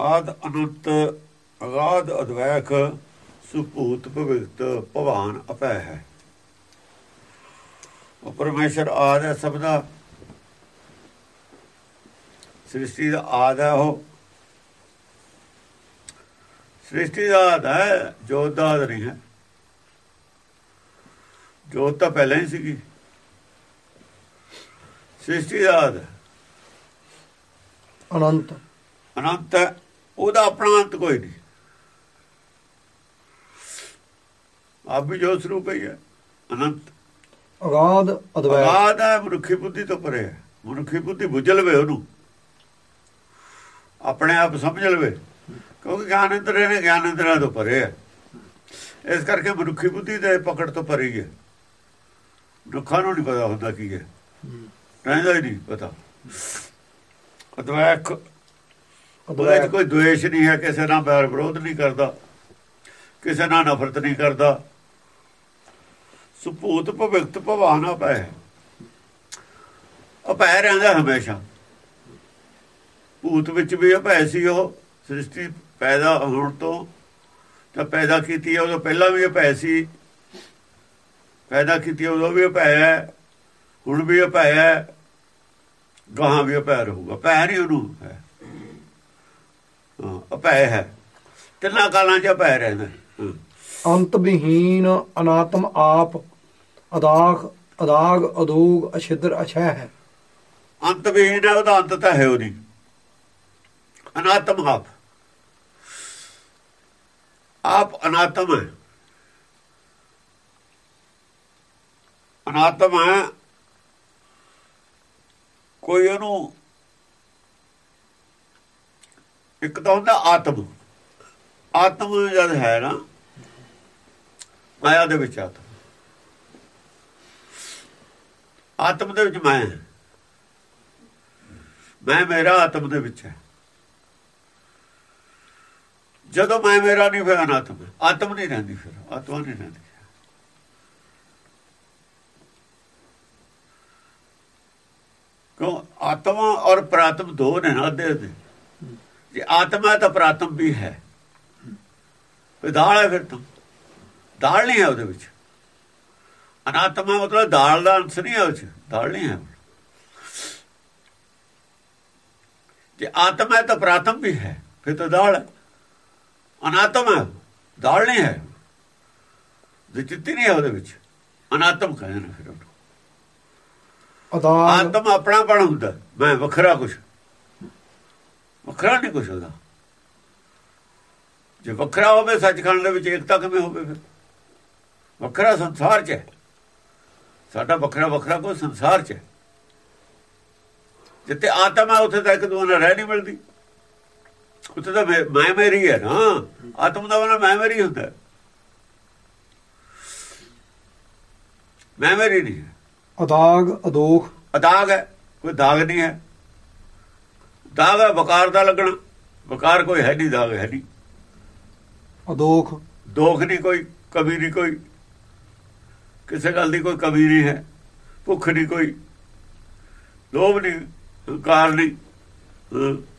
ਆਦ ਅਨੰਤ ਅਗਾਧ ਅਦਵੈਖ ਸੁਭੂਤ ਭਵਿਕਤ ਭਵਾਨ ਅਪੈ ਹੈ। ਉਹ ਪਰਮੇਸ਼ਰ ਆਦ ਹੈ ਸਭ ਦਾ। ਸ੍ਰਿਸ਼ਟੀ ਦਾ ਆਦ ਹੈ ਉਹ। ਸ੍ਰਿਸ਼ਟੀ ਦਾ ਆਦ ਹੈ ਜੋਤ ਦਾ ਆਦ ਨਹੀਂ ਹੈ। ਜੋਤ ਤਾਂ ਪਹਿਲਾਂ ਹੀ ਸੀਗੀ। ਸ੍ਰਿਸ਼ਟੀ ਦਾ ਆਦ ਅਨੰਤ। ਅਨੰਤ ਉਹਦਾ ਆਪਣਾ ਅੰਤ ਕੋਈ ਨਹੀਂ। ਆਪ ਵੀ ਜੋ ਸਰੂਪ ਹੀ ਹੈ ਅਨੰਤ। ਅਗਾਧ ਅਦਵੈਤ। ਆਦ ਹੈ ਮਨੁੱਖੀ ਬੁੱਧੀ ਤੋਂ ਪਰੇ ਹੈ। ਮਨੁੱਖੀ ਬੁੱਧੀ ਬੁੱਝ ਲਵੇ ਉਹਨੂੰ। ਆਪਣੇ ਆਪ ਸਮਝ ਲਵੇ। ਕਿਉਂਕਿ ਗਿਆਨ ਇੰਦਰੇ ਨੇ ਗਿਆਨ ਇੰਦਰਾ ਤੋਂ ਪਰੇ ਹੈ। ਇਸ ਕਰਕੇ ਮਨੁੱਖੀ ਬੁੱਧੀ ਦੇ ਪਕੜ ਤੋਂ ਪਰੇ ਹੀ। ਮਨੁੱਖਾਂ ਨੂੰ ਨਹੀਂ ਪਤਾ ਹੁੰਦਾ ਕੀ ਹੈ। ਰਹਿੰਦਾ ਹੀ ਨਹੀਂ ਪਤਾ। ਅਦਵੈਕ ਉਹਦੇ 'ਚ ਅਦਵੈਤ ਕੋਈ ਦੁਵੇਸ਼ ਨਹੀਂ ਹੈ ਕਿਸੇ ਨਾਲ ਬੈਰ ਵਿਰੋਧ ਨਹੀਂ ਕਰਦਾ ਕਿਸੇ ਨਾਲ ਨਫ਼ਰਤ ਨਹੀਂ ਕਰਦਾ। ਸੁਭੂਤ ਭਵਿਕਤ ਭਵਾਨ ਅਪੈ ਅਪੈ ਰਹਿੰਦਾ ਹਮੇਸ਼ਾ। ਭੂਤ ਵਿੱਚ ਵੀ ਅਪੈ ਸੀ ਉਹ ਸ੍ਰਿਸ਼ਟੀ ਪੈਦਾ ਹੋਣ ਤੋਂ ਤਾਂ ਪੈਦਾ ਕੀਤੀ ਹੈ ਉਦੋਂ ਪਹਿਲਾਂ ਵੀ ਅਪੈ ਸੀ। ਪੈਦਾ ਕੀਤੀ ਉਦੋਂ ਵੀ ਅਪੈ ਹੈ ਹੁਣ ਵੀ ਅਪੈ ਹੈ ਗਾਹਾਂ ਵੀ ਅਪੈ ਰਹੂਗਾ। ਪੈ ਨਹੀਂ ਉਹਨੂੰ ਹਾਂ। ਅਪੈ ਹੈ। ਤਿੰਨਾਂ ਕਾਲਾਂ 'ਚ ਅਪੈ ਰਹਿੰਦਾ। ਹਾਂ। ਅੰਤ ਵਿਹੀਨ ਅਨਾਤਮ ਆਪ ਅਦਾਖ ਅਦਾਗ ਅਦੂਗ ਅਛਿਦਰ ਅਛੈ ਹੈ। ਅੰਤ ਵੀ ਨਾ ਉਹਦਾ ਅੰਤ ਤਾਂ ਹੈ ਉਹਦੀ। ਅਨਾਤਮ ਆਪ। ਆਪ ਅਨਾਤਮ ਹੈ। ਅਨਾਤਮ ਹੈ। ਕੋਈ ਉਹਨੂੰ ਇੱਕ ਤਾਂ ਹੁੰਦਾ ਆਤਮ। ਆਤਮ ਜਦ ਹੈ ਨਾ, ਮਾਇਆ ਦੇ ਵਿੱਚ ਆਤਮ। ਆਤਮ ਦੇ ਵਿੱਚ ਮੈਂ ਮੈਂ ਮੇਰਾ ਆਤਮ ਦੇ ਵਿੱਚ ਹੈ। ਜਦੋਂ ਮੈਂ ਮੇਰਾ ਨਹੀਂ, ਫਿਰ ਅਨਾਤਮ ਆਤਮ ਨਹੀਂ ਰਹਿੰਦੀ ਫਿਰ, ਆਤਮਾ ਨਹੀਂ ਰਹਿੰਦੀ। ਕਿਉਂ? ਆਤਮਾ ਔਰ ਪ੍ਰਾਤਮ ਦੋ ਨੇ ਨਾ ਅੱਧੇ ਅੱਧੇ। ਜੇ ਆਤਮਾ ਤਾਂ ਪ੍ਰਾਤਮ ਵੀ ਹੈ। ਫਿਰ ਦਾਲ ਹੈ ਫਿਰ ਤਾਂ। ਦਾਲ ਨਹੀਂ ਹੈ ਉਹਦੇ ਵਿੱਚ। ਅਨਾਤਮਾ ਮਤਲਬ ਦਾਲ ਦਾ ਅੰਸ਼ ਨਹੀਂ ਹੈ ਉਹ ਚ। ਦਾਲ ਨਹੀਂ ਹੈ। ਜੇ ਆਤਮਾ ਹੈ ਤਾਂ ਪ੍ਰਾਤਮ ਵੀ ਹੈ ਫਿਰ ਤਾਂ ਦਾਲ ਅਨਾਤਮ ਦਾਲ ਨਹੀਂ ਹੈ। ਜੇ ਚਿੱਤੀ ਨਹੀਂ ਹੈ ਉਹਦੇ ਵਿੱਚ। ਅਨਾਤਮ ਕਹਿੰਦੇ ਨੇ ਫਿਰ ਉਹਨੂੰ। ਆਤਮ ਆਪਣਾ ਬਣ ਹੁੰਦਾ। ਮੈਂ ਵੱਖਰਾ ਕੁਛ। ਵੱਖਰਾ ਨਹੀਂ ਕੁਛ ਉਹਦਾ ਜੇ ਵੱਖਰਾ ਹੋਵੇ ਸੱਚਖੰਡ ਦੇ ਵਿੱਚ ਏਕਤਾ ਕਿਵੇਂ ਹੋਵੇ ਫਿਰ? ਵੱਖਰਾ ਸੰਸਾਰ 'ਚ ਹੈ। ਸਾਡਾ ਵੱਖਰਾ ਵੱਖਰਾ ਕੋਈ ਸੰਸਾਰ 'ਚ ਹੈ। ਜਿੱਥੇ ਆਤਮਾ ਉੱਥੇ ਤਾਂ ਇੱਕ ਦੂਜੇ ਨਾਲ ਰਹਿ ਨਹੀਂ ਮਿਲਦੀ। ਉੱਥੇ ਤਾਂ ਮੈਂ ਮੇਰੀ ਹੈ ਨਾ। ਆਤਮ ਦਾ ਮਨ ਮੈਂ ਮੇਰੀ ਹੁੰਦਾ। ਮੈਂ ਮੇਰੀ ਨਹੀਂ ਅਦਾਗ ਅਦੋਖ। ਅਦਾਗ ਹੈ। ਕੋਈ ਦਾਗ ਨਹੀਂ ਹੈ। ਦਾਗ ਹੈ ਬਕਾਰ ਦਾ ਲੱਗਣਾ। ਬਕਾਰ ਕੋਈ ਹੈ ਨਹੀਂ ਦਾਗ ਹੈ ਨਹੀਂ ਅਦੋਖ ਦੋਖ। ਨਹੀਂ ਕੋਈ ਕਮੀ ਨਹੀਂ ਕੋਈ। ਕਿਸੇ ਗੱਲ ਦੀ ਕੋਈ ਕਮੀ ਨਹੀਂ ਹੈ ਭੁੱਖ ਨਹੀਂ ਕੋਈ ਲੋਭ ਨਹੀਂ ਹੰਕਾਰ ਨਹੀਂ।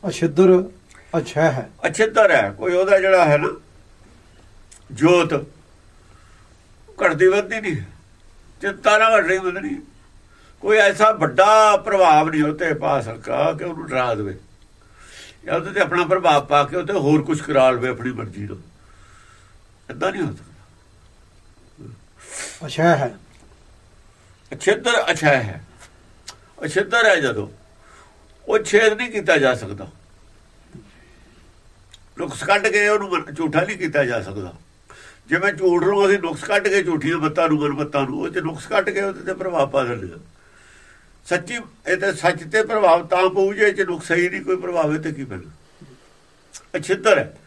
ਅਛਿਦਰ ਅਛੈ ਹੈ। ਅਛਿੱਤਰ ਹੈ ਕੋਈ ਉਹਦਾ ਜਿਹੜਾ ਹੈ ਨਾ ਜੋਤ। ਘਟਦੀ ਵੱਧਦੀ ਨਹੀਂ। ਚਿੰਤਾ ਨਾ ਘਟਦੀ ਵੱਧਣੀ ਕੋਈ ਐਸਾ ਵੱਡਾ ਪ੍ਰਭਾਵ ਨਹੀਂ ਉਤੇ ਪਾ ਸਕਾ ਕਿ ਉਹਨੂੰ ਡਰਾ ਦੇਵੇ। ਜਾਂ ਉਹਦੇ ਤੇ ਆਪਣਾ ਪ੍ਰਭਾਵ ਪਾ ਕੇ ਉਤੇ ਹੋਰ ਕੁਝ ਕਰਾ ਲਵੇ ਆਪਣੀ ਮਰਜ਼ੀ ਨਾਲ। ਏਦਾਂ ਨਹੀਂ ਹੋ ਸਕਦਾ। ਅਛੈ ਹੈ। ਅਛਿੱਤਰ ਅਛਾ ਹੈ। ਅਛਿੱਤਰ ਹੈ ਜਦੋਂ। ਉਹ ਛੇਦ ਨਹੀਂ ਕੀਤਾ ਜਾ ਸਕਦਾ। ਨੁਕਸ ਕੱਢ ਕੇ ਉਹਨੂੰ ਝੂਠਾ ਨਹੀਂ ਕੀਤਾ ਜਾ ਸਕਦਾ। ਜਿਵੇਂ ਝੂਠ ਨੂੰ ਅਸੀਂ ਨੁਕਸ ਕੱਢ ਕੇ ਝੂਠੀਆਂ ਬੱਤਾਂ ਨੂੰ ਮਨਮੱਤਾਂ ਨੂੰ ਉਹ ਚ ਨੁਕਸ ਕੱਢ ਕੇ ਉਹਦੇ ਤੇ ਪ੍ਰਭਾਵ ਪਾ ਦਿੰਦੇ ਹਾਂ। ਸੱਚੀ ਇਹ ਤੇ ਸੱਚ ਤੇ ਪ੍ਰਭਾਵ ਤਾਂ ਪਊ ਜੇ ਚ ਨੁਕਸ ਹੀ ਨਹੀਂ ਕੋਈ ਪ੍ਰਭਾਵ ਤੇ ਕੀ ਪੈਣਾ? ਅਛਿੱਤਰ ਹੈ।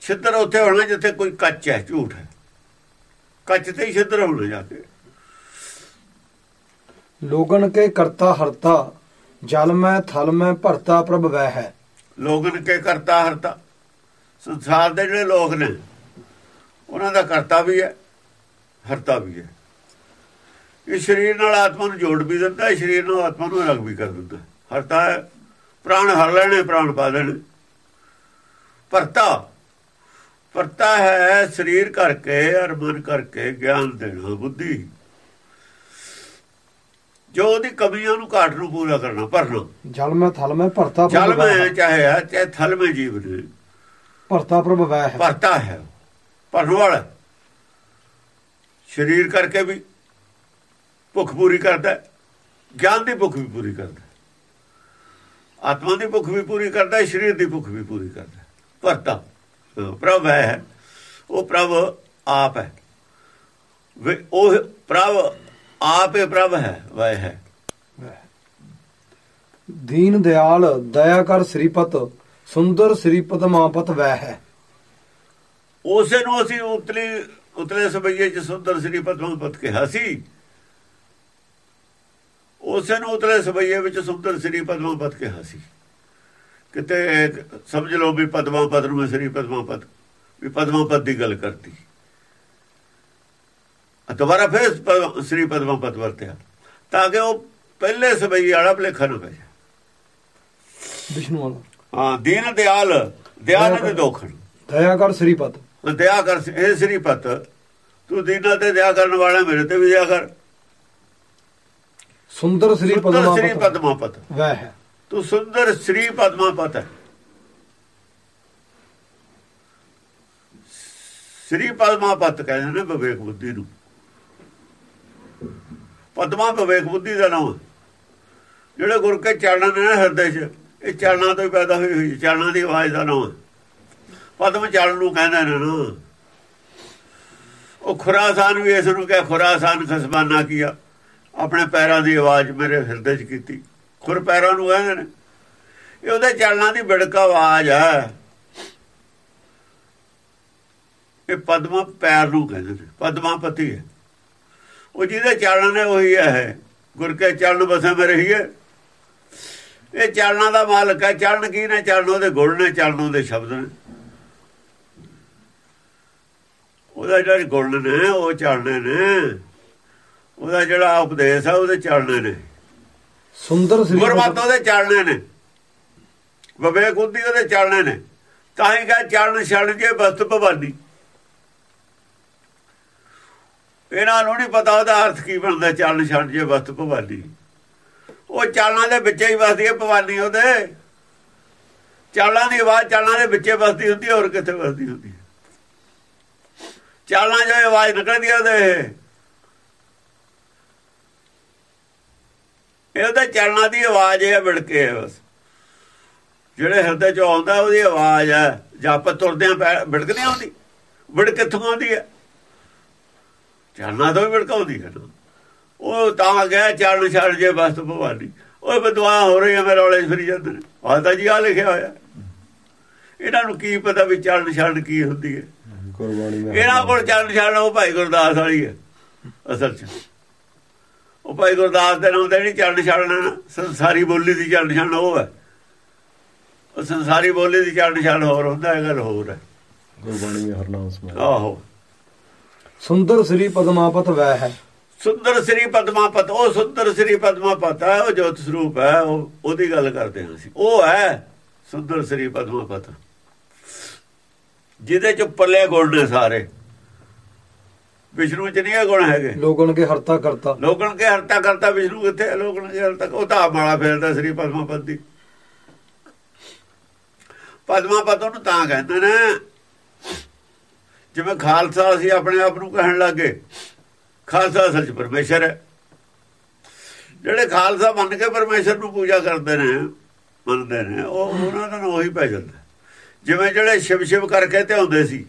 ਛਿੱਤਰ ਉੱਥੇ ਹੋਣਾ ਜਿੱਥੇ ਕੋਈ ਕੱਚ ਹੈ ਝੂਠ ਹੈ। ਕੱਚ ਤੇ ਹੀ ਛਿੱਤਰ ਹੋਣਾ ਜਾ ਕੇ। ਲੋਗਨ ਕੇ ਕਰਤਾ ਹਰਤਾ ਜਲ ਮੈਂ ਥਲ ਮੈਂ ਭਰਤਾ ਪ੍ਰਭ ਵੈ ਹੈ। ਲੋਗਨ ਕੇ ਕਰਤਾ ਹਰਤਾ। ਸੰਸਾਰ ਦੇ ਜਿਹੜੇ ਲੋਕ ਨੇ ਉਹਨਾਂ ਦਾ ਕਰਤਾ ਵੀ ਹੈ ਹਰਤਾ ਵੀ ਹੈ। ਇਹ ਸਰੀਰ ਨਾਲ ਆਤਮਾ ਨੂੰ ਜੋੜ ਵੀ ਦਿੰਦਾ ਹੈ ਸਰੀਰ ਨਾਲ ਆਤਮਾ ਨੂੰ ਅਲੱਗ ਵੀ ਕਰ ਦਿੰਦਾ। ਹੈ। ਹਰਤਾ ਪ੍ਰਾਣ ਹਰ ਲੈਣੇ ਪ੍ਰਾਣ ਪਾ ਦੇਣੇ ਪਰਤਾ ਪਰਤਾ ਹੈ ਸਰੀਰ ਕਰਕੇ ਅਰ ਮਨ ਕਰਕੇ ਗਿਆਨ ਦੇਣਾ ਬੁੱਧੀ। ਜੋ ਉਹਦੀ ਕਮੀਆਂ ਨੂੰ ਘਾਟ ਨੂੰ ਪੂਰਾ ਕਰਨਾ ਭਰਨਾ। ਜਲ ਮੈਂ ਥਲ ਮੈਂ ਭਰਤਾ ਜਲ ਮੈਂ। ਚਾਹੇ ਹੈ ਚਾਹੇ ਥਲ ਮੈਂ ਜੀਵ ਨੇ। ਭਰਤਾ ਪ੍ਰਭ ਹੈ। ਭਰਤਾ ਹੈ। ਭਰਨ ਵਾਲਾ। ਸਰੀਰ ਕਰਕੇ ਵੀ ਭੁੱਖ ਪੂਰੀ ਕਰਦਾ। ਗਿਆਨ ਦੀ ਭੁੱਖ ਵੀ ਪੂਰੀ ਕਰਦਾ। ਆਤਮਾ ਦੀ ਭੁੱਖ ਵੀ ਪੂਰੀ ਕਰਦਾ ਹੈ, ਸਰੀਰ ਦੀ ਭੁੱਖ ਵੀ ਪੂਰੀ ਕਰਦਾ ਹੈ। ਭਰਤਾ ਪ੍ਰਭ ਹੈ ਉਹ ਪ੍ਰਭ ਆਪ ਹੈ ਵੇ ਉਹ ਪ੍ਰਭ ਆਪ ਹੀ ਪ੍ਰਭ ਹੈ ਵੈ ਹੈ ਦੀਨ ਦਿਆਲ ਦਇਆ ਕਰ ਸ੍ਰੀਪਤ ਸੁੰਦਰ ਸ੍ਰੀਪਤ ਮਾਪਤ ਵਹਿ ਹੈ ਉਸੇ ਨੂੰ ਅਸੀਂ ਉਤਲੀ ਉਤਲੇ ਸਬਈਏ ਚ ਸੁੰਦਰ ਸ੍ਰੀ ਪਦਮਪਤ ਕਿਹਾ ਸੀ ਉਸੇ ਨੂੰ ਉਤਲੇ ਸਬਈਏ ਵਿੱਚ ਸੁੰਦਰ ਸ੍ਰੀ ਪਦਮਪਤ ਕਿਹਾ ਸੀ। ਕਿਤੇ ਸਮਝ ਲਓ ਵੀ ਪਦਮਾਪਤ ਨੂੰ ਮੈਂ ਸ੍ਰੀ ਪਦਮਾਪਤ ਵੀ ਪਦਮਾਪਤ ਦੀ ਗੱਲ ਕਰਤੀ। ਦੁਬਾਰਾ ਫਿਰ ਸ੍ਰੀ ਪਦਮਾਪਤ ਵਰਤਿਆ। ਤਾਂ ਕਿ ਉਹ ਪਹਿਲੇ ਸਬਈਏ ਵਾਲਾ ਭਲੇਖਾ ਨਾ ਪੈ ਵਿਸ਼ਨੂੰ ਵਾਲਾ। ਹਾਂ ਦੀਨ ਦਿਆਲ ਦਿਆਲ ਦੇ ਦੋਖਣ ਦਇਆ ਕਰ ਸ੍ਰੀਪਤ ਦਇਆ ਕਰ ਇਹ ਸ੍ਰੀ ਪਤ ਤੂੰ ਦੀਨਾਂ ਤੇ ਦਇਆ ਕਰਨ ਵਾਲਾ ਮੇਰੇ ਤੇ ਵੀ ਦਇਆ ਕਰ। ਸੁੰਦਰ ਸ੍ਰੀ ਪਦਮਾਪਤ ਵਹਿ ਤੂੰ ਸੁੰਦਰ ਸ੍ਰੀ ਪਦਮਾਪਤ ਹੈ। ਸ੍ਰੀ ਪਦਮਾਪਤ ਕਹਿੰਦੇ ਨੇ ਵਿਵੇਕ ਬੁੱਧੀ ਨੂੰ। ਪਦਮਾ ਵਿਵੇਕ ਬੁੱਧੀ ਦਾ ਨਾਮ। ਜਿਹੜੇ ਗੁਰ ਕੇ ਚਰਨਾਂ ਨੇ ਹਿਰਦੇ 'ਚ ਇਹ ਚਰਨਾਂ ਤੋਂ ਹੀ ਪੈਦਾ ਹੋਈ ਹੋਈ ਚਰਨਾਂ ਦੀ ਆਵਾਜ਼ ਦਾ ਨਾਮ। ਪਦਮ ਚਰਨ ਨੂੰ ਕਹਿੰਦੇ ਨੇ ਨਾ। ਉਹ ਖੁਰਾਸਾਨ ਵੀ ਇਸ ਨੂੰ ਕਹੇ ਖੁਰਾਸਾਨ ਖਸਬਾਨਾ ਕੀਆ। ਆਪਣੇ ਪੈਰਾਂ ਦੀ ਆਵਾਜ਼ ਮੇਰੇ ਹਿਰਦੇ 'ਚ ਕੀਤੀ। ਖੁਰ ਪੈਰਾਂ ਨੂੰ ਕਹਿੰਦੇ ਨੇ, ਇਹ ਉਹਦੇ ਚਰਨਾਂ ਦੀ ਬਿੜਕ ਆਵਾਜ਼ ਹੈ। ਇਹ ਪਦਮਾ ਪੈਰ ਨੂੰ ਕਹਿੰਦੇ ਨੇ ਪਦਮਾਪਤੀ ਹੈ। ਉਹ ਜਿਹਦੇ ਚਰਨ ਨੇ ਉਹੀ ਹੈ ਗੁਰ ਕੇ ਚਰਨ ਬਸੇ ਮੇ ਰਹੀਏ ਇਹ ਚੱਲਣਾ ਦਾ ਮਾਲਕ ਹੈ, ਚਰਨ ਕੀ ਨੇ? ਚਰਨ ਉਹਦੇ ਗੁਣ ਨੇ ਚੱਲਣ ਉਹਦੇ ਸ਼ਬਦ ਨੇ। ਉਹਦਾ ਜਿਹੜੇ ਗੁਣ ਨੇ, ਉਹ ਚੱਲਣੇ ਨੇ। ਉਹਦਾ ਜਿਹੜਾ ਉਪਦੇਸ਼ ਹੈ ਉਹਦੇ ਚਰਨੇ ਨੇ। ਸੁੰਦਰ ਸ੍ਰੀ ਗੁਰਮਤਿ ਉਹਦੇ ਚਰਨੇ ਨੇ। ਵਿਵੇਕ ਬੁੱਧੀ ਉਹਦੇ ਚਰਨੇ ਨੇ। ਤਾਂ ਹੀ ਕਹੇ ਚਰਨ ਛੱਡ ਜੇ ਬਸਤ ਭਵਾਨੀ। ਇਹਨਾਂ ਨੂੰ ਨਹੀਂ ਪਤਾ ਉਹਦਾ ਅਰਥ ਕੀ ਬਣਦਾ ਚਰਨ ਛੱਡ ਜੇ ਬਸਤ ਭਵਾਨੀ। ਉਹ ਚਰਨਾਂ ਦੇ ਵਿੱਚੇ ਹੀ ਵਸਦੀ ਹੈ ਭਵਾਨੀ ਉਹਦੇ। ਚਰਨਾਂ ਦੀ ਆਵਾਜ਼ ਚਰਨਾਂ ਦੇ ਵਿੱਚੇ ਵਸਦੀ ਹੁੰਦੀ ਹੋਰ ਕਿੱਥੇ ਵਸਦੀ ਹੁੰਦੀ ਹੈ? ਚਰਨਾਂ ਜੋ ਆਵਾਜ਼ ਨਿਕਲਦੀ ਉਹਦੇ। ਇਹ ਉਹਦੇ ਚਰਨਾਂ ਦੀ ਆਵਾਜ਼ ਹੈ ਵਿੜਕੇ ਹੈ ਬਸ। ਜਿਹੜੇ ਹਿਰਦੇ ਚ ਆਉਂਦਾ ਉਹਦੀ ਆਵਾਜ਼ ਹੈ ਜਪ ਤੁਰਦੇ ਆ ਵਿੜਕਦੇ ਆਉਂਦੀ ਵਿੜਕ ਕਿੱਥੋਂ ਆਉਂਦੀ ਹੈ ਚਰਨਾਂ ਤੋਂ ਹੀ ਵਿੜਕ ਆਉਂਦੀ ਹੈ। ਉਹ ਤਾਂ ਗਿਆ ਚਰਨ ਛੱਡ ਜੇ ਬਸ ਭਵਾਨੀ। ਓਏ ਬਦਵਾ ਹੋ ਰਹੀ ਹੈ ਮੇਰੇ ਵਾਲੇ ਫਿਰੀ ਜਾਂਦੇ ਨੇ। ਆਹਦਾ ਜੀ ਆ ਲਿਖਿਆ ਹੋਇਆ। ਇਹਨਾਂ ਨੂੰ ਕੀ ਪਤਾ ਵੀ ਚਰਨ ਛੱਡ ਕੀ ਹੁੰਦੀ ਹੈ ਕੁਰਬਾਨੀ ਇਹਨਾਂ ਕੋਲ ਚਰਨ ਛੱਡ ਉਹ ਭਾਈ ਗੁਰਦਾਸ ਵਾਲੀ ਹੈ ਅਸਲ 'ਚ। ਉਹ ਭਾਈ ਗੁਰਦਾਸ ਦੇ ਨਾਮ ਤੇ ਨਹੀਂ ਚਰਨ ਛੱਡਣਾ ਸੰਸਾਰੀ ਬੋਲੀ ਦੀ ਚਰਨ ਛੱਡ ਉਹ ਹੈ। ਉਹ ਸੰਸਾਰੀ ਬੋਲੀ ਦੀ ਚਰਨ ਛੱਡ ਹੋਰ ਹੁੰਦਾ ਇਹ ਗੱਲ ਹੋਰ ਹੈ। ਕੁਰਬਾਨੀ ਮੈਂ ਹਰਨਾਮ ਸਮਾ ਆਹੋ। ਸੁੰਦਰ ਸ੍ਰੀ ਪਦਮਾਪਤ ਵਹਿ ਹੈ। ਸੁੰਦਰ ਸ੍ਰੀ ਪਦਮਾਪਤ ਉਹ ਸੁੰਦਰ ਸ੍ਰੀ ਪਦਮਾਪਤ ਹੈ ਉਹ ਜੋਤ ਸਰੂਪ ਹੈ ਉਹ ਉਹਦੀ ਗੱਲ ਕਰਦੇ ਹਾਂ ਅਸੀਂ। ਉਹ ਹੈ ਸੁੰਦਰ ਸ੍ਰੀ ਪਦਮਾਪਤ। ਜਿਹਦੇ ਚ ਪੱਲੇ ਗੁਣ ਨੇ ਸਾਰੇ। ਵਿਸ਼ਨੂੰ ਚ ਨਹੀਂ ਇਹ ਗੁਣ ਹੈਗੇ। ਲੋਗਨ ਕੇ ਹਰਤਾ ਕਰਤਾ। ਲੋਕਣ ਕੇ ਹਰਤਾ ਕਰਤਾ ਵਿਸ਼ਨੂੰ ਕਿੱਥੇ ਹੈ? ਲੋਕਣ ਕੇ ਹਰਤਾ? ਉਹ ਤਾਂ ਮਾਲਾ ਫੇਰਦਾ ਸ੍ਰੀ ਪਦਮਾਪਤ। ਦੀ ਪਦਮਾਪਤ ਉਹਨੂੰ ਤਾਂ ਕਹਿੰਦੇ ਨੇ ਜਿਵੇਂ ਖਾਲਸਾ ਅਸੀਂ ਆਪਣੇ ਆਪ ਨੂੰ ਕਹਿਣ ਲੱਗੇ। ਖਾਲਸਾ ਅਸਲ ਚ ਪਰਮੇਸ਼ਰ ਹੈ। ਜਿਹੜੇ ਖਾਲਸਾ ਮੰਨ ਕੇ ਪਰਮੇਸ਼ਰ ਨੂੰ ਪੂਜਾ ਕਰਦੇ ਨੇ ਮੰਨਦੇ ਨੇ ਉਹ ਉਹਨਾਂ ਦਾ ਨਾਂ ਉਹੀ ਪੈ ਜਾਂਦਾ। ਜਿਵੇਂ ਜਿਹੜੇ ਸ਼ਿਵ ਸ਼ਿਵ ਕਰਕੇ ਤੇ ਹੁੰਦੇ ਸੀ।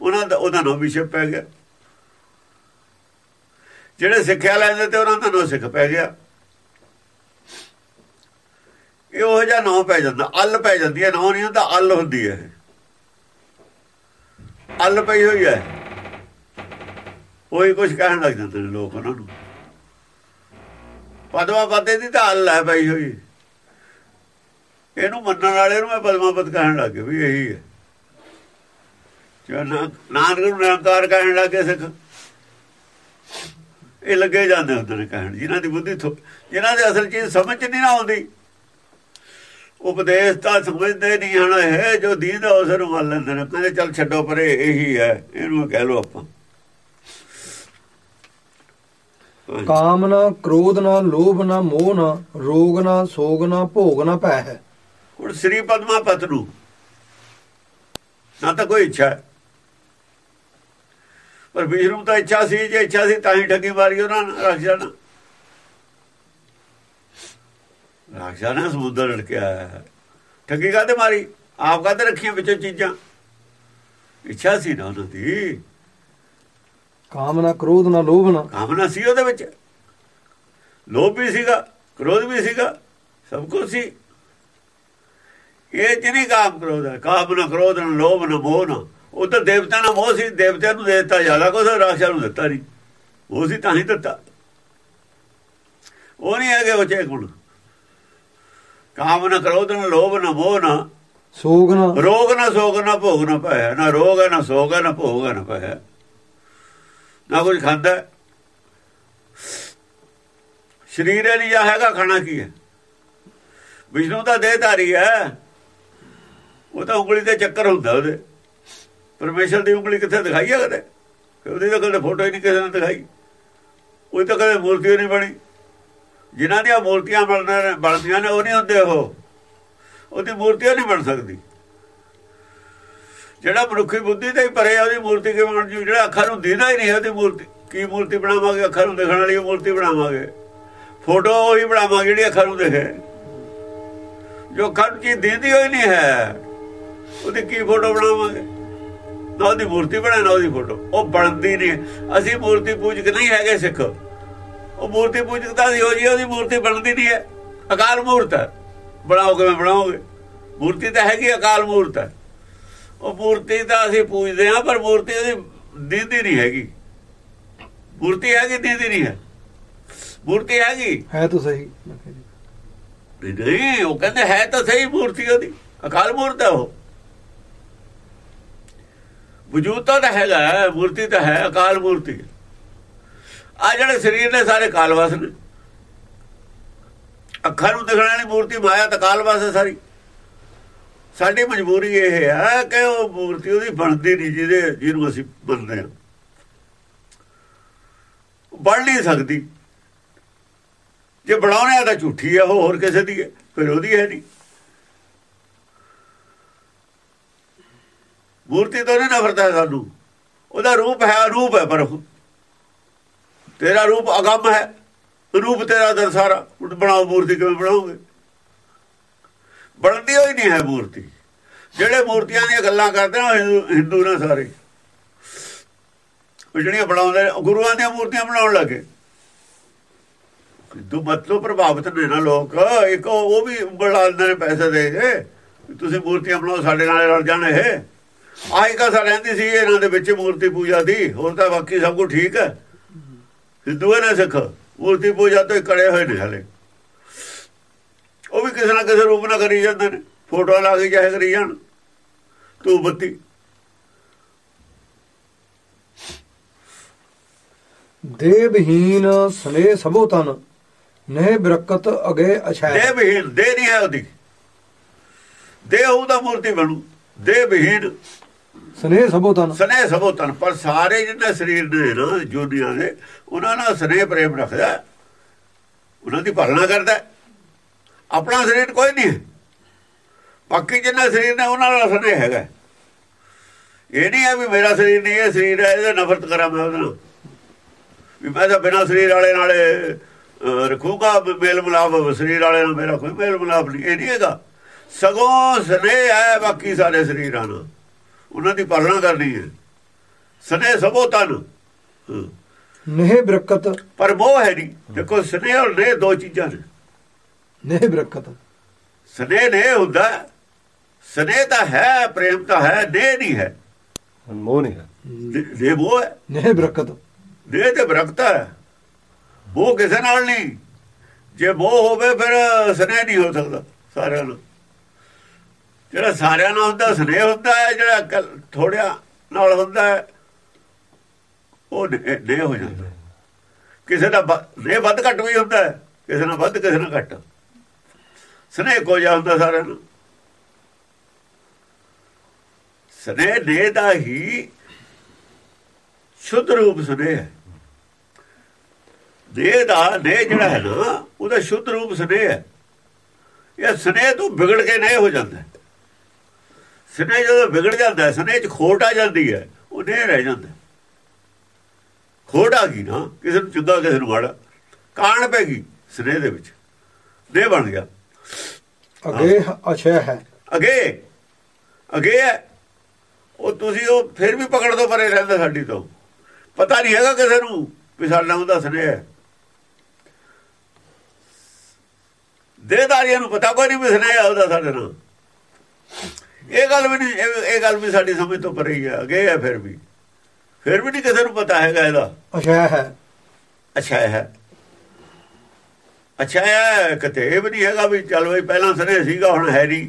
ਉਹਨਾਂ ਦਾ ਉਹਦਾ ਨਾਮ ਵੀ ਪੈ ਗਿਆ। ਜਿਹੜੇ ਸਿੱਖਿਆ ਲੈਂਦੇ ਤੇ ਉਹਨਾਂ ਦਾ ਨਾਮ ਸਿੱਖ ਪੈ ਗਿਆ। ਇਹ ਉਹ ਜਿਹਾ ਨਾਮ ਪੈ ਜਾਂਦਾ। ਅਲ ਪੈ ਜਾਂਦੀ ਹੈ ਨਾਮ ਨਹੀਂ ਹੁੰਦਾ, ਅਲ ਹੁੰਦੀ ਹੈ ਅਲ ਪਈ ਹੋਈ ਹੈ। ਉਹੀ ਕੁਝ ਕਹਿਣ ਲੱਗ ਜਾਂਦੇ ਨੇ ਲੋਕ ਉਹਨਾਂ ਨੂੰ। ਪਦਮਾ ਪਤੇ ਦੀ ਤਾਂ ਅਲ ਹੈ ਪਈ ਹੋਈ। ਇਹਨੂੰ ਮੰਨਣ ਵਾਲੇ ਨੂੰ ਮੈਂ ਪਦਮਾਪਤ ਕਹਿਣ ਲੱਗੇ ਵੀ ਇਹੀ ਹੈ। ਨਾਨਕ ਨੂੰ ਨਿਰੰਕਾਰ ਕਹਿਣ ਲੱਗੇ ਸਿੱਖ। ਇਹ ਲੱਗੇ ਜਾਂਦੇ ਨੇ ਕਹਿਣ। ਜਿਨ੍ਹਾਂ ਦੀ ਬੁੱਧੀ ਜਿਨ੍ਹਾਂ ਦੇ ਅਸਲ ਚੀਜ਼ ਸਮਝ ਨਹੀਂ ਨਾ ਆਉਂਦੀ। ਉਪਦੇਸ਼ ਤਾਂ ਸਮਝਦੇ ਨਹੀਂ ਹਨ ਇਹ ਜੋ ਦੀਦਾ ਉਸ ਨੂੰ ਮੰਨ ਲੈਂਦੇ ਨੇ। ਕਹਿੰਦੇ ਚੱਲ ਛੱਡੋ ਪਰੇ ਇਹੀ ਹੈ। ਇਹਨੂੰ ਕਹਿ ਲੋ ਆਪਾਂ। ਹਾਂਜੀ। ਕਾਮ ਨਾ ਕ੍ਰੋਧ ਨਾ ਲੋਭ ਨਾ ਮੋਹ ਨਾ ਰੋਗ ਨਾ ਸੋਗ ਨਾ ਭੋਗ ਨਾ ਭੈ ਹੈ। ਹੁਣ ਸ੍ਰੀ ਪਦਮਾ ਪਤ ਨੂੰ। ਨਾ ਤਾਂ ਕੋਈ ਇੱਛਾ ਹੈ। ਪਰ ਵਿਸ਼ਨੂੰ ਤਾਂ ਇੱਛਾ ਸੀ ਜੇ ਇੱਛਾ ਸੀ ਤਾਂ ਹੀ ਠੱਗੀ ਮਾਰੀ ਉਹਨਾਂ ਨੇ ਰਾਖਸ਼ਾ ਨੇ ਰਾਖਸ਼ਾ ਨੇ ਸਮੁੰਦਰ ਲੜਕਿਆ। ਠੱਗੀ ਕਾਹਦੇ ਮਾਰੀ? ਆਪ ਕਾਹਦੇ ਰੱਖੀਆਂ ਵਿੱਚੋਂ ਚੀਜ਼ਾਂ? ਇੱਛਾ ਸੀ ਨਾ ਉਹਨਾਂ ਦੀ। ਕਾਮ ਨਾ ਕ੍ਰੋਧ ਨਾ ਲੋਭ ਨਾ। ਕਾਮਨਾ ਸੀ ਉਹਦੇ ਵਿੱਚ। ਲੋਭ ਵੀ ਸੀਗਾ ਕ੍ਰੋਧ ਵੀ ਸੀਗਾ ਸਭ ਕੁਝ ਸੀ। ਇਹ ਜਿਹਨੀ ਕਾਮ ਕ੍ਰੋਧ ਹੈ। ਕਾਮਨਾ ਕ੍ਰੋਧ ਨਾ ਲੋਭ ਨਾ ਮੋਹ ਨਾ ਉਹ ਤਾਂ ਦੇਵਤਾ ਨਾਲ ਮੋਹ ਸੀ ਦੇਵਤਿਆਂ ਨੂੰ ਦੇ ਦਿੱਤਾ ਜ਼ਿਆਦਾ ਕੁਛ ਰਾਖਸ਼ਾ ਨੂੰ ਦਿੱਤਾ ਨਹੀਂ। ਉਹ ਸੀ ਤਾਂ ਹੀ ਦਿੱਤਾ। ਉਹ ਨਹੀਂ ਹੈਗੇ ਬੱਚੇ ਗੁਣ ਕਾਮਨਾ ਕ੍ਰੋਧ ਨਾ ਲੋਭ ਨਾ ਮੋਹ ਨਾ। ਸੋਗ ਨਾ। ਰੋਗ ਨਾ ਸੋਗ ਨਾ ਭੋਗ ਨਾ ਪਾਇਆ ਨਾ ਰੋਗ ਹੈ ਨਾ ਸੋਗ ਹੈ ਨਾ ਭੋਗ ਹੈ ਨਾ ਪਾਇਆ ਨਾ ਕੁਝ ਖਾਂਦਾ। ਸਰੀਰ ਇਹ ਨਹੀਂ ਹੈਗਾ ਖਾਣਾ ਕੀ ਹੈ? ਵਿਸ਼ਨੂੰ ਤਾਂ ਦੇਹਧਾਰੀ ਹੈ। ਉਹ ਤਾਂ ਉਂਗਲੀ ਤੇ ਚੱਕਰ ਹੁੰਦਾ ਉਹਦੇ। ਪਰਮੇਸ਼ਰ ਦੀ ਉਂਗਲੀ ਕਿੱਥੇ ਦਿਖਾਈ ਹੈ ਕਦੇ? ਉਹਦੀ ਤਾਂ ਕਦੇ ਫੋਟੋ ਹੀ ਨਹੀਂ ਕਿਸੇ ਨੇ ਦਿਖਾਈ। ਉਹ ਤਾਂ ਕਦੇ ਮੂਰਤੀ ਨਹੀਂ ਬਣੀ। ਜਿਨ੍ਹਾਂ ਦੀਆਂ ਮੂਰਤੀਆਂ ਬਣਦੀਆਂ ਬਣਦੀਆਂ ਨੇ, ਉਹ ਨਹੀਂ ਹੁੰਦੇ ਉਹ। ਉਹਦੀ ਮੂਰਤੀ ਨਹੀਂ ਬਣ ਸਕਦੀ। ਜਿਹੜਾ ਮਨੁੱਖੀ ਬੁੱਧੀ ਤੇ ਹੀ ਪਰੇ ਆ, ਉਹਦੀ ਮੂਰਤੀ ਕਿਵੇਂ ਬਣ ਜੂ? ਜਿਹੜਾ ਅੱਖਾਂ ਨੂੰ ਦੀਦਾ ਹੀ ਨਹੀਂ ਉਹਦੀ ਮੂਰਤੀ ਕੀ ਮੂਰਤੀ ਬਣਾਵਾਂਗੇ? ਅੱਖਾਂ ਨੂੰ ਦਿਖਣ ਵਾਲੀ ਮੂਰਤੀ ਬਣਾਵਾਂਗੇ। ਫੋਟੋ ਉਹੀ ਬਣਾਵਾਂਗੇ ਜਿਹੜੀ ਅੱਖਾਂ ਨੂੰ ਦਿਖੇ। ਜੋ ਅੱਖਾਂ ਨੂੰ ਚੀਜ਼ ਦੀਦੀ ਹੋਈ ਨਹੀਂ ਹੈ, ਉਹਦੀ ਕੀ ਫੋਟੋ ਬਣਾਵਾਂਗੇ? ਨਾ ਉਹਦੀ ਮੂਰਤੀ ਬਣਾ ਨਾ ਉਹਦੀ ਫੋਟੋ ਉਹ ਬਣਦੀ ਨਹੀਂ। ਅਸੀਂ ਮੂਰਤੀ ਪੂਜਕ ਨਹੀਂ ਹੈਗੇ ਸਿੱਖ। ਉਹ ਮੂਰਤੀ ਪੂਜਕ ਤਾਂ ਸੀ ਹੋ ਜੀ ਉਹਦੀ ਮੂਰਤੀ ਬਣਦੀ ਨਹੀਂ ਹੈ। ਅਕਾਲ ਮੂਰਤ ਹੈ। ਬਣਾਓ ਕਿਵੇਂ ਬਣਾਓਗੇ? ਮੂਰਤੀ ਤਾਂ ਹੈਗੀ ਅਕਾਲ ਮੂਰਤ ਹੈ। ਉਹ ਮੂਰਤੀ ਤਾਂ ਅਸੀਂ ਪੂਜਦੇ ਹਾਂ ਪਰ ਮੂਰਤੀ ਉਹਦੀ ਦੀਦੀ ਨਹੀਂ ਹੈਗੀ। ਮੂਰਤੀ ਹੈਗੀ ਦੀਦੀ ਨਹੀਂ ਹੈ। ਮੂਰਤੀ ਹੈਗੀ। ਹੈ ਤਾਂ ਸਹੀ। ਮੈਂ ਨਹੀਂ ਉਹ ਕਹਿੰਦੇ ਹੈ ਤਾਂ ਸਹੀ ਮੂਰਤੀ ਉਹਦੀ। ਅਕਾਲ ਮੂਰਤ ਹੈ ਉਹ। ਵਜੂਦ ਤਾਂ ਹੈਗਾ ਮੂਰਤੀ ਤਾਂ ਹੈ, ਅਕਾਲ ਮੂਰਤੀ। ਆ ਜਿਹੜੇ ਸਰੀਰ ਨੇ ਸਾਰੇ ਕਾਲਵਾਸ ਨੇ। ਅੱਖਾਂ ਨੂੰ ਦਿਖਣ ਵਾਲੀ ਮੂਰਤੀ ਮਾਇਆ ਤਾਂ ਕਾਲਵਾਸ ਹੈ ਸਾਰੀ। ਸਾਡੀ ਮਜਬੂਰੀ ਇਹ ਹੈ ਕਿ ਉਹ ਮੂਰਤੀ ਉਹਦੀ ਬਣਦੀ ਨਹੀਂ, ਜਿਹਦੇ ਜਿਹਨੂੰ ਅਸੀਂ ਬਣਦੇ ਹਾਂ। ਬਣ ਨਹੀਂ ਸਕਦੀ। ਜੇ ਬਣਾਉਣੇ ਆ ਤਾਂ ਝੂਠੀ ਆ, ਉਹ ਹੋਰ ਕਿਸੇ ਦੀ ਹੈ, ਫਿਰ ਉਹਦੀ ਹੈ ਨਹੀਂ। ਮੂਰਤੀ ਤੋਂ ਨਹੀਂ ਨਫ਼ਰਤ ਹੈ ਸਾਨੂੰ। ਉਹਦਾ ਰੂਪ ਹੈ ਅਰੂਪ ਹੈ ਪਰ ਤੇਰਾ ਰੂਪ ਅਗੰਮ ਹੈ। ਰੂਪ ਤੇਰਾ ਦਰਸਾਰਾ ਹੁਣ ਬਣਾਓ ਮੂਰਤੀ ਕਿਵੇਂ ਬਣਾਓਗੇ? ਬਣਦੀ ਹੋਈ ਨਹੀਂ ਹੈ ਮੂਰਤੀ। ਜਿਹੜੇ ਮੂਰਤੀਆਂ ਦੀਆਂ ਗੱਲਾਂ ਕਰਦੇ ਨੇ ਹਿੰਦੂ- ਹਿੰਦੂ ਨੇ ਸਾਰੇ। ਉਹ ਜਿਹੜੀਆਂ ਬਣਾਉਂਦੇ ਗੁਰੂਆਂ ਦੀਆਂ ਮੂਰਤੀਆਂ ਬਣਾਉਣ ਲੱਗੇ। ਹਿੰਦੂ ਮਤਲਬ ਪ੍ਰਭਾਵਿਤ ਨੇ ਨਾ ਲੋਕ। ਇੱਕ ਉਹ ਵੀ ਉਂਗਲ ਲਾ ਦਿੰਦੇ ਨੇ ਪੈਸੇ ਦੇ ਕੇ ਤੁਸੀਂ ਮੂਰਤੀਆਂ ਬਣਾਓ, ਸਾਡੇ ਨਾਲ ਰਲ ਜਾਣ ਇਹ। ਆਈ ਕਸਾ ਰਹਿੰਦੀ ਸੀ ਇਹਨਾਂ ਦੇ ਵਿੱਚ ਮੂਰਤੀ ਪੂਜਾ ਦੀ। ਹੋਰ ਤਾਂ ਬਾਕੀ ਸਭ ਕੁਝ ਠੀਕ ਹੈ। ਹਿੰਦੂ ਨੇ ਸਿੱਖ? ਮੂਰਤੀ ਪੂਜਾ ਤੋਂ ਕੜੇ ਹੋਏ ਨੇ ਹਲੇ। ਉਹ ਵੀ ਕਿਸੇ ਨਾ ਕਿਸੇ ਰੂਪ ਨਾਲ ਕਰੀ ਜਾਂਦੇ ਨੇ। ਫੋਟੋ ਲਾ ਕੇ ਚਾਹੇ ਕਰੀ ਜਾਣ। ਤੂੰ ਬੱਤੀ। ਦੇਹ ਵਿਹੀਨ ਸਨੇ ਸਭੋ ਤਨ ਨਹਿ ਬਰਕਤ ਅਗੇ ਅਛੈ। ਦੇਹ ਵਿਹੀਨ ਦੇਹ ਨਹੀਂ ਹੈ ਉਹਦੀ। ਦੇਹ ਉਹਦਾ ਮੂਰਤੀ ਬਣੂ। ਦੇਹ ਵਿਹੀਨ ਸਭੋ ਤਨ। ਸਨੇਹ ਸਭੋ ਤਨ ਪਰ ਸਾਰੇ ਜਿਹੜੇ ਸਰੀਰ ਨੇ ਨਾ ਜੋਨੀਆਂ ਦੇ ਉਹਨਾਂ ਨਾਲ ਸਨੇਹ ਪ੍ਰੇਮ ਰੱਖਦਾ। ਉਹਨਾਂ ਦੀ ਪਾਲਣਾ ਕਰਦਾ। ਆਪਣਾ ਸਰੀਰ ਕੋਈ ਨਹੀਂ ਹੈ। ਬਾਕੀ ਜਿੰਨਾ ਸਰੀਰ ਨੇ ਉਹਨਾਂ ਨਾਲ ਸਨੇਹ ਹੈਗਾ। ਇਹ ਨਹੀਂ ਹੈ ਵੀ ਮੇਰਾ ਸਰੀਰ ਨਹੀਂ ਇਹ ਸਰੀਰ ਹੈ ਇਹਦੇ ਨਫ਼ਰਤ ਕਰਾਂ ਮੈਂ ਉਹਦੇ ਨਾਲ। ਵੀ ਮੈਂ ਤਾਂ ਬਿਨਾਂ ਸਰੀਰ ਵਾਲੇ ਨਾਲ ਅਹ, ਮੇਲ ਮਿਲਾਪ ਸਰੀਰ ਵਾਲੇ ਨਾਲ ਮੇਰਾ ਕੋਈ ਮੇਲ ਮਿਲਾਪ ਨਹੀਂ। ਇਹ ਨਹੀਂ ਹੈਗਾ। ਸਗੋਂ ਸਨੇਹ ਹੈ ਬਾਕੀ ਸਾਰੇ ਸਰੀਰਾਂ ਨਾਲ। ਉਹਨਾਂ ਦੀ ਪਾਲਣਾ ਕਰਨੀ ਹੈ। ਸਨੇਹ ਸਭੋ ਤਨ। ਹਾਂ। ਨਹਿ ਬਰਕਤ। ਪਰ ਮੋਹ ਹੈ ਨਹੀਂ। ਦੇਖੋ ਸਨੇਹ ਔਰ ਨੇ ਦੋ ਚੀਜ਼ਾਂ ਨੇ। ਨਹਿ ਬਰਕਤ। ਸਨੇਹ ਨੇ ਹੁੰਦਾ। ਹੈ। ਸਨੇਹ ਤਾਂ ਹੈ ਪ੍ਰੇਮ ਤਾਂ ਹੈ ਨੇ ਨਹੀਂ ਹੈ। ਮੋਹ ਨਹੀਂ ਹੈ। ਨੇ ਮੋਹ ਹੈ। ਨਹਿ ਬਰਕਤ। ਨੇ ਤੇ ਬਰਕਤ ਹੈ। ਮੋਹ ਕਿਸੇ ਨਾਲ ਨਹੀਂ। ਜੇ ਮੋਹ ਹੋਵੇ ਫਿਰ ਸਨੇਹ ਨਹੀਂ ਹੋ ਸਕਦਾ ਸਾਰਿਆਂ ਨਾਲ ਜਿਹੜਾ ਸਾਰਿਆਂ ਨਾਲ ਹੁੰਦਾ ਸਨੇਹ ਹੁੰਦਾ ਹੈ, ਜਿਹੜਾ ਥੋੜਿਆ ਨਾਲ ਹੁੰਦਾ ਹੈ, ਉਹ ਨੇ ਹੋ ਜਾਂਦਾ ਕਿਸੇ ਦਾ ਨੇ ਵੱਧ ਘੱਟ ਵੀ ਹੁੰਦਾ ਹੈ, ਕਿਸੇ ਨਾਲ ਵੱਧ, ਕਿਸੇ ਨਾਲ ਘੱਟ। ਸਨੇਹ ਕੋ ਜਾਂਦਾ ਸਾਰਿਆਂ ਨੂੰ। ਸਨੇਹ ਨੇ ਦਾ ਹੀ ਸ਼ੁੱਧ ਰੂਪ ਸਨੇਹ ਹੈ। ਦੇਹ ਦਾ ਨੇ ਜਿਹੜਾ ਹੈ ਨਾ, ਉਹਦਾ ਸ਼ੁੱਧ ਰੂਪ ਸਨੇਹ ਹੈ। ਇਹ ਸਨੇਹ ਤੋਂ ਵਿਗੜ ਕੇ ਨਹੀਂ ਹੋ ਜਾਂਦਾ। ਸਨੇਹ ਜਦੋਂ ਵਿਗੜ ਜਾਂਦਾ ਹੈ ਸਨੇਹ ਚ ਖੋਟ ਆ ਜਾਂਦੀ ਹੈ ਉਹ ਨਹੀਂ ਰਹਿ ਜਾਂਦਾ ਖੋਟ ਆ ਗਈ ਨਾ ਕਿਸੇ ਨੂੰ ਚੰਗਾ ਕਿਸੇ ਨੂੰ ਮਾੜਾ ਕਾਣ ਪੈ ਗਈ ਸਨੇਹ ਦੇ ਵਿੱਚ। ਦੇ ਬਣ ਗਿਆ। ਅਗੇ ਅਛੈ ਹੈ। ਅਗੇ ਅਗੇ ਹੈ। ਉਹ ਤੁਸੀਂ ਉਹ ਫਿਰ ਵੀ ਪਕੜ ਤੋਂ ਪਰੇ ਰਹਿੰਦਾ ਸਾਡੀ ਤੋਂ। ਪਤਾ ਨਹੀਂ ਹੈਗਾ ਕਿਸੇ ਨੂੰ ਵੀ ਸਾਡਾ ਉਹਦਾ ਸਨੇਹ ਹੈ। ਦੇਹਦਾਰੀਆਂ ਨੂੰ ਪਤਾ ਕੋਈ ਨਹੀਂ ਵੀ ਸਨੇਹ ਉਹਦਾ ਸਾਡੇ ਨਾਲ। ਇਹ ਗੱਲ ਵੀ ਨਹੀਂ ਇਹ- ਗੱਲ ਵੀ ਸਾਡੀ ਸਮਝ ਤੋਂ ਪਰੇ ਹੀ ਅਗੇ ਹੈ ਫਿਰ ਵੀ। ਫਿਰ ਵੀ ਨਹੀਂ ਕਿਸੇ ਨੂੰ ਪਤਾ ਹੈਗਾ ਇਹਦਾ। ਅਛੈ ਹੈ। ਅੱਛਾ ਹੈ। ਅੱਛਾ ਹੈ ਕਿਤੇ ਇਹ ਵੀ ਨਹੀਂ ਹੈਗਾ ਵੀ ਚੱਲ ਬਈ ਪਹਿਲਾਂ ਸਨੇਹ ਸੀਗਾ ਹੁਣ ਹੈ ਨਹੀਂ।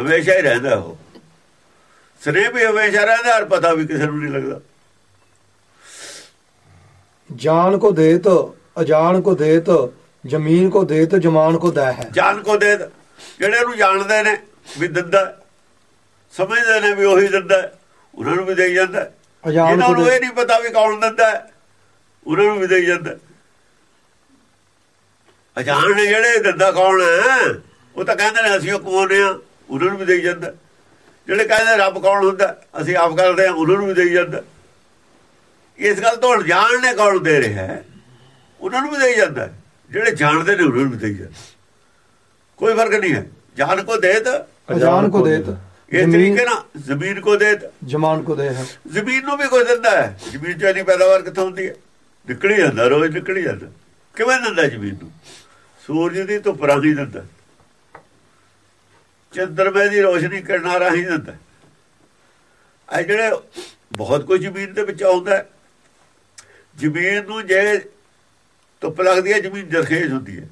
ਹਮੇਸ਼ਾ ਹੀ ਰਹਿੰਦਾ ਉਹ। ਸਨੇਹ ਵੀ ਹਮੇਸ਼ਾ ਰਹਿੰਦਾ ਔਰ ਪਤਾ ਵੀ ਕਿਸੇ ਨੂੰ ਨਹੀਂ ਲੱਗਦਾ। ਜਾਨ ਕੋ ਦੇਤ ਅਜਾਨ ਕੋ ਦੇਤ ਜ਼ਮੀਨ ਕੋ ਦੇਤ ਜਮਾਨ ਕੋ ਦੈ ਹੈ। ਜਾਣ ਕੋ ਦੇ ਜਿਹੜੇ ਉਹਨੂੰ ਜਾਣਦੇ ਨੇ ਵੀ ਦਿੰਦਾ ਸਮਝਦੇ ਨੇ ਵੀ ਉਹੀ ਦਿੰਦਾ ਹੈ, ਉਹਨਾਂ ਨੂੰ ਵੀ ਦੇਈ ਜਾਂਦਾ ਹੈ। ਕੋ ਨੂੰ ਇਹ ਨਹੀਂ ਪਤਾ ਵੀ ਕੌਣ ਦਿੰਦਾ ਹੈ, ਉਹਨਾਂ ਨੂੰ ਵੀ ਦੇਈ ਜਾਂਦਾ ਹੈ। ਅਜਾਣ ਨੇ ਜਿਹੜੇ ਦਿੰਦਾ ਕੌਣ ਹੈ ਉਹ ਤਾਂ ਕਹਿੰਦੇ ਨੇ ਅਸੀਂ ਉਹ ਕਮਾਉਂਦੇ ਆ ਉਹਨਾਂ ਨੂੰ ਵੀ ਦੇਈ ਜਾਂਦਾ ਹੈ। ਜਿਹੜੇ ਕਹਿੰਦੇ ਰੱਬ ਕੌਣ ਹੁੰਦਾ ਹੈ, ਅਸੀਂ ਆਪ ਕਰਦੇ ਆ ਉਹਨਾਂ ਨੂੰ ਵੀ ਦੇਈ ਜਾਂਦਾ ਹੈ। ਇਸ ਗੱਲ ਤੋਂ ਅਣਜਾਣ ਨੇ ਕੌਣ ਦੇ ਰਿਹਾ ਹੈ ਉਹਨਾਂ ਨੂੰ ਵੀ ਦੇਈ ਜਾਂਦਾ ਹੈ। ਜਿਹੜੇ ਜਾਣਦੇ ਨੇ ਉਹਨਾਂ ਨੂੰ ਵੀ ਦੇਈ ਜਾਂਦਾ ਹੈ। ਕੋਈ ਫ਼ਰਕ ਨਹੀਂ ਹੈ ਜਾਨ ਕੋ ਦੇਤ ਅਜਾਨ ਕੋ ਦੇਤ ਇਹ ਤਰੀਕੇ ਨਾਲ ਜ਼ਮੀਨ ਕੋ ਦੇਤ ਜਮਾਨ ਕੋ ਦੇ ਹੈ। ਜ਼ਮੀਨ ਨੂੰ ਵੀ ਕੋਈ ਦਿੰਦਾ ਹੈ। ਜ਼ਮੀਨ ਚੋਂ ਨਹੀਂ ਪੈਦਾਵਾਰ ਕਿੱਥੋਂ ਹੁੰਦੀ ਹੈ? ਨਿਕਲੀ ਜਾਂਦਾ ਰੋਜ਼ ਨਿਕਲੀ ਜਾਂਦਾ। ਕਿਵੇਂ ਦਿੰਦਾ ਜ਼ਮੀਨ ਨੂੰ? ਸੂਰਜ ਦੀ ਧੁੱਪ ਰਾਹੀਂ ਦਿੰਦਾ ਚੰਦਰਮੇ ਦੀ ਰੋਸ਼ਨੀ ਕਿਰਨਾਂ ਰਾਹੀਂ ਦਿੰਦਾ ਇਹ ਜਿਹੜੇ ਬਹੁਤ ਕੁਝ ਜ਼ਮੀਨ ਦੇ ਵਿੱਚ ਆਉਂਦਾ। ਜ਼ਮੀਨ ਨੂੰ ਜੇ ਧੁੱਪ ਲੱਗਦੀ ਹੈ ਜ਼ਮੀਨ ਜਰਖੇਜ਼ ਹੁੰਦੀ ਹੈ।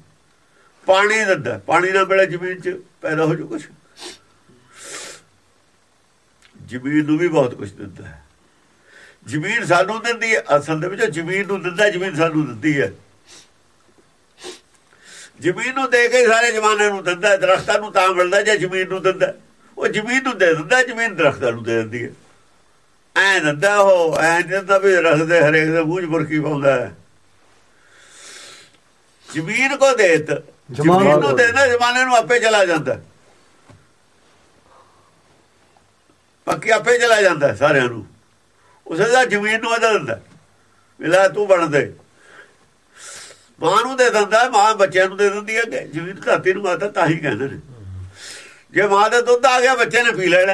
ਪਾਣੀ ਦਿੰਦਾ ਪਾਣੀ ਨਾਲ ਮਿਲੇ ਜ਼ਮੀਨ 'ਚ ਪੈਦਾ ਹੋ ਜੂ ਕੁਝ ਜ਼ਮੀਨ ਨੂੰ ਵੀ ਬਹੁਤ ਕੁਝ ਦਿੰਦਾ ਹੈ। ਜ਼ਮੀਨ ਸਾਨੂੰ ਦਿੰਦੀ ਹੈ ਅਸਲ ਦੇ ਵਿੱਚ ਜ਼ਮੀਨ ਨੂੰ ਦਿੰਦਾ ਜ਼ਮੀਨ ਸਾਨੂੰ ਦਿੰਦੀ ਹੈ। ਜ਼ਮੀਨ ਨੂੰ ਦੇ ਕੇ ਸਾਰੇ ਜਮਾਨੇ ਨੂੰ ਦਿੰਦਾ ਦਰਖਤਾਂ ਨੂੰ ਤਾਂ ਮਿਲਦਾ ਜੇ ਜ਼ਮੀਨ ਨੂੰ ਦਿੰਦਾ। ਉਹ ਜ਼ਮੀਨ ਨੂੰ ਦੇ ਦਿੰਦਾ ਜ਼ਮੀਨ ਦਰਖਤਾਂ ਨੂੰ ਦੇ ਦਿੰਦੀ ਹੈ। ਐ ਦਿੰਦਾ ਉਹ ਐ ਦਿੰਦਾ ਵੀ ਰੱਖਦੇ ਹਰੇਕ ਦੇ ਮੂੰਹ 'ਚ ਬੁਰਕੀ ਪਾਉਂਦਾ ਹੈ। ਜ਼ਮੀਨ ਕੋ ਦੇਤ ਜ਼ਮਾਨ ਨੂੰ ਦੇਣਾ ਜ਼ਮਾਨੇ ਨੂੰ ਆਪੇ ਚਲਾ ਜਾਂਦਾ। ਬਾਕੀ ਆਪੇ ਚਲਾ ਜਾਂਦਾ ਸਾਰਿਆਂ ਨੂੰ। ਉਸੇ ਦਾ ਜ਼ਮੀਨ ਨੂੰ ਅਦਲ ਦਿੰਦਾ। ਵਿਲਾ ਤੂੰ ਬਣਦੇ ਮਾਂ ਨੂੰ ਦੇ ਦਿੰਦਾ, ਮਾਂ ਬੱਚਿਆਂ ਨੂੰ ਦੇ ਦਿੰਦੀ ਹੈ ਜ਼ਮੀਨ ਧਰਤੀ ਨੂੰ ਮਾਤਾ ਤਾਂ ਹੀ ਕਹਿੰਦੇ ਨੇ। ਜੇ ਮਾਂ ਦਾ ਦੁੱਧ ਆ ਗਿਆ, ਬੱਚੇ ਨੇ ਪੀ ਲੈਣਾ।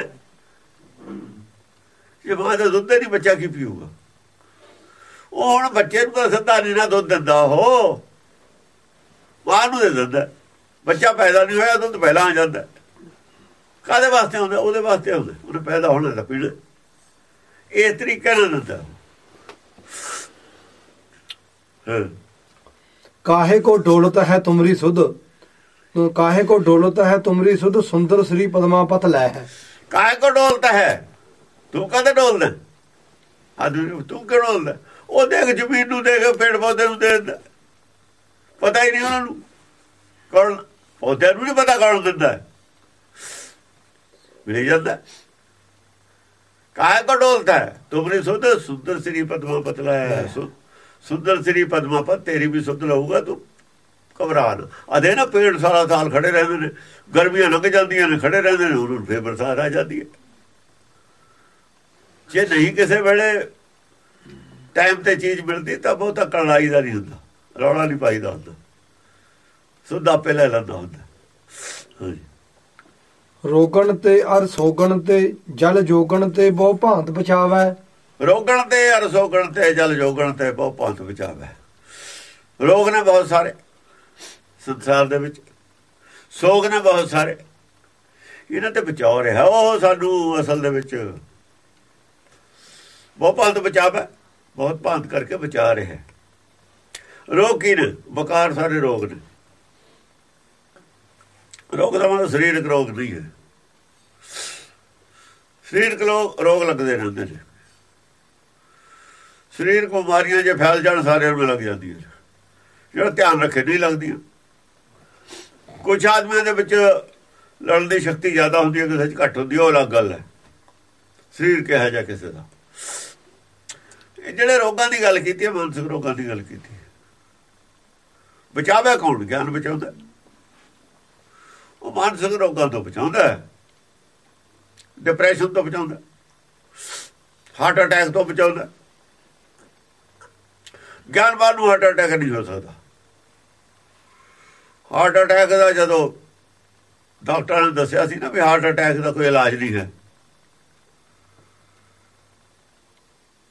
ਜੇ ਮਾਂ ਦਾ ਦੁੱਧ ਨਹੀਂ, ਬੱਚਾ ਕੀ ਪੀਊਗਾ? ਉਹ ਹੁਣ ਬੱਚੇ ਨੂੰ ਤਾਂ ਸਿੱਧਾ ਨਹੀਂ ਨਾ ਦੁੱਧ ਦਿੰਦਾ ਉਹ। ਮਾਂ ਨੂੰ ਦੇ ਦਿੰਦਾ। ਬੱਚਾ ਪੈਦਾ ਨਹੀਂ ਹੋਇਆ, ਦੁੱਧ ਪਹਿਲਾਂ ਆ ਜਾਂਦਾ। ਕਾਦੇ ਵਾਸਤੇ ਹੁੰਦਾ ਉਹਦੇ ਵਾਸਤੇ ਹੁੰਦਾ ਉਹਨੇ ਪੈਦਾ ਹੋਣਾ ਤਾਂ ਪੀੜ। ਇਸ ਤਰੀਕੇ ਨਾਲ ਹੁੰਦਾ ਕਾਹੇ ਕੋ ਡੋਲਤ ਹੈ ਤੁਮਰੀ ਸੁਧ? ਕਾਹੇ ਕੋ ਡੋਲਤ ਹੈ ਤੁਮਰੀ ਸੁਧ? ਸੁੰਦਰ ਸ੍ਰੀ ਪਦਮਾਪਤ ਲੈ ਹੈ। ਕਾਹੇ ਕੋ ਡੋਲਤ ਹੈ? ਤੂੰ ਕਦੇ ਡੋਲਦਾ? ਆਦੂ ਤੂੰ ਕਿਉਂ ਡੋਲਦਾ? ਉਹ ਦੇਖ ਜ਼ਮੀਨ ਨੂੰ ਦੇਖ ਪੇੜ ਪੌਦੇ ਨੂੰ ਦੇਖ। ਪਤਾ ਹੀ ਨਹੀਂ ਉਹਨਾਂ ਨੂੰ। ਕੌਣ? ਪੌਦੇ ਨੂੰ ਨਹੀਂ ਪਤਾ ਕੌਣ ਦਿੰਦਾ। ਮਿਲ ਜਾਂਦਾ। ਕਾਇ ਕੋ ਡੋਲਦਾ ਤੁਮਰੀ ਸੁਧ ਸੁੰਦਰ ਸ੍ਰੀ ਪਦਮਾ ਪਤਲਾ ਸੁੰਦਰ ਸ੍ਰੀ ਪਦਮਾ ਪਤ ਤੇਰੀ ਵੀ ਸੁਧ ਲਊਗਾ ਤੂੰ। ਘਬਰਾਨ ਅਦੇ ਨਾ ਪੇੜ ਸਾਰਾ ਸਾਲ ਖੜੇ ਰਹਿੰਦੇ ਨੇ ਗਰਮੀਆਂ ਲੰਘ ਜਾਂਦੀਆਂ ਨੇ ਖੜੇ ਰਹਿੰਦੇ ਨੇ ਹੁਣ ਫੇਰ ਬਰਸਾਤ ਆ ਜਾਂਦੀ ਹੈ। ਜੇ ਨਹੀਂ ਕਿਸੇ ਵੇਲੇ ਟਾਈਮ ਤੇ ਚੀਜ਼ ਮਿਲਦੀ ਤਾਂ ਬਹੁਤਾ ਕੜਾਈ ਦਾ ਨਹੀਂ ਹੁੰਦਾ ਰੌਲਾ ਨਹੀਂ ਪਾਈਦਾ ਹੁੰਦਾ। ਸੁਧ ਆਪੇ ਲੈ ਲੈਂਦਾ ਹੁੰਦਾ। ਹਾਂਜੀ। ਰੋਗਣ ਤੇ ਅਰ ਸੋਗਣ ਤੇ, ਜਲ ਜੋਗਣ ਤੇ ਬਹੁ ਭਾਂਤ ਬਚਾਵੈ ਰੋਗਣ ਤੇ ਅਰ ਸੋਗਣ ਤੇ, ਜਲ ਜੋਗਣ ਤੇ ਬਹੁਤ ਪੰਥ ਬਚਾਵੇ ਰੋਗ ਨੇ ਬਹੁਤ ਸਾਰੇ ਸੰਸਾਰ ਦੇ ਵਿੱਚ। ਸੋਗ ਨੇ ਬਹੁਤ ਸਾਰੇ। ਇਹਨਾਂ ਤੇ ਬਚਾਓ ਰਿਹਾ। ਉਹ ਸਾਨੂੰ ਅਸਲ ਦੇ ਵਿੱਚ ਬਹੁਤ ਭਾਂਤ ਬਚਾਵੇ ਬਹੁਤ ਭਾਂਤ ਕਰਕੇ ਬਚਾ ਰਿਹਾ। ਰੋਗ ਕੀ ਨੇ? ਬਕਾਰ ਸਾਰੇ ਰੋਗ ਨੇ। ਰੋਗ ਦਾ ਮਤਲਬ ਸਰੀਰਕ ਰੋਗ ਨਹੀਂ ਹੈ। ਸਰੀਰਕ ਲੋਕ ਰੋਗ ਲੱਗਦੇ ਰਹਿੰਦੇ ਨੇ ਸਰੀਰਕ ਬਿਮਾਰੀਆਂ ਜੇ ਫੈਲ ਜਾਣ, ਸਾਰਿਆਂ ਨੂੰ ਲੱਗ ਜਾਂਦੀਆਂ ਜਿਹੜਾ ਧਿਆਨ ਰੱਖੇ ਨਹੀਂ ਲੱਗਦੀਆਂ। ਕੁਝ ਆਦਮੀਆਂ ਦੇ ਵਿੱਚ ਲੜਨ ਦੀ ਸ਼ਕਤੀ ਜ਼ਿਆਦਾ ਹੁੰਦੀ ਹੈ, ਕਿਸੇ 'ਚ ਘੱਟ ਹੁੰਦੀ ਹੈ, ਉਹ ਅਲੱਗ ਗੱਲ ਹੈ। ਸਰੀਰ ਕਿਹਾ ਜਾ ਕਿਸੇ ਦਾ। ਇਹ ਜਿਹੜੇ ਰੋਗਾਂ ਦੀ ਗੱਲ ਕੀਤੀ ਹੈ, ਮਾਨਸਿਕ ਰੋਗਾਂ ਦੀ ਗੱਲ ਕੀਤੀ ਹੈ। ਬਚਾਵੇ ਕੌਣ? ਗਿਆਨ ਬਚਾਉਂਦਾ। ਉਹ ਮਾਨਸਿਕ ਰੋਗਾਂ ਤੋਂ ਬਚਾਉਂਦਾ ਹੈ। ਡਿਪਰੈਸ਼ਨ ਤੋਂ ਬਚਾਉਂਦਾ ਹਾਰਟ ਅਟੈਕ ਤੋਂ ਬਚਾਉਂਦਾ ਗਿਆਨਵਾਨ ਨੂੰ ਹਾਰਟ ਅਟੈਕ ਨਹੀਂ ਹੋ ਸਕਦਾ। ਹਾਰਟ ਅਟੈਕ ਦਾ ਜਦੋਂ ਡਾਕਟਰਾਂ ਨੇ ਦੱਸਿਆ ਸੀ ਨਾ ਵੀ ਹਾਰਟ ਅਟੈਕ ਦਾ ਕੋਈ ਇਲਾਜ ਨਹੀਂ ਹੈ।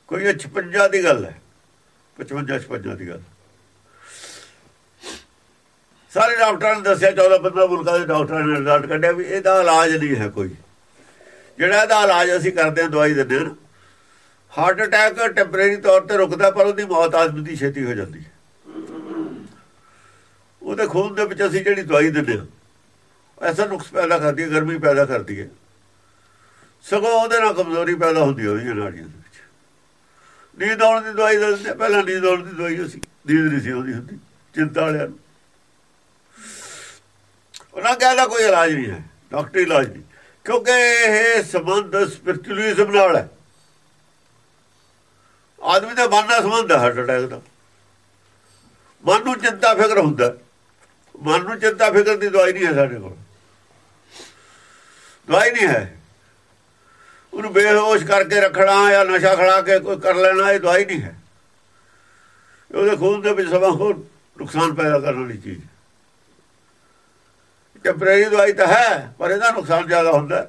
ਕੋਈ 56 ਦੀ ਗੱਲ ਹੈ। 55 56 ਦੀ ਗੱਲ ਸਾਰੇ ਡਾਕਟਰਾਂ ਨੇ ਦੱਸਿਆ 14 15 ਮੁਲਕਾਂ ਦੇ ਡਾਕਟਰਾਂ ਨੇ ਰਿਜ਼ਲਟ ਕੱਢਿਆ ਵੀ ਇਹਦਾ ਇਲਾਜ ਨਹੀਂ ਹੈ ਕੋਈ। ਜਿਹੜਾ ਇਹਦਾ ਇਲਾਜ ਅਸੀਂ ਕਰਦੇ ਹਾਂ, ਦਵਾਈ ਦਿੰਦੇ ਹਾਂ ਹਾਰਟ ਅਟੈਕ ਟੈਂਪਰੇਰੀ ਤੌਰ ਤੇ ਰੁਕਦਾ, ਪਰ ਉਹਦੀ ਮੌਤ ਆਦਮੀ ਦੀ ਛੇਤੀ ਹੋ ਜਾਂਦੀ ਹੈ। ਉਹਦੇ ਖੂਨ ਦੇ ਵਿੱਚ ਅਸੀਂ ਜਿਹੜੀ ਦਵਾਈ ਦਿੰਦੇ ਹਾਂ ਐਸਾ ਨੁਕਸ ਪੈਦਾ ਕਰਦੀ ਹੈ, ਗਰਮੀ ਪੈਦਾ ਕਰਦੀ ਹੈ। ਸਗੋਂ ਉਹਦੇ ਨਾਲ ਕਮਜ਼ੋਰੀ ਪੈਦਾ ਹੁੰਦੀ ਹੋਈ ਨਾੜੀਆਂ ਦੇ ਵਿੱਚ। ਨੀਂਦ ਆਉਣ ਦੀ ਦਵਾਈ ਦਿੰਦੇ ਪਹਿਲਾਂ ਨੀਂਦ ਆਉਣ ਦੀ ਦਵਾਈ ਅਸੀਂ, ਨੀਂਦ ਨਹੀਂ ਸੀ ਆਉਂਦੀ ਹੁੰਦੀ, ਚਿੰਤਾ ਵਾਲਿਆਂ ਨੂੰ। ਉਹਨਾਂ ਕਹਿੰਦਾ ਕੋਈ ਇਲਾਜ ਨਹੀਂ ਹੈ, ਡਾਕਟਰੀ ਇਲਾਜ ਨਹੀਂ। ਕਿਉਂਕਿ ਇਹ ਸੰਬੰਧ ਸਪਿਰਚੁਅਲਿਜ਼ਮ ਨਾਲ ਹੈ। ਆਦਮੀ ਦਾ ਮਨ ਨਾਲ ਸੰਬੰਧ ਹੈ ਹਾਰਟ ਅਟੈਕ ਦਾ। ਮਨ ਨੂੰ ਚਿੰਤਾ ਫਿਕਰ ਹੁੰਦਾ ਮਨ ਨੂੰ ਚਿੰਤਾ ਫਿਕਰ ਦੀ ਦਵਾਈ ਨਹੀਂ ਹੈ ਸਾਡੇ ਕੋਲ। ਦਵਾਈ ਨਹੀਂ ਹੈ। ਉਹਨੂੰ ਬੇਹੋਸ਼ ਕਰਕੇ ਰੱਖਣਾ ਜਾਂ ਨਸ਼ਾ ਖੜਾ ਕੇ ਕੋਈ ਕਰ ਲੈਣਾ, ਇਹ ਦਵਾਈ ਨਹੀਂ ਹੈ। ਉਹਦੇ ਖੂਨ ਦੇ ਵਿੱਚ ਸਭ ਹੋਰ ਨੁਕਸਾਨ ਪੈਦਾ ਕਰਨ ਵਾਲੀ ਚੀਜ਼ ਟੈਂਪਰੇਰੀ ਦਵਾਈ ਤਾਂ ਹੈ, ਪਰ ਇਹਦਾ ਨੁਕਸਾਨ ਜ਼ਿਆਦਾ ਹੁੰਦਾ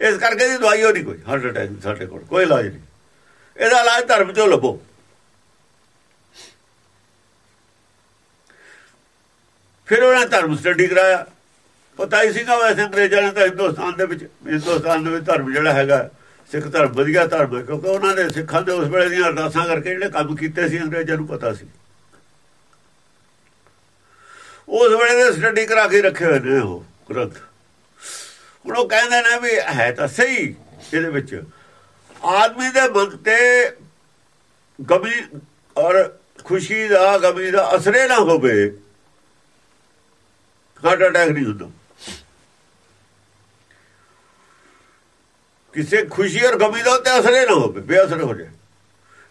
ਇਸ ਕਰਕੇ ਦੀ ਦਵਾਈ ਹੋ ਨਹੀਂ ਕੋਈ ਹਾਰਟ ਅਟੈਕ ਸਾਡੇ ਕੋਲ, ਕੋਈ ਇਲਾਜ ਨਹੀਂ। ਇਹਦਾ ਇਲਾਜ ਧਰਮ ਚੋਂ ਲੱਭੋ। ਫਿਰ ਉਹਨਾਂ ਧਰਮ ਸਟੱਡੀ ਕਰਾਇਆ। ਪਤਾ ਹੀ ਸੀਗਾ ਵੈਸੇ ਅੰਗਰੇਜ਼ਾਂ ਨੇ ਤਾਂ ਹਿੰਦੁਸਤਾਨ ਦੇ ਵਿੱਚ, ਹਿੰਦੁਸਤਾਨ ਦੇ ਵਿੱਚ ਧਰਮ ਜਿਹੜਾ ਹੈਗਾ, ਸਿੱਖ ਧਰਮ ਵਧੀਆ ਧਰਮ ਹੈ, ਕਿਉਂਕਿ ਉਹਨਾਂ ਨੇ ਸਿੱਖਾਂ ਦੇ ਉਸ ਵੇਲੇ ਦੀਆਂ ਅਰਦਾਸਾਂ ਕਰਕੇ ਜਿਹੜੇ ਕੰਮ ਕੀਤੇ ਸੀ ਅੰਗਰੇਜ਼ਾਂ ਨੂੰ ਪਤਾ ਸੀ। ਉਸ ਵੇਲੇ ਦੇ ਸਟੱਡੀ ਕਰਾ ਕੇ ਰੱਖੇ ਹੋਏ ਨੇ ਉਹ, ਗ੍ਰੰਥ। ਹੁਣ ਉਹ ਕਹਿੰਦੇ ਨੇ ਵੀ ਹੈ ਤਾਂ ਸਹੀ ਇਹਦੇ ਵਿੱਚ। ਆਦਮੀ ਦੇ ਮਨ ਤੇ ਗਮੀ ਔਰ ਖੁਸ਼ੀ ਦਾ, ਗਮੀ ਦਾ ਅਸਰੇ ਨਾ ਹੋਵੇ। ਹਾਰਟ ਅਟੈਕ ਨਹੀਂ ਹੁੰਦਾ। ਕਿਸੇ ਖੁਸ਼ੀ ਔਰ ਗਮੀ ਦਾ ਤੇ ਅਸਰੇ ਨਾ ਹੋਵੇ, ਬੇਅਸਰ ਹੋ ਜਾਏ।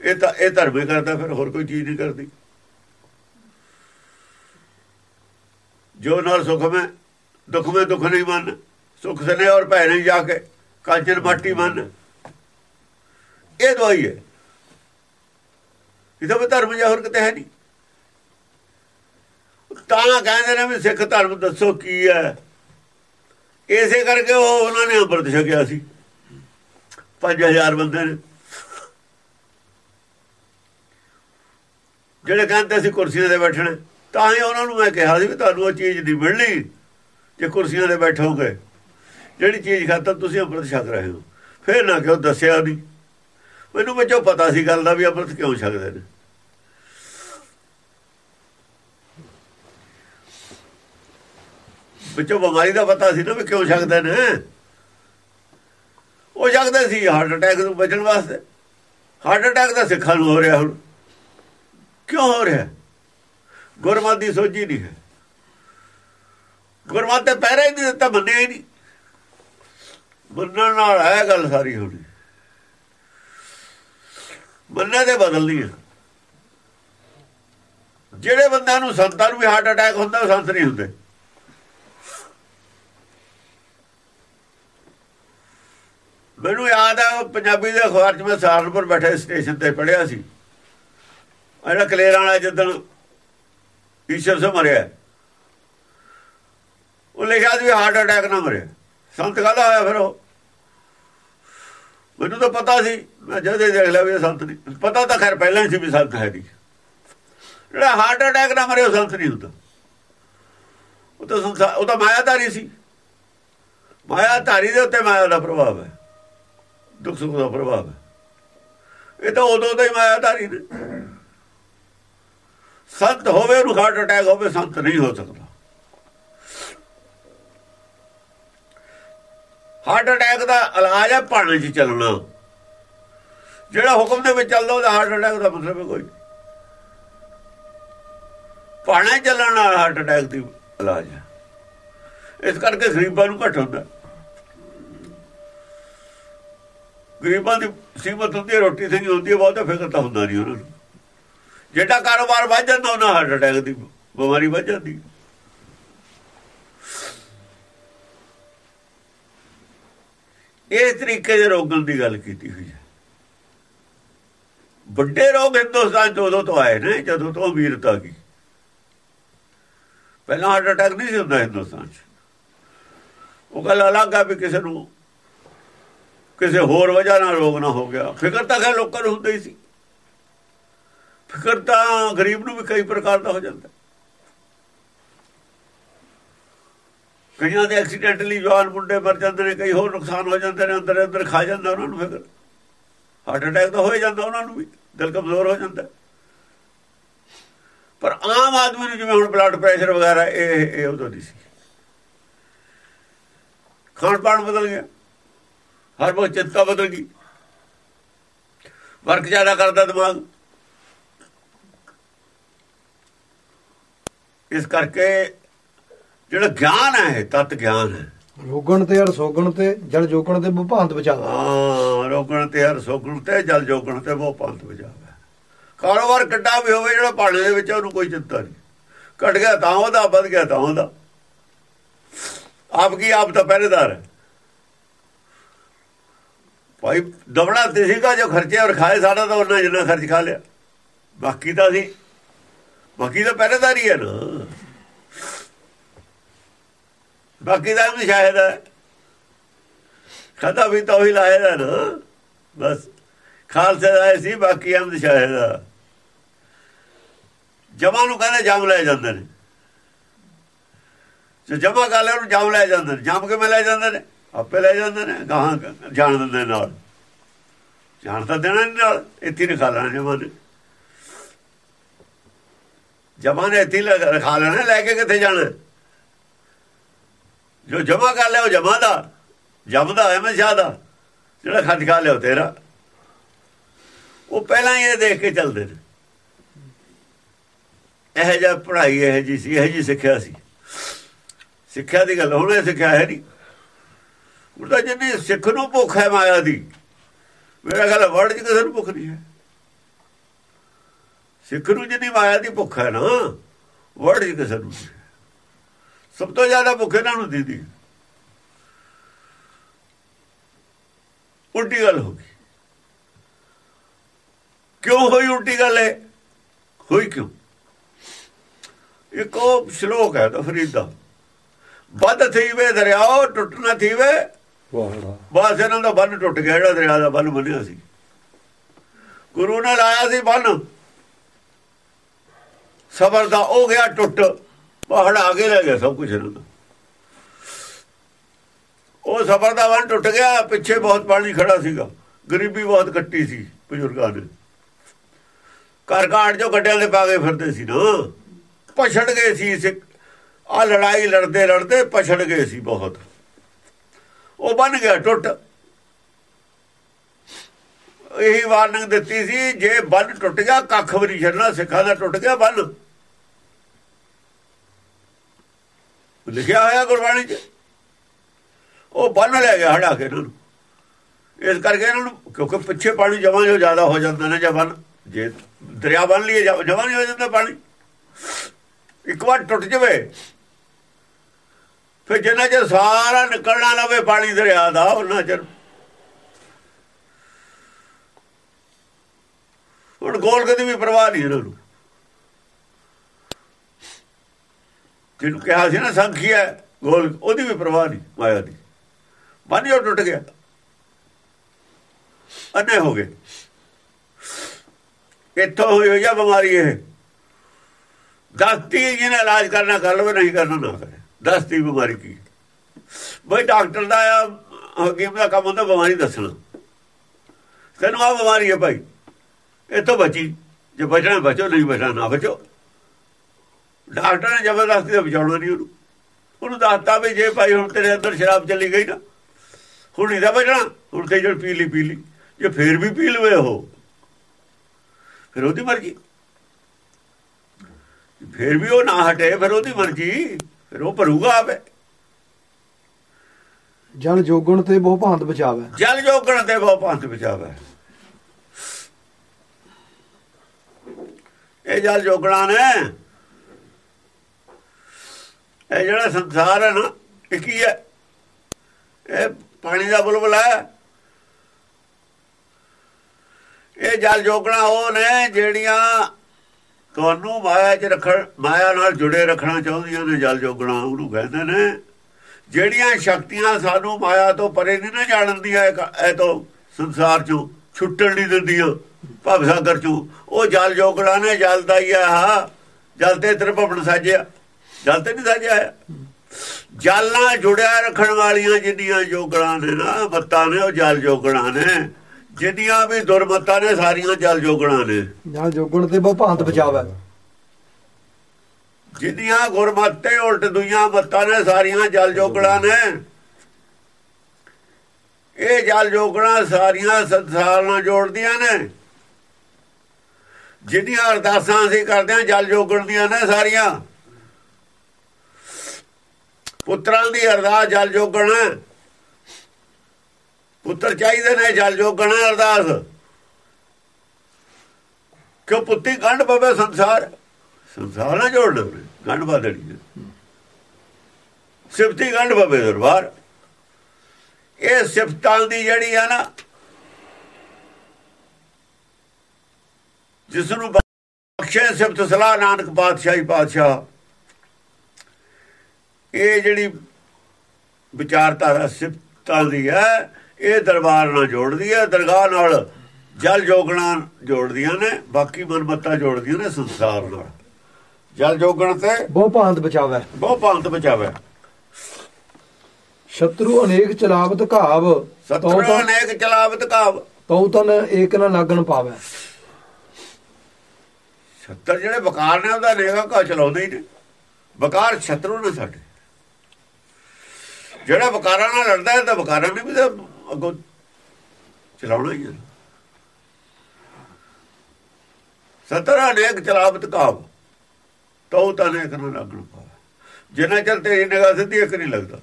ਇਹ ਤਾਂ, ਇਹ ਧਰਮੇ ਕਰਦਾ, ਫਿਰ ਹੋਰ ਕੋਈ ਚੀਜ਼ ਨਹੀਂ ਕਰਦੀ। ਜੋ ਨਾਲ ਸੁਖ ਮੈਂ, ਦੁੱਖ ਮੈਂ ਦੁੱਖ ਨਹੀਂ ਮੰਨ। ਸੁਖ ਸਨੇ ਔਰ ਭੈ ਨਹੀਂ ਜਾ ਕੇ ਕਾਂਚਨ ਮਾਟੀ ਮੰਨ। ਇਹ ਦਵਾਈ ਹੈ ਇਹਦਾ ਵੀ ਧਰਮ ਜਾਂ ਹੋਰ ਕਿਤੇ ਹੈ ਨਹੀਂ। ਤਾਂ ਕਹਿੰਦੇ ਨੇ ਵੀ ਸਿੱਖ ਧਰਮ ਦੱਸੋ ਕੀ ਹੈ। ਇਸੇ ਕਰਕੇ ਉਹ ਉਹਨਾਂ ਨੇ ਅੰਮ੍ਰਿਤ ਛਕਿਆ ਸੀ। 5000 ਬੰਦੇ ਨੇ। ਜਿਹੜੇ ਕਹਿੰਦੇ ਸੀ ਕੁਰਸੀਆਂ ਤੇ ਬੈਠਣੇ। ਤਾਂ ਹੀ ਉਹਨਾਂ ਨੂੰ ਮੈਂ ਕਿਹਾ ਸੀ ਵੀ ਤੁਹਾਨੂੰ ਉਹ ਚੀਜ਼ ਨਹੀਂ ਮਿਲਣੀ ਜੇ ਕੁਰਸੀਆਂ ਤੇ ਬੈਠੋਗੇ। ਜਿਹੜੀ ਚੀਜ਼ ਖਾਤਰ ਤੁਸੀਂ ਅੰਮ੍ਰਿਤ ਛਕ ਰਹੇ ਹੋ। ਫਿਰ ਨਾ ਕਿਉਂ ਦੱਸਿਆ ਨਹੀਂ ਮੈਨੂੰ ਵਿੱਚੋਂ ਪਤਾ ਸੀ ਗੱਲ ਦਾ ਵੀ ਅੰਮ੍ਰਿਤ ਕਿਉਂ ਛਕਦੇ ਨੇ। ਵਿੱਚੋਂ ਬਿਮਾਰੀ ਦਾ ਪਤਾ ਸੀ ਨਾ ਵੀ ਕਿਉਂ ਛਕਦੇ ਨੇ। ਉਹ ਛਕਦੇ ਸੀ ਹਾਰਟ ਅਟੈਕ ਤੋਂ ਬਚਣ ਵਾਸਤੇ। ਹਾਰਟ ਅਟੈਕ ਦਾ ਸਿੱਖਾਂ ਨੂੰ ਹੋ ਰਿਹਾ ਹੁਣ। ਕਿਉਂ ਹੋ ਰਿਹਾ? ਗੁਰਮਤ ਦੀ ਸੋਝੀ ਨਹੀਂ ਹੈ। ਗੁਰਮਤ ਤੇ ਪਹਿਰਾ ਹੀ ਨਹੀਂ ਦਿੱਤਾ, ਮੰਨਿਆ ਹੀ ਨਹੀਂ। ਮੰਨਣ ਨਾਲ ਹੈ ਗੱਲ ਸਾਰੀ ਹੋਣੀ। ਮੰਨਣਾ ਦੇ ਬਦਲਦੀ ਹੈ। ਜਿਹੜੇ ਬੰਦਿਆਂ ਨੂੰ ਸੰਤਾਂ ਨੂੰ ਵੀ ਹਾਰਟ ਅਟੈਕ ਹੁੰਦਾ, ਉਹ ਸੰਤ ਨਹੀਂ ਹੁੰਦੇ। ਮੈਨੂੰ ਯਾਦ ਆ ਪੰਜਾਬੀ ਦੇ ਅਖਬਾਰ 'ਚ ਮੈਂ ਸਹਾਰਨਪੁਰ ਬੈਠੇ ਸਟੇਸ਼ਨ ਤੇ ਪੜਿਆ ਸੀ। ਇਹਨਾਂ ਕਲੇਰਾਂ ਵਾਲਾ ਜਦੋਂ ਈਸ਼ਵਰ ਸੇ ਮਰਿਆ। ਉਹ ਲਿਖਿਆ ਸੀ ਹਾਰਟ ਅਟੈਕ ਨਾਲ ਮਰਿਆ। ਸੰਤ ਕਾਹਦਾ ਹੋਇਆ ਫਿਰ ਉਹ? ਮੈਨੂੰ ਤਾਂ ਪਤਾ ਸੀ। ਮੈਂ ਜਦ ਦੇਖ ਲਿਆ ਵੀ ਇਹ ਸੰਤ ਨਹੀਂ। ਪਤਾ ਤਾਂ ਖੈਰ ਪਹਿਲਾਂ ਹੀ ਸੀ ਵੀ ਸੰਤ ਹੈ ਨਹੀਂ। ਜਿਹੜਾ ਹਾਰਟ ਅਟੈਕ ਨਾਲ ਮਰਿਆ ਸੰਤ ਨਹੀਂ ਹੁੰਦਾ। ਉਹ ਤਾਂ ਸੰਸਾਰ ਉਹ ਤਾਂ ਮਾਇਆਧਾਰੀ ਸੀ। ਮਾਇਆਧਾਰੀ ਦੇ ਉੱਤੇ ਮਾਇਆ ਦਾ ਪ੍ਰਭਾਵ ਹੈ। ਦੁੱਖ ਸੁੱਖ ਦਾ ਪ੍ਰਭਾਵ ਹੈ। ਇਹ ਤਾਂ ਉਦੋਂ ਦਾ ਹੀ ਮਾਇਆਧਾਰੀ ਨੇ। ਸੰਤ ਹੋਵੇ, ਉਹਨੂੰ ਹਾਰਟ ਅਟੈਕ ਹੋਵੇ, ਸੰਤ ਨਹੀਂ ਹੋ ਸਕਦਾ। ਹਾਰਟ ਅਟੈਕ ਦਾ ਇਲਾਜ ਹੈ ਪਾਣੀ 'ਚ ਚੱਲਣਾ। ਜਿਹੜਾ ਹੁਕਮ ਦੇ ਵਿੱਚ ਚੱਲਦਾ, ਉਹਦਾ ਹਾਰਟ ਅਟੈਕ ਦਾ ਮਤਲਬ ਹੈ ਕੋਈ ਪਾਣਾ ਚੱਲਣ ਨਾਲ ਹਾਰਟ ਅਟੈਕ ਦੀ ਇਲਾਜ ਹੈ। ਇਸ ਕਰਕੇ ਗਰੀਬਾਂ ਨੂੰ ਘਟ ਹੁੰਦਾ। ਗਰੀਬਾਂ ਦੀ ਸੀਮਤ ਹੁੰਦੀ ਹੈ, ਰੋਟੀ ਸਹੀ ਹੁੰਦੀ ਹੈ, ਬਹੁਤਾ ਫਿਕਰ ਤਾਂ ਹੁੰਦਾ ਨਹੀਂ ਉਹਨਾਂ ਨੂੰ। ਜਿਹੜਾ ਕਾਰੋਬਾਰ ਵੱਧ ਜਾਂਦਾ, ਉਹਨਾਂ ਹਾਰਟ ਅਟੈਕ ਦੀ ਬਿਮਾਰੀ ਵੱਧ ਜਾਂਦੀ। ਇਸ ਤਰੀਕੇ ਦੇ ਰੋਗਾਂ ਦੀ ਗੱਲ ਕੀਤੀ ਹੋਈ ਹੈ। ਵੱਡੇ ਰੋਗ ਹਿੰਦੁਸਤਾਨ ਚ ਉਦੋਂ ਤੋਂ ਆਏ ਨੇ, ਜਦੋਂ ਤੋਂ ਅਮੀਰਤਾ ਗਈ। ਪਹਿਲਾਂ ਹਾਰਟ ਅਟੈਕ ਨਹੀਂ ਸੀ ਹੁੰਦਾ ਹਿੰਦੁਸਤਾਨ ਚ। ਉਹ ਗੱਲ ਅਲੱਗ ਆ ਵੀ ਕਿਸੇ ਨੂੰ ਕਿਸੇ ਹੋਰ ਵਜ੍ਹਾ ਨਾਲ ਰੋਗ ਨਾ ਹੋ ਗਿਆ। ਫਿਕਰ ਤਾਂ ਹੈ ਲੋਕਾਂ ਨੂੰ ਹੁੰਦਾ ਹੀ ਸੀ। ਫਿਕਰ ਤਾਂ ਗਰੀਬ ਨੂੰ ਵੀ ਕਈ ਪ੍ਰਕਾਰ ਦਾ ਹੋ ਜਾਂਦਾ। ਕਈਆਂ ਦੇ ਐਕਸੀਡੈਂਟਲੀ ਜਵਾਨ ਮੁੰਡੇ ਮਰ ਜਾਂਦੇ ਨੇ, ਕਈ ਹੋਰ ਨੁਕਸਾਨ ਹੋ ਜਾਂਦੇ ਨੇ, ਅੰਦਰ ਅੰਦਰ ਖਾ ਜਾਂਦਾ ਉਹਨਾਂ ਨੂੰ ਫਿਕਰ। ਹਾਰਟ ਅਟੈਕ ਤਾਂ ਹੋ ਜਾਂਦਾ ਉਹਨਾਂ ਨੂੰ ਵੀ, ਦਿਲ ਕਮਜ਼ੋਰ ਹੋ ਜਾਂਦਾ। ਪਰ ਆਮ ਆਦਮੀ ਨੂੰ ਜਿਵੇਂ ਹੁਣ ਬਲੱਡ ਪ੍ਰੈਸ਼ਰ ਵਗੈਰਾ, ਇਹ ਇਹ ਉਦੋਂ ਨਹੀਂ ਸੀ। ਖਾਣ ਪਾਣ ਬਦਲ ਗਿਆ। ਹਰ ਵਕਤ ਚਿੰਤਾ ਬਦਲ ਗਈ। ਵਰਕ ਜ਼ਿਆਦਾ ਕਰਦਾ ਦਿਮਾਗ। ਇਸ ਕਰਕੇ ਜਿਹੜਾ ਗਿਆਨ ਹੈ ਤਤ ਗਿਆਨ ਹੈ। ਰੋਗਣ ਤੇ ਅਰ ਸੋਗਣ ਤੇ ਜਲ ਜੋਗਣ ਤੇ ਵਿਭਾਂਤ ਬਚਾਵਾ ਹਾਂ ਰੋਗਣ ਤੇ ਹਰ ਸੋਗਣ ਤੇ ਜਲ ਜੋਗਣ ਤੇ ਪੰਥ ਵਜਾਵੇ ਕਾਰੋਬਾਰ ਕੱਟਾ ਵੀ ਹੋਵੇ ਜਿਹੜਾ ਪਾਣੀ ਦੇ ਵਿੱਚ ਉਹਨੂੰ ਕੋਈ ਚਿੰਤਾ ਨਹੀਂ। ਘਟ ਗਿਆ ਤਾਂ ਉਹਦਾ ਵੱਧ ਗਿਆ ਤਾਂ ਉਹਦਾ। ਆਪ ਕੀ ਆਪ ਤਾਂ ਪਹਿਰੇਦਾਰ ਹੈ। ਭਾਈ ਦਬੜਾ ਤੇ ਸੀਗਾ ਜੋ ਖਰਚੇ ਔਰ ਖਾਏ ਸਾਡਾ ਤਾਂ ਉਹਨਾਂ ਜਿੰਨਾ ਖਰਚ ਖਾ ਲਿਆ। ਬਾਕੀ ਤਾਂ ਸੀ ਬਾਕੀ ਤਾਂ ਪਹਿਰੇਦਾਰੀ ਹੈ ਨਾ। ਬਾਕੀ ਦਾ ਵੀ ਸ਼ਾਇਦ ਹੈ। ਖਾਦਾ ਵੀ ਤਾਂ ਉਹੀ ਲਾਇਆ ਨਾ। ਬਸ, ਖਾਲਸੇ ਦਾ ਸੀ, ਬਾਕੀ ਹਮ ਸ਼ਾਇਦ ਦਾ ਜਮਾ ਨੂੰ ਕਹਿੰਦੇ ਜਮ ਲੈ ਜਾਂਦੇ ਨੇ। ਜੋ ਜਮਾ ਕਰ ਲੈ ਉਹਨੂੰ ਜਮ ਲੈ ਜਾਂਦੇ ਨੇ। ਜਮ ਕੇ ਲੈ ਜਾਂਦੇ ਨੇ? ਆਪੇ ਲੈ ਜਾਂਦੇ ਨੇ, ਗਾਹਾਂ ਜਾਣ ਦਿੰਦੇ ਨਾਲ। ਜਾਣ ਤਾਂ ਦੇਣਾ ਨਹੀਂ ਨਾਲ, ਇੱਥੇ ਨਹੀਂ ਖਾ ਲੈਣਾ ਜਮਾ ਨੇ। ਜਮਾ ਨੇ ਇੱਥੇ ਰਖਾ ਲੈਣਾ, ਲੈ ਕੇ ਕਿੱਥੇ ਜਾਣਾ? ਜੋ ਜਮਾ ਕਰ ਲਿਆ ਉਹ ਜਮਾ ਦਾ। ਜਮਦਾ ਹੈ ਮੈਂ ਜ਼ਿਆਦਾ ਜਿਹੜਾ ਖੱਜ ਖਾ ਲਿਆ ਤੇਰਾ। ਉਹ ਪਹਿਲਾਂ ਹੀ ਇਹ ਦੇਖ ਕੇ ਚੱਲਦੇ ਨੇ। ਇਹ ਜਿਹਾ ਪੜ੍ਹਾਈ ਇਹ ਜੀ ਸੀ, ਇਹ ਜੀ ਸਿੱਖਿਆ ਸੀ। ਸਿੱਖਿਆ ਦੀ ਗੱਲ ਹੁਣ ਇਹ ਸਿੱਖਿਆ ਹੈ ਨਹੀਂ। ਉਹਦਾ ਜਿੰਨੀ ਸਿੱਖ ਨੂੰ ਭੁੱਖ ਹੈ ਮਾਇਆ ਦੀ, ਮੇਰਾ ਗੱਲ ਵਰਡ ਚ ਕਿਸੇ ਨੂੰ ਭੁੱਖ ਨਹੀਂ ਹੈ। ਸਿੱਖ ਨੂੰ ਜਿੰਨੀ ਮਾਇਆ ਦੀ ਭੁੱਖ ਹੈ ਨਾ ਵਰਡ ਚ ਕਿਸੇ ਨੂੰ। ਸਭ ਤੋਂ ਜ਼ਿਆਦਾ ਭੁੱਖ ਇਹਨਾਂ ਨੂੰ ਦੀਦੀ। ਉਲਟੀ ਗੱਲ ਹੋ ਗਈ। ਕਿਉਂ ਹੋਈ ਉਲਟੀ ਗੱਲ ਹੈ ਹੋਈ ਕਿਉਂ? ਇੱਕ ਉਹ ਸ਼ਲੋਕ ਹੈ ਤਾਂ ਫਰੀਦਾ ਵੱਧ ਥੀਵੇ ਦਰਿਆਓ ਟੁੱਟਣਾ ਥੀਵੇ। ਬਸ ਇਹਨਾਂ ਦਾ ਬੰਨ ਟੁੱਟ ਗਿਆ ਜਿਹੜਾ ਦਰਿਆ ਦਾ ਬੰਨ ਬੰਨਿਆ ਸੀ। ਗੁਰੂ ਨੇ ਲਾਇਆ ਸੀ ਬੰਨ। ਸਬਰ ਦਾ ਉਹ ਗਿਆ, ਟੁੱਟ। ਪਹਾੜ ਆਗੇ ਲੈ ਗਿਆ ਸਭ ਕੁਝ ਇਹਨਾਂ ਦਾ ਉਹ ਸਬਰ ਦਾ ਬੰਨ ਟੁੱਟ ਗਿਆ, ਪਿੱਛੇ ਬਹੁਤ ਪਾਣੀ ਖੜਾ ਸੀਗਾ। ਗਰੀਬੀ ਬਹੁਤ ਕੱਟੀ ਸੀ ਬਜ਼ੁਰਗਾਂ ਨੇ ਘਰ ਘਾਟ ਜੋ ਗੱਡਿਆਂ ਦੇ ਪਾਗੇ ਫਿਰਦੇ ਸੀ ਨਾ। ਪਛੜ ਗਏ ਸੀ ਸਿੱਖ ਆ ਲੜਾਈ ਲੜਦੇ ਲੜਦੇ ਪਛੜ ਗਏ ਸੀ ਬਹੁਤ। ਉਹ ਬਣ ਗਿਆ, ਟੁੱਟ। ਇਹੀ ਵਾਰਨਿੰਗ ਦਿੱਤੀ ਸੀ, ਜੇ ਬੰਨ ਟੁੱਟ ਗਿਆ, ਕੱਖ ਵੀ ਨਹੀਂ ਛੱਡਣਾ, ਸਿੱਖਾਂ ਦਾ ਟੁੱਟ ਗਿਆ ਬੰਨ। ਲਿਖਿਆ ਹੋਇਆ ਗੁਰਬਾਣੀ 'ਚ। ਉਹ ਬੰਨ ਲੈ ਗਿਆ ਹੜਾ ਕੇ ਇਹਨਾਂ ਨੂੰ। ਇਸ ਕਰਕੇ ਇਹਨਾਂ ਨੂੰ ਕਿਉਂਕਿ ਪਿੱਛੇ ਪਾਣੀ ਜਮਾਂ ਜੋ ਜ਼ਿਆਦਾ ਹੋ ਜਾਂਦਾ ਨੇ ਜਬਨ ਜੇ ਦਰਿਆ ਬਣ ਲਈਏ ਜਮਾਂ ਨਹੀਂ ਹੋ ਜਾਂਦਾ ਪਾਣੀ। ਇੱਕ ਵਾਰ ਟੁੱਟ ਜਵੇ। ਫਿਰ ਜਿੰਨਾ ਚਿਰ ਸਾਰਾ ਨਿਕਲਣਾ ਲਵੇ ਪਾਣੀ ਦਰਿਆ ਦਾ, ਉਹਨਾਂ ਚਿਰ। ਹੁਣ ਗੋਲ ਕਦੀ ਵੀ ਪਰਵਾਹ ਨਹੀਂ ਇਹਨਾਂ ਨੂੰ। ਜਿਹਨੂੰ ਕਿਹਾ ਸੀ ਨਾ, ਸੰਖੀ ਹੈ, ਗੋਲ, ਉਹਦੀ ਵੀ ਪਰਵਾਹ ਨਹੀਂ, ਮਾਇਆ ਦੀ। ਬੰਨ ਜੋ ਟੁੱਟ ਗਿਆ। ਅੰਨੇ ਹੋ ਗਏ। ਇੱਥੋਂ ਹੋਈ ਹੋਈ ਆ ਬਿਮਾਰੀ ਇਹ? ਦਸਤੀ ਜਿਹਨੇ ਇਲਾਜ ਕਰਨਾ, ਕਰ ਲਵੇ, ਨਹੀਂ ਕਰਨਾ, ਨਾ ਕਰੇ। ਦਸਤੀ ਬਿਮਾਰੀ ਕੀ? ਬਈ ਡਾਕਟਰ ਦਾ ਹਕੀਮ ਦਾ ਕੰਮ ਹੁੰਦਾ, ਬਿਮਾਰੀ ਦੱਸਣਾ। ਤੈਨੂੰ ਆ ਬਿਮਾਰੀ ਹੈ ਭਾਈ। ਇਹ ਤੋਂ ਬਚੀ। ਜੇ ਬਚਣਾ, ਬਚੋ, ਨਹੀਂ ਬਚਣਾ, ਨਾ ਬਚੋ। ਡਾਕਟਰ ਨੇ ਜ਼ਬਰਦਸਤੀ ਦਾ ਬਚਾਉਣਾ ਨਹੀਂ ਉਹਨੂੰ। ਉਹਨੂੰ ਦੱਸਤਾ ਵੀ ਜੇ ਭਾਈ ਹੁਣ ਤੇਰੇ ਅੰਦਰ ਸ਼ਰਾਬ ਚੱਲੀ ਗਈ ਨਾ ਹੁਣ ਨਹੀਂ ਦਾ ਬਚਣਾ। ਹੁਣ ਤੇ ਜੜ ਪੀ ਲਈ ਪੀ ਲਈ ਜੇ ਫੇਰ ਵੀ ਪੀ ਲਵੇ ਉਹ। ਫਿਰ ਉਹਦੀ ਮਰਜ਼ੀ। ਫਿਰ ਵੀ ਉਹ ਨਾ ਹਟੇ ਫਿਰ ਉਹਦੀ ਮਰਜ਼ੀ। ਫਿਰ ਉਹ ਭਰੂਗਾ ਆਵੇ ਜਲ ਜੋਗਣ ਤੇ ਬਹੁ ਭਾਂਤ ਬਚਾਵੇ। ਜਲ ਜੋਗਣ ਤੇ ਬਹੁ ਪੰਥ ਬਚਾਵੇ। ਇਹ ਜਲ ਜੋਗਣਾ ਨੇ। ਇਹ ਜਿਹੜਾ ਸੰਸਾਰ ਹੈ ਨਾ ਇੱਕ ਹੀ ਹੈ? ਇਹ ਪਾਣੀ ਦਾ ਬੁਲਬੁਲਾ ਇਹ ਜਲ ਜੋਗਣਾ ਉਹ ਨੇ ਜਿਹੜੀਆਂ ਤੁਹਾਨੂੰ ਮਾਇਆ 'ਚ ਰੱਖਣ, ਮਾਇਆ ਨਾਲ ਜੁੜੇ ਰੱਖਣਾ ਚਾਹੁੰਦੀਆਂ ਨੇ, ਜਲ ਜੋਗਣਾ ਉਹਨੂੰ ਕਹਿੰਦੇ ਨੇ। ਜਿਹੜੀਆਂ ਸ਼ਕਤੀਆਂ ਸਾਨੂੰ ਮਾਇਆ ਤੋਂ ਪਰੇ ਨਹੀਂ ਨਾ ਜਾਣਨ ਦੀਆਂ ਇਹ ਤੋਂ ਸੰਸਾਰ ਚੋਂ ਛੁੱਟਣ ਨਹੀਂ ਦਿੰਦੀਆਂ, ਭਵ ਸਾਗਰ ਚੋਂ। ਉਹ ਜਲ ਜੋਗਣਾ ਨੇ, ਜਲ ਦਾ ਹੀ ਆ ਜਲ ਤੇ ਤ੍ਰਿਭਵਨ ਸਾਜਿਆ। ਜਲ ਤੇ ਨਹੀਂ ਸਾਜਿਆ ਹੈ। ਜਲ ਨਾਲ ਜੁੜਿਆ ਰੱਖਣ ਵਾਲੀਆਂ ਜਿੰਨੀਆਂ ਜੋਗਣਾ ਨੇ ਨਾ ਮੱਤਾਂ ਨੇ ਉਹ ਜਲ ਜੋਗਣਾ ਨੇ। ਜਿੰਨੀਆਂ ਵੀ ਦੁਰਮਤਾਂ ਨੇ ਸਾਰੀਆਂ ਜਲ ਜੋਗਣਾ ਨੇ। ਜਲ ਜੋਗਣ ਤੇ ਭਾਂਤ ਬਚਾਵੇ। ਜਿੰਨੀਆਂ ਗੁਰਮਤਿ ਉਲਟ ਦੁਈਆਂ ਮੱਤਾਂ ਨੇ ਸਾਰੀਆਂ ਜਲ ਜੋਗਣਾ ਨੇ। ਇਹ ਜਲ ਜੋਗਣਾ ਸਾਰੀਆਂ ਸੰਸਾਰ ਨਾਲ ਜੋੜਦੀਆਂ ਨੇ। ਜਿੰਨੀਆਂ ਅਰਦਾਸਾਂ ਅਸੀਂ ਕਰਦੇ ਹਾਂ ਜਲ ਜੋਗਣ ਦੀਆਂ ਨੇ ਸਾਰੀਆਂ। ਪੁੱਤਰਾਂ ਦੀ ਅਰਦਾਸ ਜਲ ਜੋਗਣ। ਹੈ। ਪੁੱਤਰ ਚਾਹੀਦੇ ਨੇ ਜਲ ਜੋਗਣ, ਅਰਦਾਸ। ਕਿਉਂ ਪੁੱਤੀ ਗੰਢ ਪਵੇ ਸੰਸਾਰ? ਸੰਸਾਰ ਨਾਲ ਜੋੜ ਲਵੇ ਗੰਢ ਬਾਦੜੀ ਸਿਫਤੀ ਗੰਢ ਪਵੇ ਦਰਬਾਰ। ਇਹ ਸਿਫਤਾਂ ਦੀ ਜਿਹੜੀ ਆ ਨਾ ਜਿਸ ਨੂੰ ਬਖਸ਼ੇ ਸਿਫਤ ਸਲਾਹ, ਨਾਨਕ ਪਾਤਸ਼ਾਹੀ ਪਾਤਸ਼ਾਹ। ਇਹ ਜਿਹੜੀ ਵਿਚਾਰਧਾਰਾ ਸਿਫਤਾਂ ਦੀ ਹੈ ਇਹ ਦਰਬਾਰ ਨਾਲ ਜੋੜਦੀ ਹੈ ਦਰਗਾਹ ਨਾਲ ਜਲ ਜੋਗਣਾ ਜੋੜਦੀਆਂ ਨੇ ਬਾਕੀ ਮਨਮੱਤਾ ਜੋੜਦੀਆਂ ਨੇ ਸੰਸਾਰ ਨਾਲ। ਜਲ ਜੋਗਣ ਤੇ ਬਹੁ ਭਾਂਤ ਬਚਾਵੇ। ਬਹੁ ਪੰਥ ਬਚਾਵੇ। ਸ਼ਤਰੂ ਅਨੇਕ ਚਲਾਵਤ ਘਾਵ ਤਉ ਤਨ ਅਨੇਕ ਚਲਾਵਤ ਕਾਵ ਤਉ ਤਨ ਏਕ ਨਾ ਲੱਗਣ ਪਾਵੇ। ਛੱਤਰ ਜਿਹੜੇ ਬਕਾਰ ਨੇ ਉਹਦਾ ਨੇਗਾ ਕਾ ਚਲਾਉਂਦੇ ਹੀ ਨੇ। ਬਕਾਰ ਛਤਰੂ ਨੇ ਸਾਡੇ। ਜਿਹੜਾ ਬਕਾਰਾਂ ਨਾਲ ਲੜਦਾ ਹੈ ਤਾਂ ਬਕਾਰਾਂ ਨੇ ਵੀ ਤਾਂ ਅੱਗੋਂ ਚਲਾਉਣਾ ਹੀ ਹੈ। ਸਤਰ ਅਨੇਕ ਚਲਾਵਤ ਕਾਵ ਤਉ ਤਾਂ ਅਨੇਕ ਨੂੰ ਲੱਗਣ ਪਾਵੇ ਜਿੰਨਾ ਚਿਰ ਤੇਰੀ ਨਿਗਾਹ ਸਿੱਧੀ ਇੱਕ ਨਹੀਂ ਲੱਗਦਾ।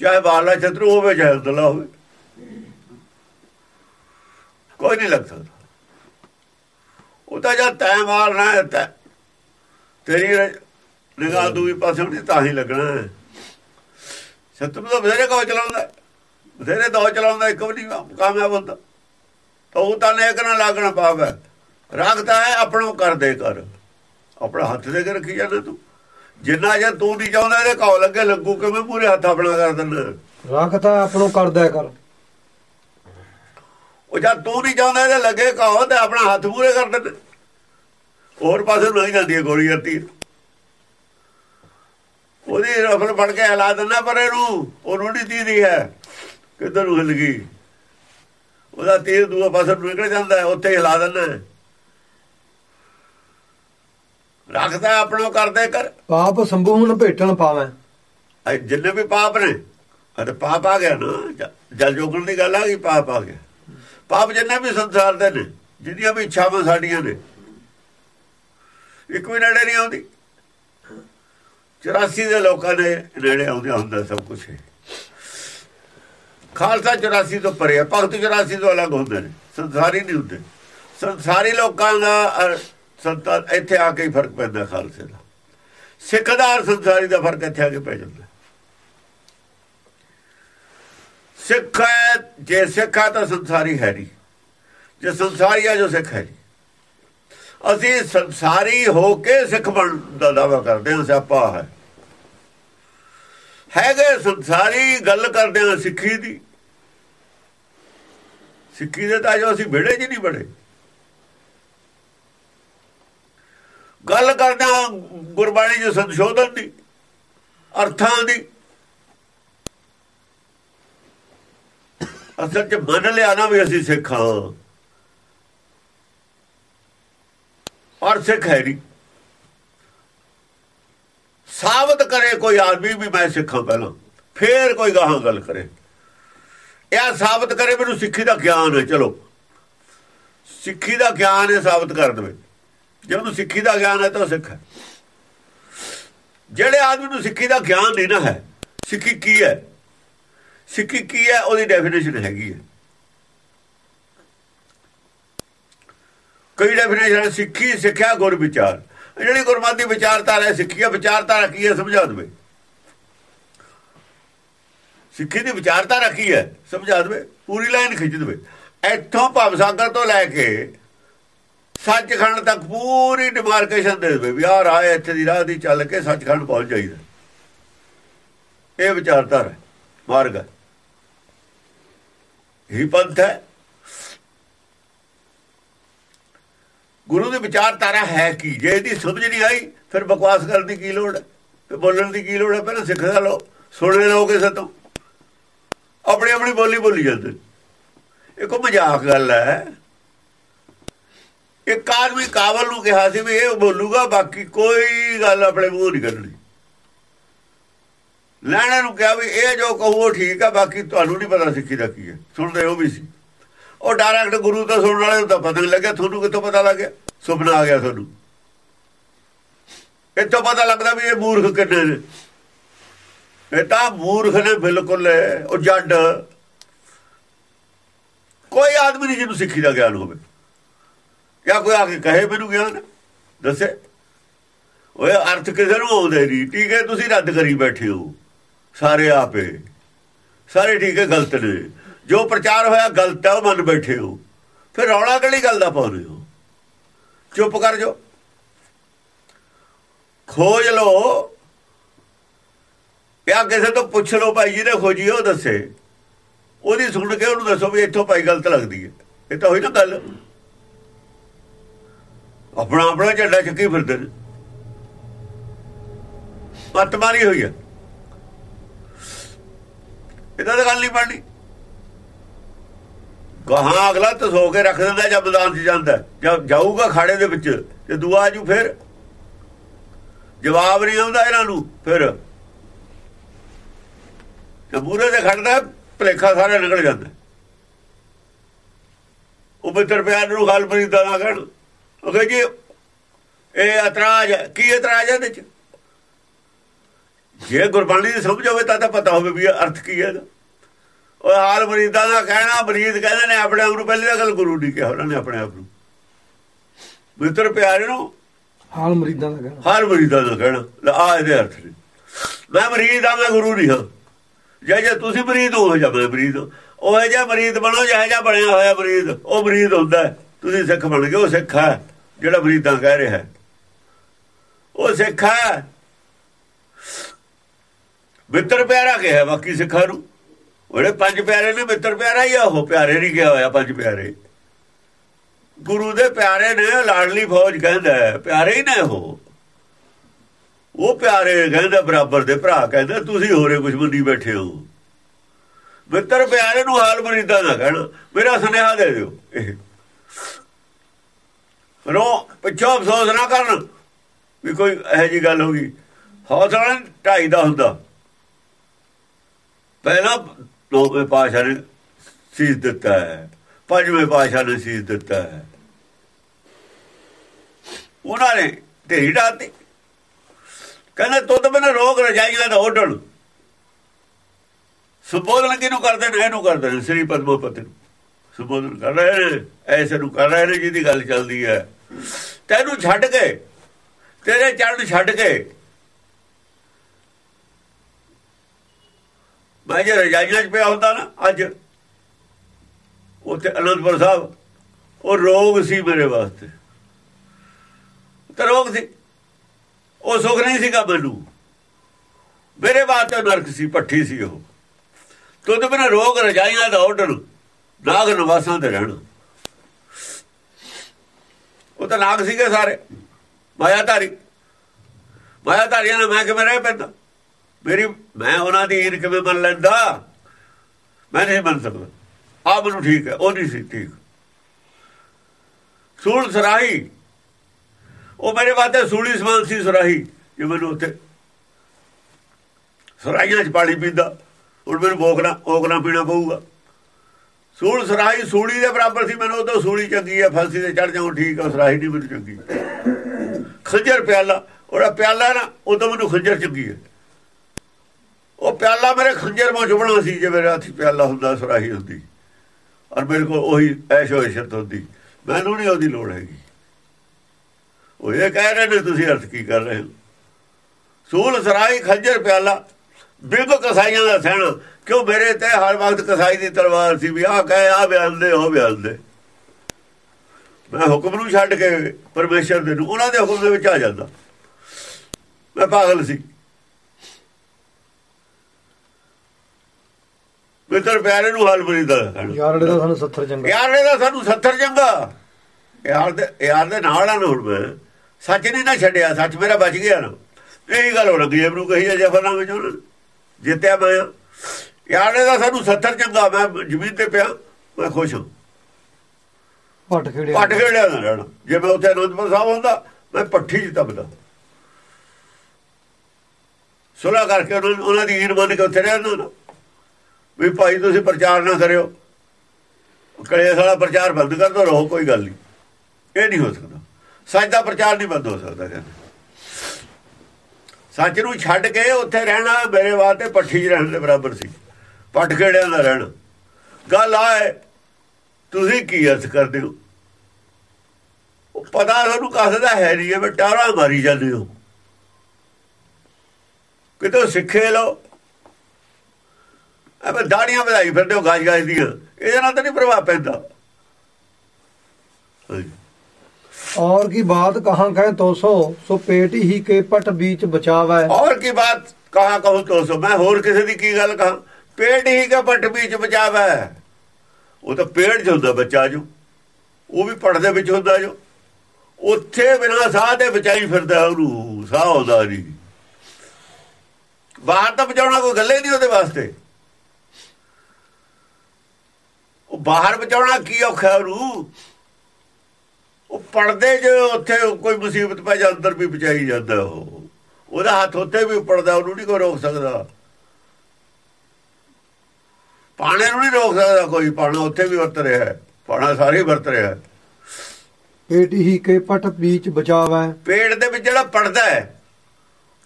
ਚਾਹੇ ਬਾਲਾ ਛਤਰੂ ਹੋਵੇ, ਚਾਹੇ ਉਦਲਾ ਹੋਵੇ, ਕੋਈ ਨਹੀਂ ਲੱਗ ਸਕਦਾ। ਉਹ ਤਾਂ ਜਦ ਤੈਂ ਮਾਰਨਾ ਹੈ ਤੇਰੀ ਨਿਗਾਹ ਦੂਈ ਪਾਸੇ ਨਹੀਂ ਤਾਂ ਹੀ ਲੱਗਣਾ ਹੈ। ਸ਼ਤਰੂ ਤਾਂ ਬਥੇਰੇ ਕੋ ਚਲਾਉਂਦਾ। ਬਥੇਰੇ ਦੋ ਚਲਾਉਂਦਾ ਇੱਕ ਵੀ ਨਹੀਂ ਕਾਮਯਾਬ ਹੁੰਦਾ। ਤਾਂ ਉਹ ਤਾਂ ਨੇਕ ਨਾ ਲੱਗਣਾ ਪਾਵੇ ਰੱਖਦਾ ਹੈ ਆਪਣੋ ਕਰਦੇ ਕਰ। ਆਪਣਾ ਹੱਥ ਦੇ ਕੇ ਰੱਖੀ ਜਾਂਦਾ ਤੂੰ। ਜਿੰਨਾ ਜੇ ਤੂੰ ਨਹੀਂ ਚਾਹੁੰਦਾ ਇਹਦੇ ਕੌ ਲੱਗੇ ਲੱਗੂ ਕਿਵੇਂ ਪੂਰੇ ਹੱਥ ਆਪਣਾ ਕਰ ਦਿੰਦਾ। ਰੱਖਤਾ ਆਪਣੋ ਕਰਦਾ ਕਰ। ਉਹ ਜਦ ਤੂੰ ਨਹੀਂ ਚਾਹੁੰਦਾ ਇਹਦੇ ਲੱਗੇ ਕਹੋ ਤੇ ਆਪਣਾ ਹੱਥ ਪੂਰੇ ਕਰ ਦਿੰਦੇ। ਹੋਰ ਪਾਸੇ ਨਹੀਂ ਜਾਂਦੀ ਗੋਲੀ ਅੱਤੀ ਉਹਦੀ ਰਫਲ ਫੜ ਕੇ ਹਿਲਾ ਦਿੰਦਾ ਪਰ ਇਹਨੂੰ ਉਹਨੂੰ ਨਹੀਂ ਦੀਦੀ ਹੈ। ਕਿੱਧਰ ਨੂੰ ਹਿਲ ਗਈ ਉਹਦਾ ਤੀਰ ਦੂਆ ਪਾਸੇ ਨਿਕਲ ਜਾਂਦਾ ਉੱਥੇ ਹੀ ਹਿਲਾ ਦਿੰਦਾ। ਰੱਖਦਾ ਆਪਣੋ ਕਰਦੇ ਕਰ ਪਾਪ ਸੰਭੂਨ ਭੇਟਣ ਪਾਵੇ। ਜਿੰਨੇ ਵੀ ਪਾਪ ਨੇ ਅਤੇ ਪਾਪ ਆ ਗਿਆ ਨਾ। ਜਲ ਜੋਗਣ ਦੀ ਗੱਲ ਆ ਗਈ ਪਾਪ ਆ ਗਿਆ। ਪਾਪ ਜਿੰਨੇ ਵੀ ਸੰਸਾਰ ਦੇ ਨੇ ਜਿੰਨੀਆਂ ਵੀ ਇੱਛਾਵਾਂ ਸਾਡੀਆਂ ਨੇ ਇੱਕ ਵੀ ਨੇੜੇ ਨਹੀਂ ਆਉਂਦੀ। 84 ਦੇ ਲੋਕਾਂ ਦੇ ਨੇੜੇ ਆਉਂਦਾ ਹੁੰਦਾ ਸਭ ਕੁਝ ਖਾਲਸਾ 84 ਤੋਂ ਪਰੇ ਹੈ ਭਗਤ 84 ਤੋਂ ਅਲੱਗ ਹੁੰਦੇ ਨੇ, ਸੰਸਾਰੀ ਨਹੀਂ ਹੁੰਦੇ। ਸੰਸਾਰੀ ਲੋਕਾਂ ਦਾ ਸੰਤਾਂ ਇੱਥੇ ਆ ਕੇ ਹੀ ਫ਼ਰਕ ਪੈਂਦਾ ਖਾਲਸੇ ਦਾ। ਸਿੱਖ ਦਾ ਸੰਸਾਰੀ ਦਾ ਫ਼ਰਕ ਇੱਥੇ ਆ ਕੇ ਪੈ ਜਾਂਦਾ। ਸਿੱਖ ਹੈ, ਜੇ ਸਿੱਖ ਹੈ ਤਾਂ ਸੰਸਾਰੀ ਹੈ ਨਹੀਂ। ਜੇ ਸੰਸਾਰੀ ਹੈ ਜੋ ਸਿੱਖ ਹੈ ਜੀ ਅਸੀਂ ਸੰਸਾਰੀ ਹੋ ਕੇ ਸਿੱਖ ਬਣ ਦਾ ਦਾਵਾ ਕਰਦੇ ਹਾਂ, ਸਿਆਪਾ ਹੈ। ਹੈਗੇ ਸੰਸਾਰੀ ਗੱਲ ਕਰਦੇ ਹਾਂ ਸਿੱਖੀ ਦੀ। ਸਿੱਖੀ ਦੇ ਤਾਂ ਜੋ ਅਸੀਂ ਵਿੜੇ ਜੀ ਨਹੀਂ ਬੜੇ। ਗੱਲ ਕਰਦੇ ਹਾਂ ਗੁਰਬਾਣੀ ਦੇ ਸੰਸ਼ੋਧਨ ਦੀ, ਅਰਥਾਂ ਦੀ। ਅਸਲ 'ਚ ਮੰਨ ਲਿਆ ਨਾ ਵੀ ਅਸੀਂ ਸਿੱਖ ਹਾਂ। ਔਰ ਸਿੱਖ ਹੈ ਨਹੀਂ। ਸਾਬਤ ਕਰੇ ਕੋਈ ਆਦਮੀ ਵੀ ਮੈਂ ਸਿੱਖਾਂ ਪਹਿਲਾਂ, ਫੇਰ ਕੋਈ ਗਾਹਾਂ ਗੱਲ ਕਰੇ। ਇਹ ਸਾਬਤ ਕਰੇ ਮੈਨੂੰ ਸਿੱਖੀ ਦਾ ਗਿਆਨ ਹੈ, ਚਲੋ। ਸਿੱਖੀ ਦਾ ਗਿਆਨ ਹੈ ਸਾਬਤ ਕਰ ਦੇਵੇ। ਜੇ ਉਹਨੂੰ ਸਿੱਖੀ ਦਾ ਗਿਆਨ ਹੈ ਤਾਂ ਸਿੱਖ ਹੈ। ਜਿਹੜੇ ਆਦਮੀ ਨੂੰ ਸਿੱਖੀ ਦਾ ਗਿਆਨ ਨਹੀਂ ਨਾ ਹੈ, ਸਿੱਖੀ ਕੀ ਹੈ? ਸਿੱਖੀ ਕੀ ਹੈ? ਉਹਦੀ ਡੈਫੀਨੇਸ਼ਨ ਹੈਗੀ ਹੈ। ਕਈ ਡੈਫੀਨੇਸ਼ਨ ਸਿੱਖੀ ਸਿੱਖਿਆ ਗੁਰ ਵਿਚਾਰ। ਜਿਹੜੀ ਗੁਰਮਤਿ ਦੀ ਵਿਚਾਰਧਾਰਾ ਹੈ, ਸਿੱਖੀ ਹੈ ਵਿਚਾਰਧਾਰਾ ਕੀ ਹੈ, ਸਮਝਾ ਦੇਵੇ। ਸਿੱਖੀ ਦੀ ਵਿਚਾਰਧਾਰਾ ਕੀ ਹੈ, ਸਮਝਾ ਦੇਵੇ, ਪੂਰੀ ਲਾਈਨ ਖਿੱਚ ਦੇਵੇ। ਇੱਥੋਂ ਭਵਸਾਗਰ ਤੋਂ ਲੈ ਕੇ ਸੱਚਖੰਡ ਤੱਕ ਪੂਰੀ ਡਿਮਾਰਕੇਸ਼ਨ ਦੇ ਦੇਵੇ ਵੀ ਆਹ ਰਾਹ ਇੱਥੇ ਦੀ ਰਾਹ ਦੀ ਚੱਲ ਕੇ ਸੱਚਖੰਡ ਪਹੁੰਚ ਜਾਈਦਾ। ਇਹ ਵਿਚਾਰਧਾਰਾ ਮਾਰਗ ਹੈ। ਹੀ ਪੰਥ ਹੈ ਗੁਰੂ ਦੀ ਵਿਚਾਰਧਾਰਾ ਹੈ ਕੀ? ਜੇ ਇਹਦੀ ਸਮਝ ਨਹੀਂ ਆਈ, ਫਿਰ ਬਕਵਾਸ ਕਰਨ ਦੀ ਕੀ ਲੋੜ ਹੈ? ਤੇ ਬੋਲਣ ਦੀ ਕੀ ਲੋੜ ਹੈ? ਪਹਿਲਾਂ ਸਿੱਖ ਲਓ ਸੁਣ ਲਓ ਕਿਸੇ ਤੋਂ। ਆਪਣੀ ਆਪਣੀ ਬੋਲੀ ਬੋਲੀ ਜਾਂਦੇ ਇਹ ਕੋ ਮਜ਼ਾਕ ਗੱਲ ਹੈ। ਇੱਕ ਆਦਮੀ ਕਾਬਲ ਨੂੰ ਕਿਹਾ ਸੀ ਵੀ ਇਹ ਬੋਲੂਗਾ, ਬਾਕੀ ਕੋਈ ਗੱਲ ਆਪਣੇ ਮੂੰਹ ਨਹੀਂ ਕੱਢਣੀ। ਲੈਣਾ ਨੂੰ ਕਿਹਾ ਵੀ ਇਹ ਜੋ ਕਹੂ ਉਹ ਠੀਕ ਆ ਬਾਕੀ ਤੁਹਾਨੂੰ ਨਹੀਂ ਪਤਾ ਸਿੱਖੀ ਦਾ ਕੀ ਹੈ। ਸੁਣਦੇ ਉਹ ਵੀ ਸੀ। ਉਹ ਡਾਇਰੈਕਟ ਗੁਰੂ ਤੋਂ ਸੁਣਨ ਵਾਲੇ ਨੂੰ ਤਾਂ ਪਤਾ ਨਹੀਂ ਲੱਗਿਆ, ਤੁਹਾਨੂੰ ਕਿੱਥੋਂ ਪਤਾ ਲੱਗਿਆ ਸੁਪਨਾ ਆ ਗਿਆ ਤੁਹਾਨੂੰ। ਇੱਥੋਂ ਪਤਾ ਲੱਗਦਾ ਵੀ ਇਹ ਮੂਰਖ ਕਿੰਨੇ ਨੇ। ਇਹ ਤਾਂ ਮੂਰਖ ਨੇ ਬਿਲਕੁਲ, ਉਹ ਜੱਡ। ਕੋਈ ਆਦਮੀ ਨਹੀਂ ਜਿਹਨੂੰ ਸਿੱਖੀ ਦਾ ਗਿਆਨ ਹੋਵੇ। ਜਾਂ ਕੋਈ ਆ ਕੇ ਕਹੇ ਮੈਨੂੰ ਗਿਆਨ, ਦੱਸੇ। ਓਏ, ਅਰਥ ਕਿਸੇ ਨੂੰ ਆਉਂਦੇ ਨਹੀਂ। ਠੀਕ ਹੈ, ਤੁਸੀਂ ਰੱਦ ਕਰੀ ਬੈਠੇ ਹੋ। ਸਾਰੇ ਆਪੇ। ਸਾਰੇ ਠੀਕ ਹੈ, ਗਲਤ ਨੇ। ਜੋ ਪ੍ਰਚਾਰ ਹੋਇਆ ਗਲਤ ਹੈ ਉਹ ਮੰਨ ਬੈਠੇ ਹੋ। ਫਿਰ ਰੌਲਾ ਕਿਹੜੀ ਗੱਲ ਦਾ ਪਾਉਂਦੇ ਹੋ? ਚੁੱਪ ਕਰ ਜੋ ਖੋਜ ਲਓ। ਜਾਂ ਕਿਸੇ ਤੋਂ ਪੁੱਛ ਲਓ ਭਾਈ ਜੀ ਨੇ ਖੋਜੀ, ਉਹ ਦੱਸੇ। ਉਹਦੀ ਸੁਣ ਕੇ ਉਹਨੂੰ ਦੱਸੋ ਵੀ ਇੱਥੋਂ ਭਾਈ ਗਲਤ ਲੱਗਦੀ ਹੈ। ਇਹ ਤਾਂ ਹੋਈ ਨਾ ਗੱਲ। ਆਪਣਾ ਆਪਣਾ ਝੰਡਾ ਚੱਕੀ ਫਿਰਦੇ ਨੇ। ਮੱਤ ਮਾਰੀ ਹੋਈ ਹੈ। ਇਹਦਾ ਤਾਂ ਗੱਲ ਨਹੀਂ ਬਣਨੀ। ਗਾਹਾਂ ਅਗਲਾ ਤਸੋ ਕੇ ਰੱਖ ਦਿੰਦਾ ਜਦ ਮੈਦਾਨ 'ਚ ਜਾਂਦਾ। ਜਦ ਜਾਊਗਾ ਖਾੜੇ ਦੇ ਵਿੱਚ ਤੇ ਦੂਆ ਆਜੂ ਫਿਰ। ਜਵਾਬ ਨਹੀਂ ਆਉਂਦਾ ਇਹਨਾਂ ਨੂੰ, ਫਿਰ। ਤੇ ਮੂਰੇ ਤੇ ਖੜਦਾ, ਭਲੇਖਾ ਸਾਰਾ ਨਿਕਲ ਜਾਂਦਾ। ਉਹ ਮਿੱਤਰ ਪਿਆਰ ਨੂੰ ਗੱਲ ਬਰੀਦਾ ਨਾ ਕਹਿਣ। ਉਹ ਕਹੇ ਜੀ, ਇਹ ਇਤਰਾਜ਼ ਹੈ। ਕੀ ਇਤਰਾਜ਼ ਹੈ ਇਹਦੇ ਚ? ਜੇ ਗੁਰਬਾਣੀ ਦੀ ਸਮਝ ਹੋਵੇ ਤਾਂ ਤਾਂ ਪਤਾ ਹੋਵੇ ਵੀ ਇਹ ਅਰਥ ਕੀ ਹੈ ਇਹਦਾ। ਉਹ ਹਾਲ ਮਰੀਦਾਂ ਦਾ ਕਹਿਣਾ ਮਰੀਦ ਕਹਿੰਦੇ ਨੇ ਆਪਣੇ ਆਪ ਨੂੰ ਪਹਿਲੀ ਤਾਂ ਗੱਲ ਗੁਰੂ ਨਹੀਂ ਕਿਹਾ ਉਹਨਾਂ ਨੇ ਆਪਣੇ ਆਪ ਨੂੰ। ਮਿੱਤਰ ਪਿਆਰੇ ਨੂੰ ਹਾਲ ਮਰੀਦਾਂ ਦਾ ਕਹਿਣਾ। ਹਰ ਮਰੀਦਾਂ ਦਾ ਕਹਿਣਾ ਆ ਇਹਦੇ ਅਰਥ ਨੇ। ਮੈਂ ਮਰੀਦ ਆ ਮੈਂ ਗੁਰੂ ਨਹੀਂ ਹਾਂ। ਜੇ ਜੇ ਤੁਸੀਂ ਮਰੀਦ ਹੋ ਜਾ ਮੈਂ ਮਰੀਦ ਹਾਂ। ਉਹ ਜਿਹਾ ਮਰੀਦ ਬਣੋ ਜਿਹੋ ਜਿਹਾ ਬਣਿਆ ਹੋਇਆ ਮਰੀਦ। ਉਹ ਮਰੀਦ ਹੁੰਦਾ। ਤੁਸੀਂ ਸਿੱਖ ਬਣ ਗਏ ਉਹ ਸਿੱਖ ਹੈ ਜਿਹੜਾ ਮਰੀਦਾਂ ਕਹਿ ਰਿਹਾ ਉਹ ਸਿੱਖ ਹੈ। ਮਿੱਤਰ ਪਿਆਰਾ ਕਿਹਾ ਬਾਕੀ ਸਿੱਖਾਂ ਨੂੰ। ਉਹਦੇ ਪੰਜ ਪਿਆਰੇ ਨੇ, ਮਿੱਤਰ ਪਿਆਰਾ ਹੀ ਆ, ਉਹ ਪਿਆਰੇ ਨਹੀਂ ਕਿਹਾ ਹੋਇਆ ਪੰਜ ਪਿਆਰੇ। ਗੁਰੂ ਦੇ ਪਿਆਰੇ ਨੇ, ਲਾਡਲੀ ਫੌਜ ਕਹਿੰਦਾ ਪਿਆਰੇ ਹੀ ਨੇ ਉਹ। ਉਹ ਪਿਆਰੇ ਕਹਿੰਦਾ, ਬਰਾਬਰ ਦੇ ਭਰਾ ਕਹਿੰਦਾ, ਤੁਸੀਂ ਹੋਰੇ ਕੁਝ ਮੰਨੀ ਬੈਠੇ ਹੋ। ਮਿੱਤਰ ਪਿਆਰੇ ਨੂੰ ਹਾਲ ਮਰੀਦਾਂ ਦਾ ਕਹਿਣਾ, ਮੇਰਾ ਸੁਨੇਹਾ ਦੇ ਦਿਓ। ਇਹ। ਰੋ ਪਿੱਛੋਂ ਅਫਸੋਸ ਨਾ ਕਰਨ ਵੀ ਕੋਈ ਇਹੋ ਜੀ ਗੱਲ ਹੋ ਗਈ। ਹੌਸਲਾ ਢਾਈ ਦਾ ਹੁੰਦਾ। ਪਹਿਲਾਂ ਨੌਵੇਂ ਪਾਸ਼ਾ ਨੇ ਸੀਸ ਦਿੱਤਾ ਹੈ। ਪੰਜਵੇਂ ਪਾਸ਼ਾ ਨੇ ਸੀਸ ਦਿੱਤਾ ਹੈ। ਉਹਨਾਂ ਨੇ ਢੇਰੀ ਡਾਤੀ। ਕਹਿੰਦੇ, ਤੁਧ ਬਿਨ ਰੋਗ ਰਜਾਈਆਂ ਦਾ ਓਡਣ ਸੰਬੋਧਨ ਕਿਹਨੂੰ ਕਰਦੇ ਨੇ? ਇਹਨੂੰ ਕਰਦੇ ਨੇ ਸ੍ਰੀ ਪਦਮਪਤੀ ਨੂੰ। ਸੰਬੋਧਨ ਕਰ ਰਹੇ ਨੇ, ਐਸੇ ਨੂੰ ਕਰ ਰਹੇ ਨੇ ਜਿਹਦੀ ਗੱਲ ਚੱਲਦੀ ਹੈ। ਤੈਨੂੰ ਛੱਡ ਕੇ, ਤੇਰੇ ਚਰਨ ਛੱਡ ਕੇ ਮੈਂ ਜੇ ਰਜਾਈਆਂ 'ਚ ਪਿਆ ਹੁੰਦਾ ਨਾ ਅੱਜ, ਉੱਥੇ ਅਨੰਦਪੁਰ ਸਾਹਿਬ, ਉਹ ਰੋਗ ਸੀ ਮੇਰੇ ਵਾਸਤੇ। ਤੇ ਰੋਗ ਸੀ। ਉਹ ਸੁਖ ਨਹੀਂ ਸੀਗਾ ਮੈਨੂੰ। ਮੇਰੇ ਵਾਸਤੇ ਨਰਕ ਸੀ ਪੱਠੀ ਸੀ ਉਹ। ਤੁਧ ਬਿਨ ਰੋਗ ਰਜਾਈਆਂ ਦਾ ਆਰਡਰ ਨਾਗ ਨਿਵਾਸਾਂ ਤੇ ਰਹਿਣਾ। ਉਹ ਤਾਂ ਨਾਗ ਸੀਗੇ ਸਾਰੇ। ਮਾਇਆ ਧਾਰੀ। ਮਾਇਆ ਧਾਰੀਆਂ ਨਾਲ ਮੈਂ ਕਿਵੇਂ ਰਹਿ ਪੈਂਦਾ? ਮੇਰੀ, ਮੈਂ ਉਹਨਾਂ ਦੀ ਈਰ ਕਿਵੇਂ ਮੰਨ ਲੈਂਦਾ? ਮੈਂ ਨਹੀਂ ਮੰਨ ਸਕਦਾ। ਆ ਮੈਨੂੰ ਠੀਕ ਹੈ ਉਹ ਨਹੀਂ ਸੀ, ਠੀਕ। ਸੂਲ ਸਰਾਹੀ। ਉਹ ਮੇਰੇ ਵਾਸਤੇ ਸੂਲੀ ਸਮਾਨ ਸੀ, ਸਰਾਹੀ, ਜੇ ਮੈਨੂੰ ਉੱਥੇ ਸਰਾਈਆਂ 'ਚ ਪਾਣੀ ਪੀਂਦਾ, ਹੁਣ ਮੈਨੂੰ ਭੋਗਣਾ ਓਕਣਾ ਪੀਣਾ ਪਊਗਾ। ਸੂਲ ਸਰਾਹੀ ਸੂਲੀ ਦੇ ਬਰਾਬਰ ਸੀ, ਮੈਨੂੰ ਉਦੋਂ ਸੂਲੀ ਚੰਗੀ ਹੈ, ਫਾਂਸੀ ਤੇ ਚੜ ਜਾਉਂ ਠੀਕ ਹੈ ਸਰਾਹੀ ਨਹੀਂ ਮੈਨੂੰ ਚੰਗੀ। ਖੰਜਰ ਪਿਆਲਾ, ਉਹਦਾ ਪਿਆਲਾ ਨਾ ਉਦੋਂ ਮੈਨੂੰ ਖੰਜਰ ਚੰਗੀ ਹੈ। ਉਹ ਪਿਆਲਾ ਮੇਰੇ ਖੰਜਰ ਮੋਂ ਚੁਬਣਾ ਸੀ ਜੇ ਮੇਰੇ ਹੱਥ ਪਿਆਲਾ ਹੁੰਦਾ, ਸਰਾਹੀ ਹੁੰਦੀ। ਔਰ ਮੇਰੇ ਕੋਲ ਉਹੀ ਐਸ਼ੋ ਇਸ਼ਰਤ ਹੁੰਦੀ। ਮੈਨੂੰ ਨਹੀਂ ਉਹਦੀ ਲੋੜ ਹੈਗੀ। ਉਹ ਇਹ ਕਹਿ ਰਹੇ ਨੇ, ਤੁਸੀਂ ਅਰਥ ਕੀ ਕਰ ਰਹੇ ਹੋ? ਸੂਲ ਸਰਾਈ ਖੰਜਰ, ਪਿਆਲਾ ਬਿਗ ਕਸਾਈਆਂ ਦਾ ਸਹਿਣਾ। ਕਿਉਂ ਮੇਰੇ ਤੇ ਹਰ ਵਕਤ ਕਸਾਈ ਦੀ ਤਲਵਾਰ ਸੀ ਵੀ ਆਹ ਕਹੇ ਆ ਬਿਆਨ ਦੇ, ਉਹ ਬਿਆਨ ਦੇ। ਮੈਂ ਹੁਕਮ ਨੂੰ ਛੱਡ ਕੇ ਪਰਮੇਸ਼ਰ ਦੇ ਨੂੰ, ਉਹਨਾਂ ਦੇ ਹੁਕਮ ਦੇ ਵਿੱਚ ਆ ਜਾਂਦਾ। ਮੈਂ ਪਾਗਲ ਸੀ। ਮਿੱਤਰ ਪਿਆਰੇ ਨੂੰ ਹਾਲ ਬਰੀਦਾ ਯਾਰੜੇ ਦਾ ਸਾਨੂੰ 70 ਚੰਗਾ। ਯਾਰ ਇਹਦਾ ਸਾਨੂੰ 70 ਚੰਗਾ। ਯਾਰ ਦੇ ਯਾਰ ਦੇ ਨਾਲ ਆ ਹੁਣ ਮੈਂ। ਸੱਚ ਨਹੀਂ ਨਾ ਛੱਡਿਆ ਸੱਚ ਮੇਰਾ ਬਚ ਗਿਆ ਨਾ। ਇਹੀ ਗੱਲ ਹੋ ਲੱਗੀ ਨੂੰ ਕਹੀ ਜਾ ਜਫਰਨਾਮੇ ਚ ਉਹਨਾਂ ਨੇ। ਜਿੱਤਿਆ ਮੈਂ। ਯਾਰ ਇਹਦਾ ਸਾਨੂੰ 70 ਚੰਗਾ ਮੈਂ ਜ਼ਮੀਨ ਤੇ ਪਿਆ ਮੈਂ ਖੁਸ਼ ਹਾਂ। ਪੱਟ ਖੇੜਿਆ। ਪੱਟ ਖੇੜਿਆ ਨਾ ਰਹਿਣਾ। ਜੇ ਮੈਂ ਉੱਥੇ ਅਨੰਦਪੁਰ ਸਾਹਿਬ ਹੁੰਦਾ ਮੈਂ ਪੱਠੀ ਚ ਤਬਦਾ ਸੁਲਾ ਕਰਕੇ ਉਹਨਾਂ ਦੀ ਈਨ ਮੰਨ ਕੇ ਉੱਥੇ ਰਹਿਣਾ ਨਾ। ਵੀ ਭਾਈ ਤੁਸੀਂ ਪ੍ਰਚਾਰ ਨਾ ਕਰਿਓ। ਕਲੇ ਸਾਲਾ ਪ੍ਰਚਾਰ ਬੰਦ ਕਰ ਦੋ, ਰਹੋ, ਕੋਈ ਗੱਲ ਨਹੀਂ। ਇਹ ਨਹੀਂ ਹੋ ਸਕਦਾ। ਸੱਚ ਦਾ ਪ੍ਰਚਾਰ ਨਹੀਂ ਬੰਦ ਹੋ ਸਕਦਾ, ਕਹਿੰਦੇ। ਸੱਚ ਨੂੰ ਛੱਡ ਕੇ ਉੱਥੇ ਰਹਿਣਾ ਮੇਰੇ ਵਾਸਤੇ ਪੱਠੀ 'ਚ ਰਹਿਣ ਦੇ ਬਰਾਬਰ ਸੀ। ਪੱਟ ਖੇੜਿਆਂ ਦਾ ਰਹਿਣਾ? ਗੱਲ ਆਏ ਤੁਸੀਂ ਕੀ ਅਰਥ ਕਰਦੇ ਹੋ? ਪਤਾ ਤੁਹਾਨੂੰ ਕਸਦਾ ਹੈ ਨਹੀਂ ਇਹ ਟਾਰਾ ਮਾਰੀ ਜਾਂਦੇ ਹੋ। ਕਿਤੇ ਸਿੱਖੇ ਲੋ ਐਵੇਂ ਦਾੜੀਆਂ ਵਧਾਈ ਫਿਰਦੇ ਹੋ ਗਾਜ ਗਾਜ ਦੀਆਂ। ਇਹਦੇ ਨਾਲ ਤਾਂ ਨਹੀਂ ਪ੍ਰਭਾਵ ਪੈਂਦਾ। ਔਰ ਕੀ ਬਾਤ ਕਹਾਂ ਕਹੇ ਤੋਸੋ ਸੋ ਪੇਟ ਹੀ ਕੇ ਪਟ ਵਿੱਚ ਬਚਾਵਾ। ਔਰ ਕੀ ਬਾਤ ਕਹਾਂ ਕਹੋ ਤੋਸੋ ਮੈਂ ਹੋਰ ਕਿਸੇ ਦੀ ਕੀ ਗੱਲ ਕਹਾਂ? ਪੇਟ ਹੀ ਕੇ ਪਟ ਵਿੱਚ ਬਚਾਵਾ। ਹੈ ਉਹ ਤਾਂ ਪੇਟ 'ਚ ਹੁੰਦਾ ਬੱਚਾ ਜੋ। ਉਹ ਵੀ ਪਟ ਦੇ ਵਿੱਚ ਹੁੰਦਾ ਜੋ। ਉੱਥੇ ਬਿਨਾਂ ਸਾਹ ਦੇ ਬਚਾਈ ਫਿਰਦਾ ਉਹਨੂੰ। ਸਾਹ ਆਉਂਦਾ ਨਹੀਂ। ਬਾਹਰ ਤਾਂ ਬਚਾਉਣਾ ਕੋਈ ਗੱਲੇ ਨਹੀਂ ਉਹਦੇ ਵਾਸਤੇ। ਬਾਹਰ ਬਚਾਉਣਾ ਕੀ ਔਖਾ ਰੂ ਉਹ ਪੜਦੇ ਜੇ ਉੱਥੇ ਕੋਈ ਮੁਸੀਬਤ ਪੈ ਜਾ ਅੰਦਰ ਵੀ ਬਚਾਈ ਜਾਂਦਾ ਉਹ। ਉਹਦਾ ਹੱਥ ਉੱਤੇ ਵੀ ਪੜਦਾ ਉਹਨੂੰ ਨਹੀਂ ਕੋਈ ਰੋਕ ਸਕਦਾ। ਪਾਣੇ ਨੂੰ ਨਹੀਂ ਰੋਕ ਸਕਦਾ ਕੋਈ ਪਾਣਾ ਉੱਥੇ ਵੀ ਵਰਤ ਰਿਹਾ ਪਾਣਾ ਸਾਰੇ ਵਰਤ ਰਿਹਾ ਪੇਟ ਹੀ ਕੇ ਪਟ ਵਿੱਚ ਬਚਾਵਾ। ਪੇਟ ਦੇ ਵਿੱਚ ਜਿਹੜਾ ਪੜਦਾ ਹੈ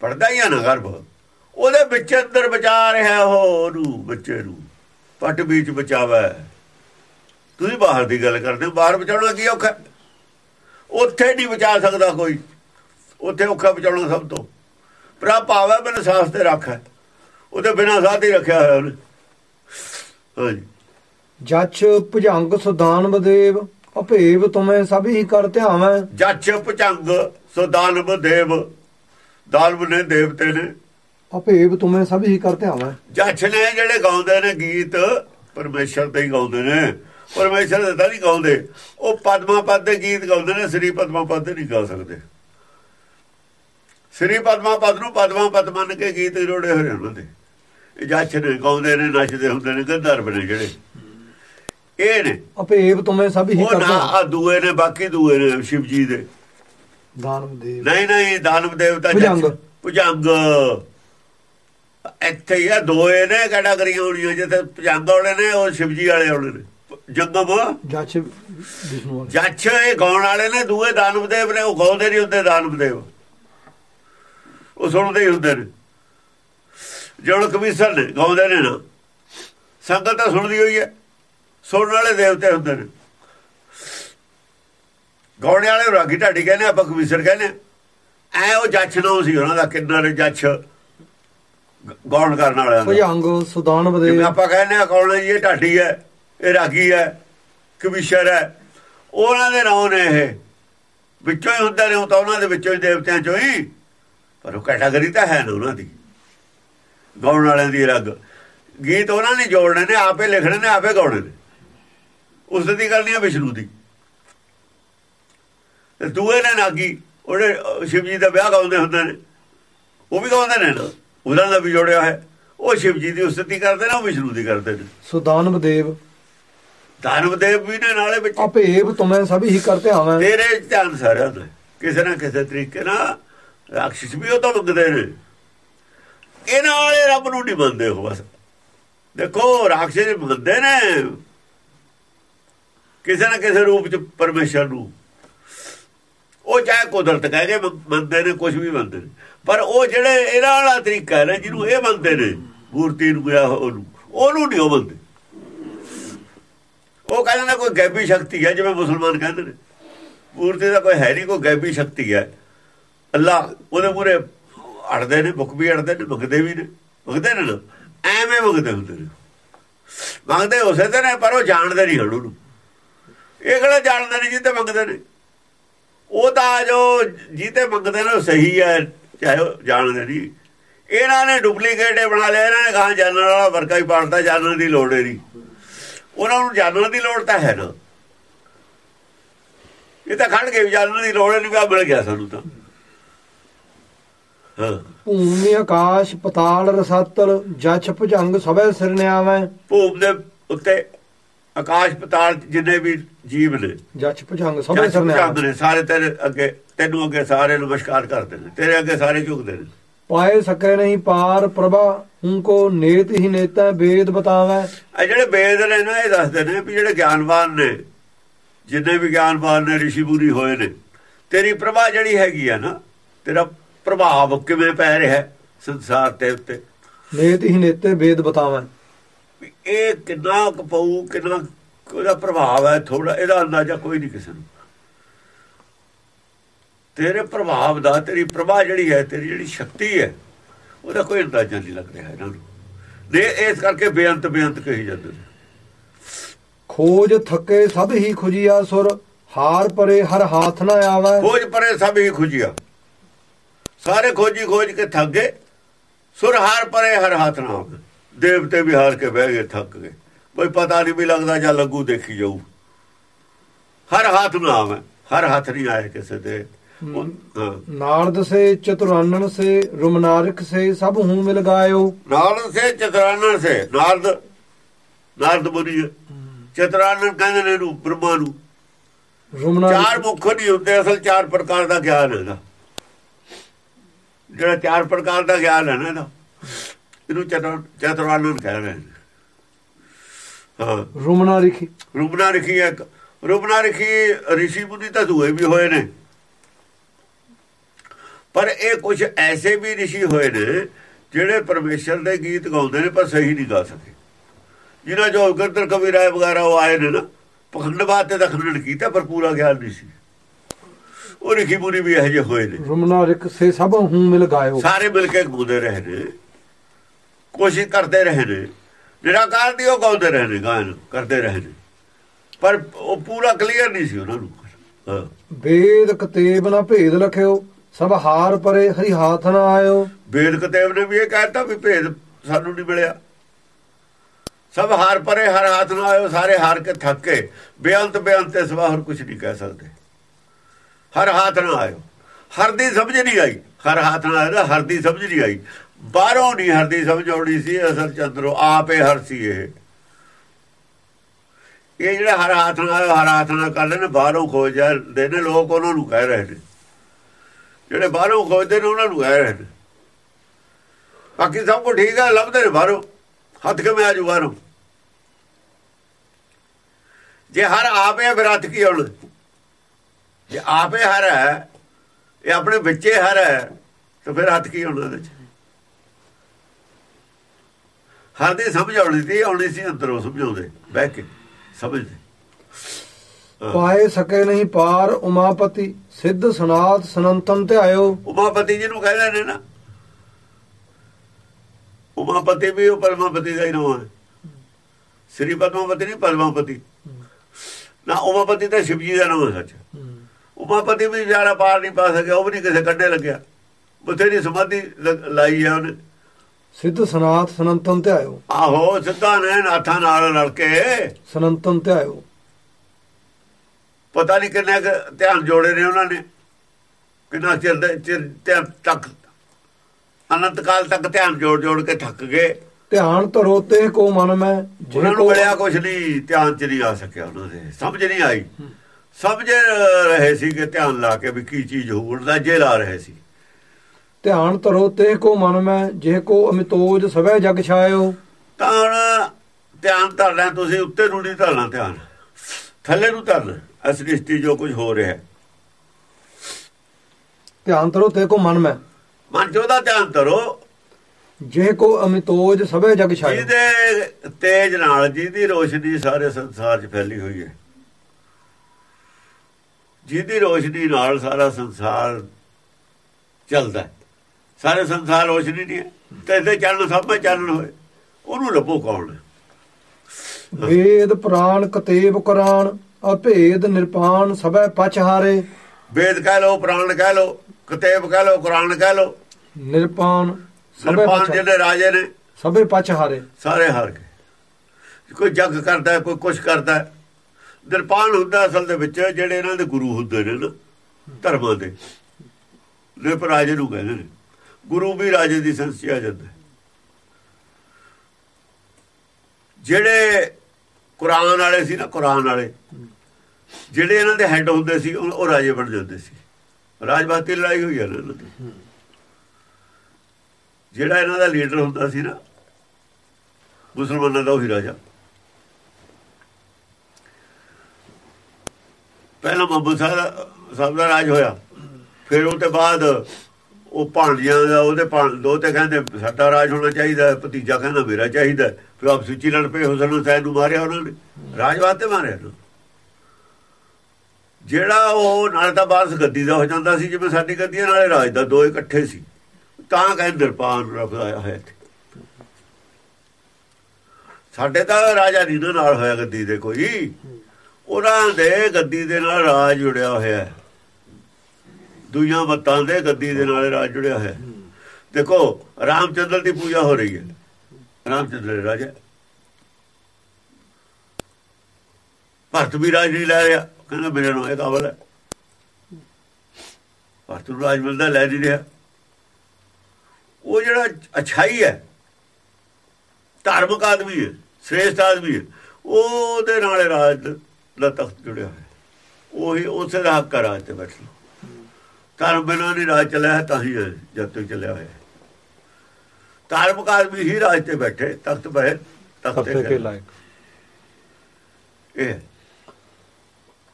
ਪੜਦਾ ਹੀ ਆ ਨਾ ਗਰਭ ਉਹਦੇ ਵਿੱਚ ਅੰਦਰ ਬਚਾ ਰਿਹਾ ਉਹ ਨੂੰ ਬੱਚੇ ਨੂੰ ਪਟ ਵਿੱਚ ਬਚਾਵਾ। ਤੁਸੀਂ ਬਾਹਰ ਦੀ ਗੱਲ ਕਰਦੇ ਹੋ ਬਾਹਰ ਬਚਾਉਣਾ ਕੀ ਔਖਾ ਹੈ? ਉੱਥੇ ਨਹੀਂ ਬਚਾ ਸਕਦਾ ਕੋਈ। ਉੱਥੇ ਔਖਾ ਬਚਾਉਣਾ ਸਭ ਤੋਂ। ਭਰਾ ਭਾਵੈ ਮੈਨੂੰ ਸਾਸ ਤੇ ਰੱਖ ਹੈ। ਉਹਦੇ ਬਿਨਾਂ ਸਾਥ ਹੀ ਰੱਖਿਆ ਹੋਇਆ ਉਹਨੇ। ਹਾਂਜੀ। ਭੁਜੰਗ ਸੁਦਾਨ ਬਦੇਵ ਅਭੇਵ ਤੁਮੇ ਸਭ ਹੀ ਕਰ ਧਿਆਵੈ। ਜੱਚ ਭਚੰਗ ਸੋ ਦਾਨਵ ਦੇਵ ਦਾਨਵ ਨੇ ਦੇਵਤੇ ਨੇ। ਅਭੇਵ ਤੁਮੇ ਸਭ ਹੀ ਕਰ ਧਿਆਵੈ। ਜੱਜ ਨੇ ਜਿਹੜੇ ਗਾਉਂਦੇ ਨੇ ਗੀਤ ਪਰਮੇਸ਼ਰ ਦੇ ਹੀ ਗਾਉਂਦੇ ਨੇ। ਪਰਮੇਸ਼ਰ ਦੇ ਤਾਂ ਨਹੀਂ ਗਾਉਂਦੇ। ਉਹ ਪਦਮਾ ਪਦ ਦੇ ਗੀਤ ਗਾਉਂਦੇ ਨੇ ਸ੍ਰੀ ਪਦਮਾ ਪਦ ਦੇ ਨਹੀਂ ਗਾ ਸਕਦੇ। ਸ੍ਰੀ ਪਦਮਾ ਪਦ ਨੂੰ ਪਦਮਾ ਪਦ ਮੰਨ ਕੇ ਗੀਤ ਜੋੜੇ ਹੋਏ ਉਹਨਾਂ ਦੇ। ਇਹ ਜੱਜ ਨੇ ਗਾਉਂਦੇ ਨੇ ਨੱਚਦੇ ਹੁੰਦੇ ਨੇ ਗੰਧਰਵ ਨੇ ਜਿਹੜੇ। ਇਹ ਨੇ। ਅਭੇਵ ਤੁਮੇ ਸਭ ਹੀ ਉਹ ਕਰ ਨਾ ਦੂਏ ਨੇ ਬਾਕੀ ਦੂਏ ਨੇ ਸ਼ਿਵ ਜੀ ਦੇ। ਦਾਨਵ ਦੇਵ ਨਹੀਂ ਨਹੀਂ ਦਾਨਵ ਦੇਵਤਾ ਭੁਜੰਗ। ਭੁਜੰਗ। ਇੱਥੇ ਹੀ ਆ ਦੋਏ ਨੇ ਕੈਟਾਗਰੀਆਂ ਹੋਣੀਆਂ ਜਿੱਥੇ ਭੁਜੰਗ ਵਾਲੇ ਨੇ ਉਹ ਸ਼ਿਵਜੀ ਵਾਲੇ ਹੋਣੇ ਨੇ। ਜੰਗਮ ਜਛ ਵਿਸ਼ਨੂੰ ਵਾਲੇ। ਜੱਛ ਇਹ ਗਾਉਣ ਵਾਲੇ ਨੇ ਦੂਏ ਦਾਨਵ ਦੇਵ ਨੇ ਉਹ ਗਾਉਂਦੇ ਨਹੀਂ ਹੁੰਦੇ ਦਾਨਵ ਦੇਵ। ਉਹ ਸੁਣਦੇ ਹੀ ਹੁੰਦੇ ਨੇ। ਜਿਹੜੇ ਕਵੀਸਰ ਨੇ ਗਾਉਂਦੇ ਨੇ ਨਾ। ਸੰਗਤ ਤਾਂ ਸੁਣਦੀ ਹੋਈ ਹੈ। ਸੁਣਨ ਵਾਲੇ ਦੇਵਤੇ ਹੁੰਦੇ ਨੇ। ਗਾਉਣ ਵਾਲੇ ਰਾਗੀ ਢਾਡੀ ਕਹਿੰਦੇ ਆਪਾਂ ਕਵੀਸਰ ਕਹਿੰਦੇ ਐ ਉਹ ਜੱਛ ਨਾਮ ਸੀ ਉਹਨਾਂ ਦਾ ਕਿੰਨਾ ਨੇ ਜੱਛ ਗਾਉਣ ਕਰਨ ਵਾਲਿਆਂ ਦਾ। ਭੁਜੰਗ ਸੁਦਾਨ ਬਦੇਵ ਆਪਾਂ ਕਹਿੰਦੇ ਆ ਕੌਣ ਇਹ ਢਾਡੀ ਹੈ। ਇਹ ਰਾਗੀ ਹੈ ਕਵੀਸ਼ਰ ਹੈ। ਉਹਨਾਂ ਦੇ ਨਾਮ ਨੇ ਇਹ। ਵਿੱਚੋਂ ਹੀ ਹੁੰਦੇ ਨੇ ਉਹ ਤਾਂ ਉਹਨਾਂ ਦੇ ਵਿੱਚੋਂ ਹੀ ਦੇਵਤਿਆਂ ਚੋਂ ਹੀ। ਪਰ ਉਹ ਕੈਟਾਗਰੀ ਤਾਂ ਹੈ ਨਾ ਉਹਨਾਂ ਦੀ। ਗਾਉਣ ਵਾਲਿਆਂ ਦੀ ਅਲੱਗ। ਗੀਤ ਉਹਨਾਂ ਨੇ ਜੋੜਨੇ ਨੇ ਆਪੇ ਲਿਖਣੇ ਨੇ ਆਪੇ ਗਾਉਣੇ ਨੇ। ਉਸ ਦੀ ਕਰਨੀ ਹੈ ਵਿਸ਼ਨੂੰ ਦੀ। ਤੇ ਦੂਏ ਨੇ ਨਾਗੀ ਉਹਦੇ ਅਹ, ਸ਼ਿਵ ਜੀ ਦਾ ਵਿਆਹ ਗਾਉਂਦੇ ਹੁੰਦੇ ਨੇ। ਉਹ ਵੀ ਗਾਉਂਦੇ ਨੇ ਉਹਨਾਂ ਦਾ ਵੀ ਜੋੜਿਆ ਹੈ ਉਹ ਸ਼ਿਵ ਜੀ ਦੀ ਉਸਤਤੀ ਕਰਦੇ ਨੇ ਉਹ ਵਿਸ਼ਨੂੰ ਦੀ ਕਰਦੇ ਨੇ। ਸੁਦਾਨ ਦਾਨਵ ਦੇਵ ਵੀ ਨੇ ਨਾਲੇ ਵਿੱਚ। ਅਭੇਵ ਤੁਮੇ ਸਭ ਹੀ ਕਰ ਧਿਆਵੈ ਤੇਰੇ ਧਿਆਨ ਸਾਰਿਆਂ ਦਾ ਕਿਸੇ ਨਾ ਕਿਸੇ ਤਰੀਕੇ ਨਾਲ ਰਾਖਸ਼ ਵੀ ਉਹ ਤਾਂ ਮੰਗਦੇ ਨੇ। ਇਹਨਾਂ ਵਾਲੇ ਰੱਬ ਨੂੰ ਨਹੀਂ ਮੰਨਦੇ ਉਹ ਬਸ। ਦੇਖੋ ਰਾਖਸ਼ ਮੰਨਦੇ ਨੇ ਕਿਸੇ ਨਾ ਕਿਸੇ ਰੂਪ ਚ ਪਰਮੇਸ਼ਰ ਨੂੰ। ਉਹ ਚਾਹੇ ਕੁਦਰਤ ਕਹਿ ਕੇ ਮੰਨਦੇ ਨੇ ਕੁਝ ਵੀ ਮੰਨਦੇ ਨੇ। ਪਰ ਉਹ ਜਿਹੜੇ ਇਹਨਾਂ ਵਾਲਾ ਤਰੀਕਾ ਹੈ ਨਾ ਜਿਹਨੂੰ ਇਹ ਮੰਨਦੇ ਨੇ ਮੂਰਤੀ ਨੂੰ ਗਿਆ ਉਹਨੂੰ ਉਹਨੂੰ ਨਹੀਂ ਉਹ ਮੰਨਦੇ। ਉਹ ਕਹਿੰਦੇ ਨੇ ਕੋਈ ਗੈਬੀ ਸ਼ਕਤੀ ਹੈ, ਜਿਵੇਂ ਮੁਸਲਮਾਨ ਕਹਿੰਦੇ ਨੇ। ਮੂਰਤੀ ਦਾ ਕੋਈ ਹੈ ਨਹੀਂ, ਕੋਈ ਗੈਬੀ ਸ਼ਕਤੀ ਹੈ। ਅੱਲਾ ਉਹਦੇ ਮੂਰੇ ਅੜਦੇ ਨੇ ਭੁੱਖ ਵੀ ਅੜਦੇ ਨੇ ਮੰਗਦੇ ਵੀ ਨੇ। ਮੰਗਦੇ ਨੇ ਨਾ। ਐਵੇਂ ਮੰਗਦੇ ਹੁੰਦੇ ਨੇ। ਮੰਗਦੇ ਉਸੇ ਤੇ ਨੇ ਪਰ ਉਹ ਜਾਣਦੇ ਨਹੀਂ ਹੜੂ ਨੂੰ ਇਹ ਕਿਹੜਾ ਜਾਣਦੇ ਨਹੀਂ ਜਿੱਤੇ ਮੰਗਦੇ ਨੇ? ਉਹ ਤਾਂ ਜੋ ਜਿੱਤੇ ਮੰਗਦੇ ਨੇ, ਉਹ ਸਹੀ ਹੈ, ਚਾਹੇ ਉਹ ਜਾਣਦੇ ਨਹੀਂ। ਇਹਨਾਂ ਨੇ ਡੁਪਲੀਕੇਟ ਬਣਾ ਲਿਆ, ਇਹਨਾਂ ਨੇ ਕਹਾ ਜਾਣਨ ਵਾਲਾ ਵਰਕਾ ਹੀ ਪਾੜਦਾ ਜਾਣਨ ਦੀ ਲੋੜ ਹੀ ਨਹੀਂ। ਉਹਨਾਂ ਨੂੰ ਜਾਣਨ ਦੀ ਲੋੜ ਤਾਂ ਹੈ ਨਾ। ਇਹ ਤਾਂ ਖੜ ਕੇ ਜਾਣਨ ਦੀ ਲੋੜ ਨਹੀਂ ਪਿਆ ਮਿਲ ਗਿਆ ਸਾਨੂੰ ਤਾਂ। ਭੂਮੀ ਆਕਾਸ਼ ਪਤਾਲ ਰਸਾਤਲ ਜਛ ਭੁਜੰਗ ਸਭੈ ਸਿਰ ਨਿਆਵੈ। ਭੂਮ ਦੇ ਉੱਤੇ ਆਕਾਸ਼ ਪਤਾਲ ਜਿੰਨੇ ਵੀ ਜੀਵ ਨੇ। ਜਛ ਭੁਜੰਗ ਸਭੈ ਸਿਰ ਨਿਆਵੈ। ਸਾਰੇ ਤੇਰੇ ਅੱਗੇ ਤੈਨੂੰ ਅੱਗੇ ਸਾਰੇ ਨਮਸਕਾਰ ਕਰਦੇ ਨੇ ਤੇਰੇ ਅੱਗੇ ਸਾਰੇ ਝੁਕਦੇ ਨੇ। ਪਾਏ ਸਕੈ ਨਹੀਂ ਪਾਰ ਪ੍ਰਭਾ ਹੂੰ ਕੋ ਨੇਤ ਹੀ ਨੇਤਾ ਵੇਦ ਬਤਾਵੈ। ਇਹ ਜਿਹੜੇ ਵੇਦ ਨੇ ਨਾ ਇਹ ਦੱਸਦੇ ਨੇ ਵੀ ਜਿਹੜੇ ਗਿਆਨਵਾਨ ਨੇ ਜਿੰਨੇ ਵੀ ਗਿਆਨਵਾਨ ਨੇ ਰਿਸ਼ੀ ਮੁਨੀ ਹੋਏ ਨੇ ਤੇਰੀ ਪ੍ਰਭਾ ਜਿਹੜੀ ਹੈਗੀ ਆ ਨਾ ਤੇਰਾ ਪ੍ਰਭਾਵ ਕਿਵੇਂ ਪੈ ਰਿਹਾ ਸੰਸਾਰ ਤੇ ਉੱਤੇ? ਨੇਤ ਹੀ ਨੇਤੇ ਵੇਦ ਬਤਾਵੈ। ਇਹ ਕਿੰਨਾ ਕੁ ਪਊ ਕਿੰਨਾ ਉਹਦਾ ਪ੍ਰਭਾਵ ਹੈ ਥੋੜਾ ਇਹਦਾ ਅੰਦਾਜ਼ਾ ਕੋਈ ਨਹੀਂ ਕਿਸੇ ਨੂੰ। ਤੇਰੇ ਪ੍ਰਭਾਵ ਦਾ ਤੇਰੀ ਪ੍ਰਭਾ ਜਿਹੜੀ ਹੈ ਤੇਰੀ ਜਿਹੜੀ ਸ਼ਕਤੀ ਹੈ ਉਹਦਾ ਕੋਈ ਅੰਦਾਜ਼ਾ ਨਹੀਂ ਲੱਗ ਰਿਹਾ ਇਹਨਾਂ ਨੂੰ। ਨੇ ਇਸ ਕਰਕੇ ਬੇਅੰਤ ਬੇਅੰਤ ਕਹੀ ਜਾਂਦੇ ਖੋਜ ਥੱਕੇ ਸਭ ਹੀ ਖੁਜੀਆ ਸੁਰ ਹਾਰ ਪਰੇ ਹਰ ਹਾਥ ਨਾ ਆਵੈ। ਖੋਜ ਪਰੇ ਸਭ ਹੀ ਖੁਜੀਆ। ਸਾਰੇ ਖੋਜੀ ਖੋਜ ਕੇ ਥੱਕ ਗਏ। ਸੁਰ ਹਾਰ ਪਰੇ ਹਰ ਹੱਥ ਨਾ ਆਵੇ। ਦੇਵਤੇ ਵੀ ਹਾਰ ਕੇ ਬਹਿ ਗਏ ਥੱਕ ਗਏ। ਕੋਈ ਪਤਾ ਨਹੀਂ ਵੀ ਲੱਗਦਾ ਜਾਂ ਲੱਗੂ ਦੇਖੀ ਜਾਊ। ਹਰ ਹੱਥ ਨਾ ਆਵੇ। ਹਰ ਹੱਥ ਨਹੀਂ ਆਏ ਕਿਸੇ ਦੇ। ਨਾਰਦ ਸੇ ਚਤੁਰਾਨਨ ਸੇ ਰੁਮਨਾਰਿਕ ਸੇ ਸਭ ਹੂੰ ਮਿਲ ਗਾਇਓ। ਨਾਰਦ ਸੇ ਚਤੁਰਾਨਨ ਸੇ। ਨਾਰਦ ਨਾਰਦ ਮੁਨੀ ਚਤੁਰਾਨਨ ਕਹਿੰਦੇ ਨੇ ਇਹਨੂੰ ਬ੍ਰਹਮਾ ਨੂੰ। ਚਾਰ ਮੁੱਖ ਨਹੀਂ ਹੁੰਦੇ ਅਸਲ ਚਾਰ ਪ੍ਰਕਾਰ ਦਾ ਗਿਆਨ ਹੈ ਜਿਹੜਾ ਚਾਰ ਪ੍ਰਕਾਰ ਦਾ ਗਿਆਨ ਹੈ ਨਾ ਇਹਨੂੰ ਚਤੁਰ ਚਤੁਰਾਨਨ ਕਹਿ ਰਹੇ ਨੇ। ਹਾਂ। ਰੁਮਨਾਰਿਕ। ਰੂਪਨਾ ਰਖੀ ਹੈ ਇੱਕ। ਰੂਪਨਾ ਰਖੀ ਰਿਸ਼ੀ ਮੁਨੀ ਤਾਂ ਦੂਏ ਵੀ ਹੋਏ ਨੇ। ਪਰ ਇਹ ਕੁਝ ਐਸੇ ਵੀ ਰਿਸ਼ੀ ਹੋਏ ਨੇ ਜਿਹੜੇ ਪਰਮੇਸ਼ਰ ਦੇ ਗੀਤ ਗਾਉਂਦੇ ਨੇ ਪਰ ਸਹੀ ਨਹੀਂ ਗਾ ਸਕੇ। ਜਿਨ੍ਹਾਂ ਜੋ ਗਰਦਰ ਕਵੀ ਰਾਏ ਵਗੈਰਾ ਉਹ ਆਏ ਨੇ ਨਾ ਪਖੰਡਵਾਦ ਤੇ ਦਖਲਣ ਕੀਤਾ ਪਰ ਪੂਰਾ ਗਿਆਨ ਨਹੀਂ ਸੀ। ਉਹ ਰਿਸ਼ੀ ਮੁਨੀ ਵੀ ਇਹੋ ਜਿਹੇ ਹੋਏ ਨੇ। ਰੁਮਨਾਰਿਕ ਸੇ ਸਭ ਹੂੰ ਮਿਲ ਗਾਇਓ। ਸਾਰੇ ਮਿਲ ਕੇ ਗਾਉਂਦੇ ਰਹੇ ਨੇ। ਕੋਸ਼ਿਸ਼ ਕਰਦੇ ਰਹੇ ਨੇ। ਨਿਰਾਕਾਰ ਦੀ ਉਹ ਗਾਉਂਦੇ ਰਹੇ ਨੇ ਗਾਇਨ ਕਰਦੇ ਰਹੇ ਨੇ। ਪਰ ਉਹ ਪੂਰਾ ਕਲੀਅਰ ਨਹੀਂ ਸੀ ਉਹਨਾਂ ਨੂੰ। ਹਾਂ। ਵੇਦ ਕਤੇਬ ਨਾ ਭੇਦ ਲਖਿਓ। ਸਭ ਹਾਰ ਪਰੇ ਹਰੀ ਹਾਥ ਨਾ ਆਇਓ। ਵੇਦ ਕਤੇਬ ਨੇ ਵੀ ਇਹ ਕਹਿਤਾ ਵੀ ਭੇਦ ਸਾਨੂੰ ਨਹੀਂ ਮਿਲਿਆ। ਸਭ ਹਾਰ ਪਰੇ ਹਰ ਹਾਥ ਨਾਲ ਆਇਓ ਸਾਰੇ ਹਾਰ ਕੇ ਥੱਕ। ਕੇ ਬੇਅੰਤ ਬੇਅੰਤ ਇਸ ਵਾਰ ਹੋਰ ਕੁਝ ਨਹੀਂ ਕਹਿ ਸਕਦੇ। ਹਰ ਹਾਥ ਨਾਲ ਆਇਓ। ਹਰ ਦੀ ਸਮਝ ਨਹੀਂ ਆਈ। ਹਰ ਹਾਥ ਨਾਲ ਆਇਆ ਨਾ, ਹਰ ਦੀ ਸਮਝ ਨਹੀਂ ਆਈ। ਬਾਹਰੋਂ ਨਹੀਂ ਹਰ ਦੀ ਸਮਝ ਆਉਣੀ ਸੀ ਅਸਲ ਚੰਦਰੋ ਅੰਦਰੋਂ ਆਪੇ ਹਰ ਸੀ ਇਹ। ਇਹ ਜਿਹੜਾ ਹਰ ਹਾਥ ਨਾਲ ਆਇਓ, ਹਰ ਹਾਥ ਨਾਲ ਕਰ ਲੈਣ ਬਾਹਰੋਂ ਖੋਜ ਜਾਂਦੇ ਨੇ ਲੋਕ ਉਹਨਾਂ ਨੂੰ ਕਹਿ ਰਹੇ ਨੇ। ਜਿਹੜੇ ਬਾਹਰੋਂ ਖੋਜਦੇ ਨੇ ਉਹਨਾਂ ਨੂੰ ਕਹਿ ਰਹੇ ਬਾਕੀ ਸਭ ਕੁਝ ਠੀਕ ਹੈ ਲੱਭਦੇ ਨੇ ਬਾਹਰੋਂ। ਹੱਥ ਕਿਵੇਂ ਆਜੂ ਬਾਹਰੋਂ? ਜੇ ਹਰ ਆਪੇ ਹੈ ਕੀ ਹੁਣ ਜੇ ਆਪੇ ਹਰ ਹੈ, ਇਹ ਆਪਣੇ ਬੱਚੇ ਹਰ ਹੈ, ਤਾਂ ਫਿਰ ਹੱਥ ਕੀ ਹੋਣਾ ਉਹਦੇ ਚ? ਹਰ ਦੀ ਸਮਝ ਆਉਣੀ ਸੀ ਆਉਣੀ ਸੀ, ਅੰਦਰੋਂ ਸਮਝਾਉਂਦੇ। ਬਹਿ ਕੇ ਸਮਝਦੇ। ਪਾਏ ਸਕੇ ਨਹੀਂ ਪਾਰ ਉਮਾਪਤੀ। ਸਿੱਧ ਸਨਾਤ ਸਨੰਤਨ ਤੇ ਆਇਓ। ਉਮਾਪਤੀ ਜਿਹਨੂੰ ਕਹਿੰਦੇ ਨੇ। ਨਾ ਉਮਾਪਤੀ ਵੀ ਉਹ ਪਰਮਾਪਤੀ ਦਾ ਹੀ ਨਾਮ ਹੈ। ਸ੍ਰੀ ਪਦਮਾਪਤੀ ਨਹੀਂ ਪਰਮਾਪਤੀ। ਨਾ ਉਮਾਪਤੀ ਤਾਂ ਸ਼ਿਵ ਜੀ ਦਾ ਨਾਮ ਹੈ ਸੱਚ। ਉਮਾਪਤੀ ਵੀ ਵਿਚਾਰਾ ਪਾਰ ਨਹੀਂ ਪਾ ਸਕਿਆ ਉਹ ਵੀ ਨਹੀਂ ਕਿਸੇ ਕੰਡੇ ਲੱਗਿਆ। ਬਥੇਰੀ ਸਮਾਧੀ ਲਾਈ ਹੈ ਉਹਨੇ। ਸਿੱਧ ਸਨਾਤ ਸਨੰਤਨ ਤੇ ਆਇਓ। ਆਹੋ ਸਿੱਧਾ ਨੇ ਨਾਥਾਂ ਨਾਲ ਲੜ ਕੇ। ਸਨੰਤਨ ਤੇ ਆਇਓ। ਪਤਾ ਨਹੀਂ ਕਿੰਨੇ ਧਿਆਨ ਜੋੜੇ ਨੇ ਉਹਨਾਂ ਨੇ। ਕਿੰਨਾ ਚਿਰ ਦੇ ਤੱਕ ਅਨੰਤ ਕਾਲ ਤੱਕ ਧਿਆਨ ਜੋੜ ਜੋੜ ਕੇ ਥੱਕ ਗਏ। ਧਿਆਨ ਧਰੋ ਤੇ ਕੋ ਮਨ ਮੈਂ ਉਹਨਾਂ ਜੇ ਨੂੰ ਮਿਲਿਆ ਕੁਛ ਨਹੀਂ ਧਿਆਨ ਚ ਨਹੀਂ ਆ ਸਕਿਆ ਉਹਨਾਂ ਦੇ। ਸਮਝ ਨਹੀਂ ਆਈ। ਸਮਝ ਰਹੇ ਸੀ ਕਿ ਧਿਆਨ ਲਾ ਕੇ ਵੀ ਕੀ ਚੀਜ਼ ਹੋਊ ਅੰਦਾਜ਼ੇ ਲਾ ਰਹੇ ਸੀ। ਧਿਆਨ ਧਰੋ ਤੇ ਕੋ ਮਨ ਮੈਂ ਜੇ ਕੋ ਅਮਿਤੋਜ ਸਵੈ ਜਗ ਛਾਇਓ। ਤਾਂ ਹੁਣ ਧਿਆਨ ਧਰਨਾ ਤੁਸੀਂ ਉੱਤੇ ਨੂੰ ਨਹੀਂ ਧਰਨਾ ਧਿਆਨ। ਥੱਲੇ ਨੂੰ ਧਰਨਾ। ਅਸਲਿਸਤੀ ਜੋ ਕੁਝ ਹੋ ਰਿਹਾ ਹੈ। ਧਿਆਨ ਧਰੋ ਤੇ ਕੋ ਮਨ ਮੈਂ। ਮਨ ਚ ਉਹਦਾ ਧਿਆਨ ਧਰੋ ਜੇ ਕੋ ਅਮਿਤੋਜ ਸਭੇ ਜਗ ਛਾਇ ਜਿਹਦੇ ਤੇਜ ਨਾਲ ਜਿਹਦੀ ਰੋਸ਼ਨੀ ਸਾਰੇ ਸੰਸਾਰ 'ਚ ਫੈਲੀ ਹੋਈ ਹੈ। ਜਿਹਦੀ ਰੋਸ਼ਨੀ ਨਾਲ ਸਾਰਾ ਸੰਸਾਰ ਚੱਲਦਾ। ਸਾਰੇ ਸੰਸਾਰ ਰੋਸ਼ਨੀ ਨਹੀਂ ਹੈ। ਤੇ ਇਹਦੇ ਚੱਲਣ ਸਭ ਵਿੱਚ ਚੱਲਣ ਹੋਏ। ਉਹਨੂੰ ਲੱਭੋ ਕੌਣ? ਵੇਦ ਪੁਰਾਣ ਕਤੇਬ ਕੁਰਾਨ ਅਭੇਦ ਨਿਰਪਾਨ ਸਭੈ ਪਛ ਹਾਰੇ। ਵੇਦ ਕਹਿ ਲੋ ਪ੍ਰਾਣ ਕਹਿ ਲੋ ਕਿਤਾਬ ਕਹਿ ਲੋ ਕੁਰਾਨ ਕਹਿ ਲੋ ਨਿਰਪਾਨ ਪਛ ਜਿਹੜੇ ਰਾਜੇ ਨੇ ਸਭੇ ਪਛ ਹਾਰੇ। ਸਾਰੇ ਹਾਰ ਗਏ। ਕੋਈ ਜੱਗ ਕਰਦਾ ਕੋਈ ਕੁਛ ਕਰਦਾ। ਨਿਰਪਾਨ ਹੁੰਦਾ ਅਸਲ ਦੇ ਵਿੱਚ ਜਿਹੜੇ ਇਹਨਾਂ ਦੇ ਗੁਰੂ ਹੁੰਦੇ ਨੇ ਨਾ ਧਰਮਾਂ ਦੇ। ਨਿਰਪ ਰਾਜੇ ਨੂੰ ਕਹਿੰਦੇ ਨੇ। ਗੁਰੂ ਵੀ ਰਾਜੇ ਦੀ ਸੰਸਥਾ ਆ ਜਾਂਦਾ। ਜਿਹੜੇ ਕੁਰਾਨ ਵਾਲੇ ਸੀ ਨਾ, ਕੁਰਾਨ ਵਾਲੇ। ਜਿਹੜੇ ਇਹਨਾਂ ਦੇ ਹੈੱਡ ਹੁੰਦੇ ਸੀ, ਉਹ ਰਾਜੇ ਬਣ ਜਾਂਦੇ ਸੀ। ਰਾਜਬਾਤੀ ਲੜਾਈ ਹੋਈ ਹੈ ਇਹਨਾਂ ਦੀ। ਜਿਹੜਾ ਇਹਨਾਂ ਦਾ ਲੀਡਰ ਹੁੰਦਾ ਸੀ ਨਾ, ਮੁਸਲਮਾਨਾਂ ਦਾ ਉਹੀ ਰਾਜਾ। ਪਹਿਲਾਂ ਮੁਹੰਮਦ ਸਾਹਿਬ ਸਾਹਿਬ ਦਾ ਰਾਜ ਹੋਇਆ। ਫਿਰ ਉਹ ਤੋਂ ਬਾਅਦ ਉਹ ਭਾਂਡਿਆਂ ਦਾ ਉਹਦੇ ਭਾਂ ਦੋ ਤੇ ਕਹਿੰਦੇ ਸਾਡਾ ਰਾਜ ਹੋਣਾ ਚਾਹੀਦਾ, ਭਤੀਜਾ ਕਹਿੰਦਾ ਮੇਰਾ ਚਾਹੀਦਾ, ਫਿਰ ਆਪ ਸੁੱਚੀ ਲੜ ਪਏ ਹੁਸਨ ਹੁਸੈਨ ਨੂੰ ਮਾਰਿਆ ਉਹਨਾਂ ਨੇ। ਰਾਜ ਵਾਸਤੇ ਮਾਰਿਆ ਨਾ। ਜਿਹੜਾ ਉਹ ਨਾਲ ਤਾਂ ਬਾਰਸ ਗੱਦੀ ਦਾ ਹੋ ਜਾਂਦਾ ਸੀ, ਜਿਵੇਂ ਸਾਡੀ ਗੱਦੀਆਂ ਨਾਲੇ ਰਾਜ ਦਾ, ਦੋ ਇਕੱਠੇ ਸੀ। ਤਾਂ ਕਹਿੰਦੇ ਨਿਰਪਾਨ ਰੱਖਦਾ ਹੈ ਸਾਡੇ ਤਾਂ ਰਾਜਾ ਨਹੀਂ ਨਾ ਨਾਲ ਹੋਇਆ ਗੱਦੀ ਦੇ ਕੋਈ। ਉਹਨਾਂ ਦੇ ਗੱਦੀ ਦੇ ਨਾਲ ਰਾਜ ਜੁੜਿਆ ਹੋਇਆ। ਹੈ ਦੁਨੀਆਂ ਮਤਾਂ ਦੇ ਗੱਦੀ ਦੇ ਨਾਲ ਰਾਜ ਜੁੜਿਆ ਹੋਇਆ। ਹੈ ਦੇਖੋ, ਰਾਮਚੰਦਰ ਦੀ ਪੂਜਾ ਹੋ ਰਹੀ ਹੈ। ਰਾਮਚੰਦਰ ਦੇ ਰਾਜਾ। ਭਰਤ ਵੀ ਰਾਜ ਨਹੀਂ ਲੈ ਰਿਹਾ। ਕਹਿੰਦਾ, ਮੇਰੇ ਨੂੰ ਇਹ ਕਾਬਲ ਹੈ। ਭਰਤ ਨੂੰ ਰਾਜ ਮਿਲਦਾ, ਲੈ ਨਹੀਂ ਰਿਹਾ। ਉਹ ਜਿਹੜਾ ਅਛਾਈ ਹੈ, ਧਾਰਮਿਕ ਆਦਮੀ ਹੈ, ਸ੍ਰੇਸ਼ਟ ਆਦਮੀ ਹੈ, ਉਹਦੇ ਨਾਲ ਰਾਜ ਦਾ ਤਖਤ ਜੁੜਿਆ ਹੋਇਆ। ਉਹੀ, ਉਸੇ ਦਾ ਹੱਕ ਰਾਜ ਤੇ ਬੈਠਣਾ। ਧਰਮ ਬਿਨਾਂ ਨਹੀਂ ਰਾਜ ਚੱਲਿਆ ਹੈ ਤਾਂ ਹੀ ਹੈ ਜਦ ਤੱਕ ਚੱਲਿਆ ਹੋਇਆ। ਧਾਰਮਿਕ ਆਦਮੀ ਹੀ ਰਾਜ ਤੇ ਬੈਠੇ ਤਖਤ ਬਹਿ ਤਖਤ ਤੇ ਲਾਇਕ। ਇਹ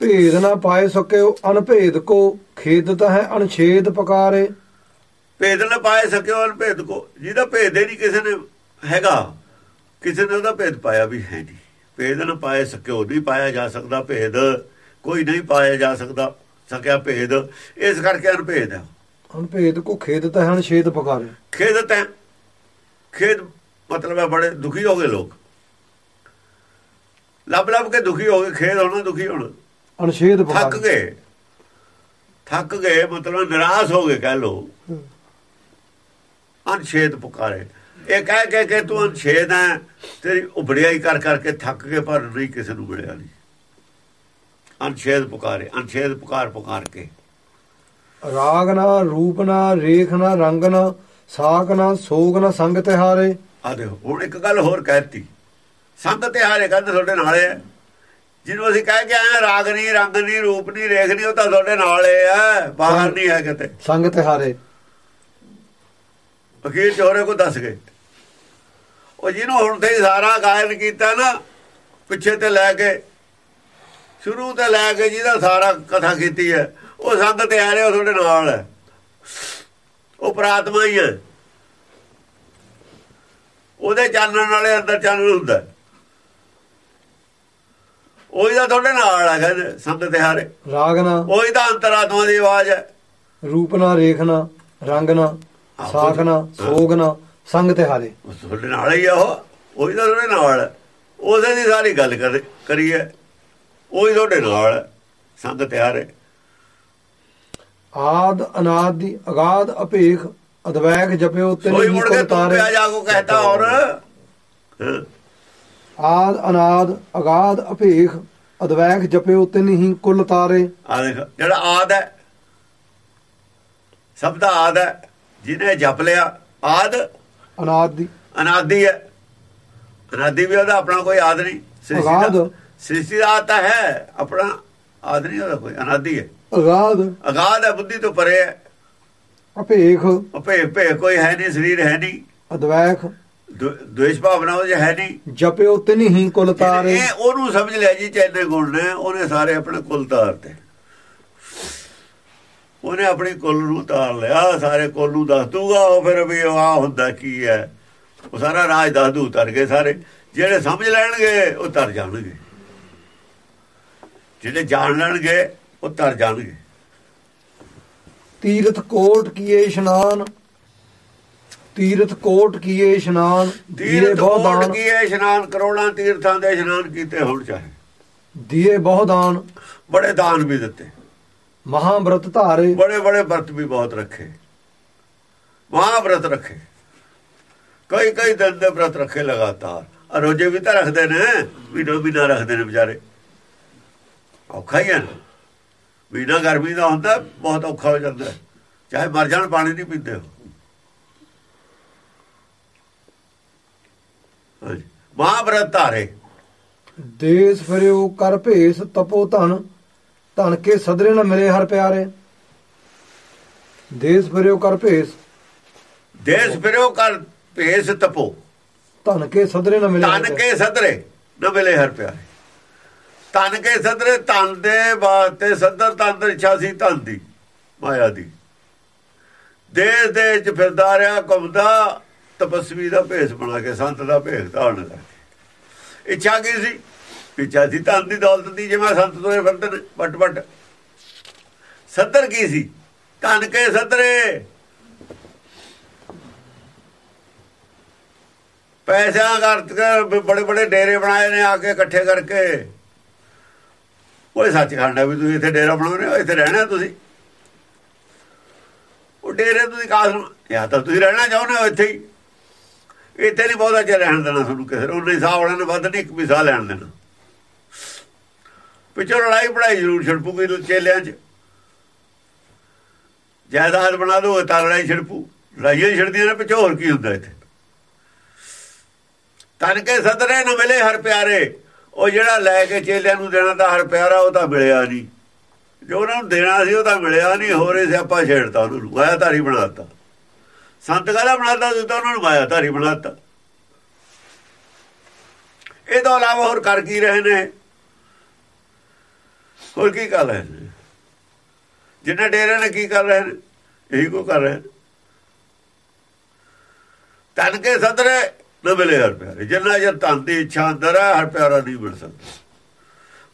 ਭੇਦ ਨਾ ਪਾਏ ਸਕਿਓ ਅਨਭੇਦ ਕੋ ਖੇਦਤ ਹੈ ਅਨਛੇਦ ਪਕਾਰੇ। ਭੇਦ ਨਾ ਪਾਏ ਸਕਿਓ ਅਨ ਭੇਦ ਕੋ। ਜਿਹਦਾ ਭੇਦ ਹੀ ਨਹੀਂ ਕਿਸੇ ਨੇ ਹੈਗਾ ਕਿਸੇ ਨੇ ਉਹਦਾ ਭੇਦ ਪਾਇਆ ਵੀ ਹੈ ਨਹੀਂ। ਭੇਦ ਨਾ ਪਾਏ ਸਕਿਓ ਨਹੀਂ ਪਾਇਆ ਜਾ ਸਕਦਾ ਭੇਦ। ਕੋਈ ਨਹੀਂ ਪਾਇਆ ਜਾ ਸਕਦਾ। ਸਕਿਆ ਭੇਦ ਇਸ ਕਰਕੇ ਅਨਭੇਦ ਹੈ। ਅਨਭੇਦ ਕੋ ਖੇਦਤ ਹੈ ਅਨਛੇਦ ਪਕਾਰੇ ਖੇਦਤ ਹੈ ਖੇਦ ਮਤਲਬ ਹੈ ਬੜੇ ਦੁਖੀ ਹੋ ਗਏ ਲੋਕ। ਲੱਭ ਲੱਭ ਕੇ ਦੁਖੀ ਹੋ ਗਏ ਖੇਦ ਹੋਣਾ ਦੁਖੀ ਹੋਣਾ। ਅਨਛੇਦ ਥੱਕ ਗਏ। ਥੱਕ ਗਏ ਮਤਲਬ ਨਿਰਾਸ਼ ਹੋ ਗਏ ਕਹਿ ਲੋ ਅਨਛੇਦ ਪੁਕਾਰੇ। ਇਹ ਕਹਿ ਕੇ ਕਿ ਤੂੰ ਅਨਛੇਦ ਹੈ ਤੇਰੀ ਉਬੜਿਆਈ ਕਰ ਕਰਕੇ ਥੱਕ ਕੇ ਪਰ ਨਹੀਂ ਕਿਸੇ ਨੂੰ ਮਿਲਿਆ ਨਹੀਂ ਅਨਛੇਦ ਪੁਕਾਰੇ ਅਨਛੇਦ ਪੁਕਾਰ ਪੁਕਾਰ ਕੇ। ਰਾਗ ਨਾ ਰੂਪ ਨਾ ਰੇਖ ਨਾ ਰੰਗ ਨਾ ਸਾਖ ਨਾ ਸੋਗ ਨਾ ਸੰਗ ਤਿਹਾਰੇ। ਆ ਦੇਖੋ ਹੁਣ ਇੱਕ ਗੱਲ ਹੋਰ ਕਹਿਤੀ। ਸੰਤ ਤਿਹਾਰੇ ਕਹਿੰਦੇ ਤੁਹਾਡੇ ਨਾਲੇ ਹੈ ਜਿਹਨੂੰ ਅਸੀਂ ਕਹਿ ਕੇ ਆਏ ਰਾਗ ਨਹੀਂ ਰੰਗ ਨਹੀਂ ਰੂਪ ਨਹੀਂ ਰੇਖ ਨਹੀਂ ਉਹ ਤਾਂ ਤੁਹਾਡੇ ਨਾਲੇ ਹੈ ਬਾਹਰ ਨਹੀਂ ਹੈ ਕਿਤੇ। ਸੰਗ ਤਿਹਾਰੇ। ਅਖੀਰ ਚੋਰੇ ਕੋ ਦੱਸ ਗਏ। ਉਹ ਜਿਹਨੂੰ ਹੁਣ ਤੇ ਸਾਰਾ ਗਾਇਨ ਕੀਤਾ ਨਾ ਪਿੱਛੇ ਤੇ ਲੈ ਕੇ ਸ਼ੁਰੂ ਤੇ ਲੈ ਕੇ ਜਿਹਦਾ ਸਾਰਾ ਕਥਾ ਕੀਤੀ ਹੈ ਉਹ ਸੰਗ ਤੇ ਆ ਰਿਹਾ ਤੁਹਾਡੇ ਨਾਲ। ਹੈ ਉਹ ਪ੍ਰਾਤਮਾ ਹੀ ਹੈ। ਉਹਦੇ ਚਾਨਣ ਨਾਲੇ ਅੰਦਰ ਚਾਨਣ ਹੁੰਦਾ। ਉਹੀ ਤਾਂ ਤੁਹਾਡੇ ਨਾਲ ਹੈ ਕਹਿੰਦੇ ਸੰਤ ਤਿਹਾਰੇ। ਰਾਗ ਨਾ। ਉਹੀ ਤਾਂ ਅੰਤਰਾਤਮਾ ਦੀ ਆਵਾਜ਼ ਹੈ। ਰੂਪ ਨਾ ਰੇਖ ਨਾ ਰੰਗ ਨਾ ਸਾਖ ਨਾ ਸੋਗ ਨਾ ਸੰਗ ਤਿਹਾਰੇ। ਉਹ ਤੁਹਾਡੇ ਨਾਲ ਹੀ ਆ ਉਹ। ਉਹੀ ਤਾਂ ਤੁਹਾਡੇ ਨਾਲ ਉਹਦੇ ਦੀ ਸਾਰੀ ਗੱਲ ਕਰ ਹੈ ਉਹੀ ਤੁਹਾਡੇ ਨਾਲ ਹੈ ਸੰਗ ਤਿਆਰ ਹੈ। ਆਦ ਅਨਾਦ ਦੀ ਅਗਾਧ ਅਪੇਖ ਅਦਵੈਗ ਜਪਿਓ ਤਿਨ ਕੋਈ ਮੁੜ ਕੇ ਤੂੰ ਪਿਆ ਜਾਗੋ ਕਹਤਾ ਔਰ ਆਦ ਅਨਾਦ ਅਗਾਧ ਅਪੇਖ ਅਦਵੈਗ ਜਪਿਓ ਤਿਨ ਹੀ ਕੁਲ ਤਾਰੇ। ਆ ਦੇਖ ਜਿਹੜਾ ਆਦ ਹੈ ਸਭ ਦਾ ਆਦ ਹੈ ਜਿਹਨੇ ਜਪ ਲਿਆ ਆਦ ਅਨਾਦ ਦੀ ਅਨਾਦੀ ਹੈ। ਅਨਾਦੀ ਵੀ ਉਹਦਾ ਆਪਣਾ ਕੋਈ ਆਦ ਨਹੀਂ ਸ੍ਰਿਸ਼ਟੀ ਦਾ ਅਗਾਧ। ਸ੍ਰਿਸ਼ਟੀ ਦਾ ਆਦ ਤਾਂ ਹੈ ਆਪਣਾ ਆਦ ਨਹੀਂ ਉਹਦਾ ਕੋਈ ਅਨਾਦੀ ਹੈ। ਅਗਾਧ। ਅਗਾਧ ਹੈ ਬੁੱਧੀ ਤੋਂ ਪਰੇ ਹੈ। ਅਪੇਖ ਉਹ ਭੇ ਕੋਈ ਹੈ ਨਹੀਂ ਸਰੀਰ ਹੈ ਨਹੀਂ। ਅਦਵੈਖ। ਦੁਇਸ਼ ਭਾਵਨਾ ਉਹ ਹੈ ਨਹੀਂ। ਜਪਿਓ ਤਿਨ ਹੀ ਕੁਲ ਤਾਰੇ। ਇਹ ਉਹਨੂੰ ਸਮਝ ਲਿਆ ਜੀ ਚੈਨੇ ਗੁਣ ਨੇ ਉਹਨੇ ਸਾਰੇ ਆਪਣੇ ਕੁਲ ਤਾਰਤੇ ਉਹਨੇ ਆਪਣੀ ਕੁਲ ਨੂੰ ਤਾਰ ਲਿਆ ਸਾਰੇ ਕੁਲ ਨੂੰ ਦੱਸ ਦੂਗਾ ਉਹ ਫਿਰ ਵੀ ਆ ਹੁੰਦਾ ਕੀ ਹੈ। ਉਹ ਸਾਰਾ ਰਾਜ ਦੱਸ ਦੂ ਉਤਰ ਗਏ ਸਾਰੇ। ਜਿਹੜੇ ਸਮਝ ਲੈਣਗੇ ਉਹ ਤਰ ਜਾਣਗੇ। ਜਿਹੜੇ ਜਾਣ ਲੈਣਗੇ ਉਹ ਤਰ ਜਾਣਗੇ। ਤੀਰਥ ਕੋਟ ਕੀਏ ਇਸ਼ਨਾਨ ਤੀਰਥ ਕੋਟ ਕੀਏ ਇਸ਼ਨਾਨ ਦੀਏ ਤੀਰਥ ਕੋਟ ਦਾਨ ਕੀਏ ਇਸ਼ਨਾਨ ਕਰੋੜਾਾਂ ਤੀਰਥਾਂ ਦੇ ਇਸ਼ਨਾਨ ਕੀਤੇ ਹੁਣ ਚਾਹੇ। ਦੀਏ ਬਹੁ ਦਾਨ ਬੜੇ ਦਾਨ ਵੀ ਦਿੱਤੇ। ਮਹਾਬ੍ਰਤ ਧਾਰੇ। ਬੜੇ ਬੜੇ ਵਰਤ ਵੀ ਬਹੁਤ ਰੱਖੇ। ਮਹਾਵਰਤ ਰੱਖੇ। ਕਈ ਕਈ ਦਿਨ ਦੇ ਵਰਤ ਰੱਖੇ ਲਗਾਤਾਰ। ਆ ਰੋਜੇ ਵੀ ਤਾਂ ਰੱਖਦੇ ਨੇ ਮਹੀਨਾ ਮਹੀਨਾ ਰੱਖਦੇ ਨੇ ਵਿਚਾਰੇ। ਔਖਾ ਹੀ ਹੈ ਨਾ। ਮਹੀਨਾ ਗਰਮੀ ਦਾ ਹੁੰਦਾ ਬਹੁਤ ਔਖਾ ਹੋ ਜਾਂਦਾ। ਚਾਹੇ ਮਰ ਜਾਣ ਪਾਣੀ ਨਹੀਂ ਪੀਂਦੇ ਹੋ ਹਾਂਜੀ। ਮਹਾਵਰਤ ਧਾਰੇ। ਦੇਸ ਫਿਰਿਓ ਕਰ ਭੇਸ ਤਪੋ ਧਨ। ਧਨ ਕੇ ਸਦਰੇ ਨ ਮਿਲੇ ਹਰ ਪਿਆਰੇ। ਦੇਸ ਫਿਰਿਓ ਕਰ ਭੇਸ। ਦੇਸ਼ ਫਿਰਿਓ ਕਰ ਭੇਸ ਤਪੋ। ਧਨ ਕੇ ਸਦਰੇ ਨ ਮਿਲੇ ਪਿਆਰੇ। ਕੇ ਸਦਰੇ ਨਾ ਮਿਲੇ ਹਰ ਪਿਆਰੇ। ਤਨ ਕੇ ਸਦਰੇ ਤਨ ਦੇ ਵਾਸਤੇ ਸਦਰ ਤਨ ਦੀ ਇੱਛਾ ਸੀ ਤਨ ਦੀ, ਮਾਇਆ ਦੀ। ਦੇਸ਼ ਦੇ ਚ ਫਿਰਦਾ ਰਿਹਾ, ਘੁੰਮਦਾ, ਤਪਸਵੀ ਦਾ ਭੇਸ ਬਣਾ ਕੇ, ਸੰਤ ਦਾ ਭੇਸ ਧਾਰਨ ਕਰਕੇ। ਇੱਛਾ ਕੀ ਸੀ? ਇੱਛਾ ਸੀ ਤਨ ਦੀ ਦੌਲਤ ਦੀ, ਜਿਵੇਂ ਸੰਤ ਤੋਰੇ ਫਿਰਦੇ ਨੇ, ਵਟ ਵਟ। ਸਦਰ ਕੀ ਸੀ? ਧਨ ਕੇ ਸਦਰੇ। ਪੈਸਿਆਂ ਕਰ ਬੜੇ ਬੜੇ ਡੇਰੇ ਬਣਾਏ ਨੇ ਆ ਕੇ ਇਕੱਠੇ ਕਰਕੇ। ਉਹ ਸੱਚ ਖੰਡਾ ਵੀ ਤੁਸੀਂ ਇੱਥੇ ਡੇਰਾ ਬਣਾਉਣੇ ਹੋ, ਇੱਥੇ ਰਹਿਣਾ ਤੁਸੀਂ। ਉਹ ਡੇਰੇ ਤੁਸੀਂ ਕਾਸ ਜਾਂ ਤਾਂ ਤੁਸੀਂ ਰਹਿਣਾ ਚਾਹੁੰਦੇ ਹੋ ਇੱਥੇ ਹੀ। ਇੱਥੇ ਨਹੀਂ ਬਹੁਤਾ ਚਿਰ ਰਹਿਣ ਦੇਣਾ ਤੁਹਾਨੂੰ ਕਿਸੇ ਨੂੰ ਨਹੀਂ ਵਾਲਿਆਂ ਨੇ ਵੱਧ ਨਹੀਂ ਇੱਕ ਵੀ ਸਾਹ ਲੈਣ ਦੇਣਾ। ਪਿੱਛੋਂ ਲੜਾਈ ਪੜਾਈ ਜ਼ਰੂਰ ਛੜਪੂਗੀ ਚੇਲਿਆਂ 'ਚ। ਜਾਇਦਾਦ ਬਣਾ ਦੋ ਤਾਂ ਲੜਾਈ ਛੜਪੂ। ਲੜਾਈਆਂ ਹੀ ਛੜਦੀਆਂ ਨੇ, ਪਿੱਛੋਂ ਹੋਰ ਕੀ ਹੁੰਦਾ ਇੱਥੇ? ਤਨ ਕੇ ਸਦਰੇ ਨੂੰ ਮਿਲੇ ਹਰ ਪਿਆਰੇ। ਉਹ ਜਿਹੜਾ ਲੈ ਕੇ ਚੇਲਿਆਂ ਨੂੰ ਦੇਣਾ ਤਾਂ ਹਰ ਪਿਆਰਾ, ਉਹ ਤਾਂ ਮਿਲਿਆ ਨਹੀਂ। ਜੋ ਉਹਨਾਂ ਨੂੰ ਦੇਣਾ ਸੀ, ਉਹ ਤਾਂ ਮਿਲਿਆ ਨਹੀਂ। ਹੋਰੇ ਸਿਆਪਾ ਛੇੜਤਾ ਉਹਨਾਂ ਨੂੰ ਮਾਇਆ ਧਾਰੀ ਬਣਾਤਾ। ਸੰਤ ਗਾਲਾ ਬਣਾਤਾ ਦਿੱਤਾ ਉਹਨਾਂ ਨੂੰ ਮਾਇਆ ਧਾਰੀ ਬਣਾਤਾ। ਇਹ ਤੋਂ ਇਲਾਵਾ ਹੋਰ ਕਰ ਕੀ ਰਹੇ ਨੇ? ਹੋਰ ਕੀ ਕਰ ਰਹੇ ਨੇ? ਜਿੰਨੇ ਡੇਰੇ ਨੇ ਕੀ ਕਰ ਰਹੇ ਨੇ? ਇਹੀ ਕੋ ਕਰ ਰਹੇ ਨੇ। ਤਨ ਕੇ ਸਦਰੇ ਨਾ ਮਿਲੇ ਹਰ ਪਿਆਰੇ, ਜਿੰਨਾ ਜਰ ਧਨ ਦੀ ਇੱਛਾ ਅੰਦਰ ਹੈ ਹਰ ਪਿਆਰਾ ਨਹੀਂ ਮਿਲ ਸਕਦਾ।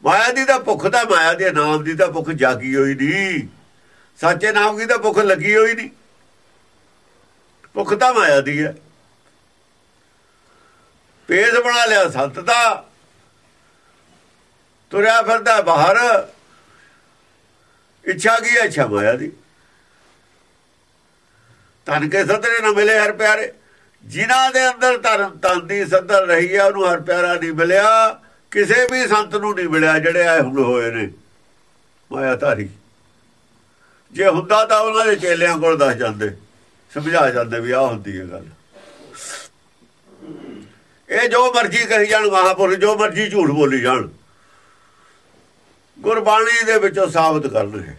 ਮਾਇਆ ਦੀ ਤਾਂ ਭੁੱਖ ਤਾਂ, ਮਾਇਆ ਦੇ ਨਾਮ ਦੀ ਤਾਂ ਭੁੱਖ ਜਾਗੀ ਹੋਈ ਨਹੀਂ ਸੱਚੇ ਨਾਮ ਦੀ ਤਾਂ ਭੁੱਖ ਲੱਗੀ ਹੋਈ ਨਹੀਂ ਭੁੱਖ ਤਾਂ ਮਾਇਆ ਦੀ ਹੈ। ਪੇਜ ਬਣਾ ਲਿਆ ਸੰਤ ਦਾ। ਤੁਰਿਆ ਫਿਰਦਾ ਬਾਹਰ। ਇੱਛਾ ਕੀ ਹੈ? ਇੱਛਾ ਮਾਇਆ ਦੀ। ਤਨ ਕੇ ਸਦਰੇ ਨਾ ਮਿਲੇ ਹਰ ਪਿਆਰੇ। ਜਿਨ੍ਹਾਂ ਦੇ ਅੰਦਰ ਧਰਮ ਤਨ ਦੀ ਸਦਰ ਰਹੀ ਹੈ ਉਹਨੂੰ ਹਰ ਪਿਆਰਾ ਨਹੀਂ ਮਿਲਿਆ, ਕਿਸੇ ਵੀ ਸੰਤ ਨੂੰ ਨਹੀਂ ਮਿਲਿਆ, ਜਿਹੜੇ ਆਏ ਹੁਣ ਹੋਏ ਨੇ। ਮਾਇਆ ਧਾਰੀ। ਜੇ ਹੁੰਦਾ ਤਾਂ ਉਹਨਾਂ ਦੇ ਚੇਲਿਆਂ ਕੋਲ ਦੱਸ ਜਾਂਦੇ, ਸਮਝਾ ਜਾਂਦੇ ਵੀ ਆਹ ਹੁੰਦੀ ਹੈ ਗੱਲ। ਇਹ ਜੋ ਮਰਜ਼ੀ ਕਹੀ ਜਾਣ ਮਹਾਪੁਰਖ ਜੋ ਮਰਜ਼ੀ ਝੂਠ ਬੋਲੀ ਜਾਣ, ਗੁਰਬਾਣੀ ਦੇ ਵਿੱਚੋਂ ਸਾਬਤ ਕਰਨ ਹੈ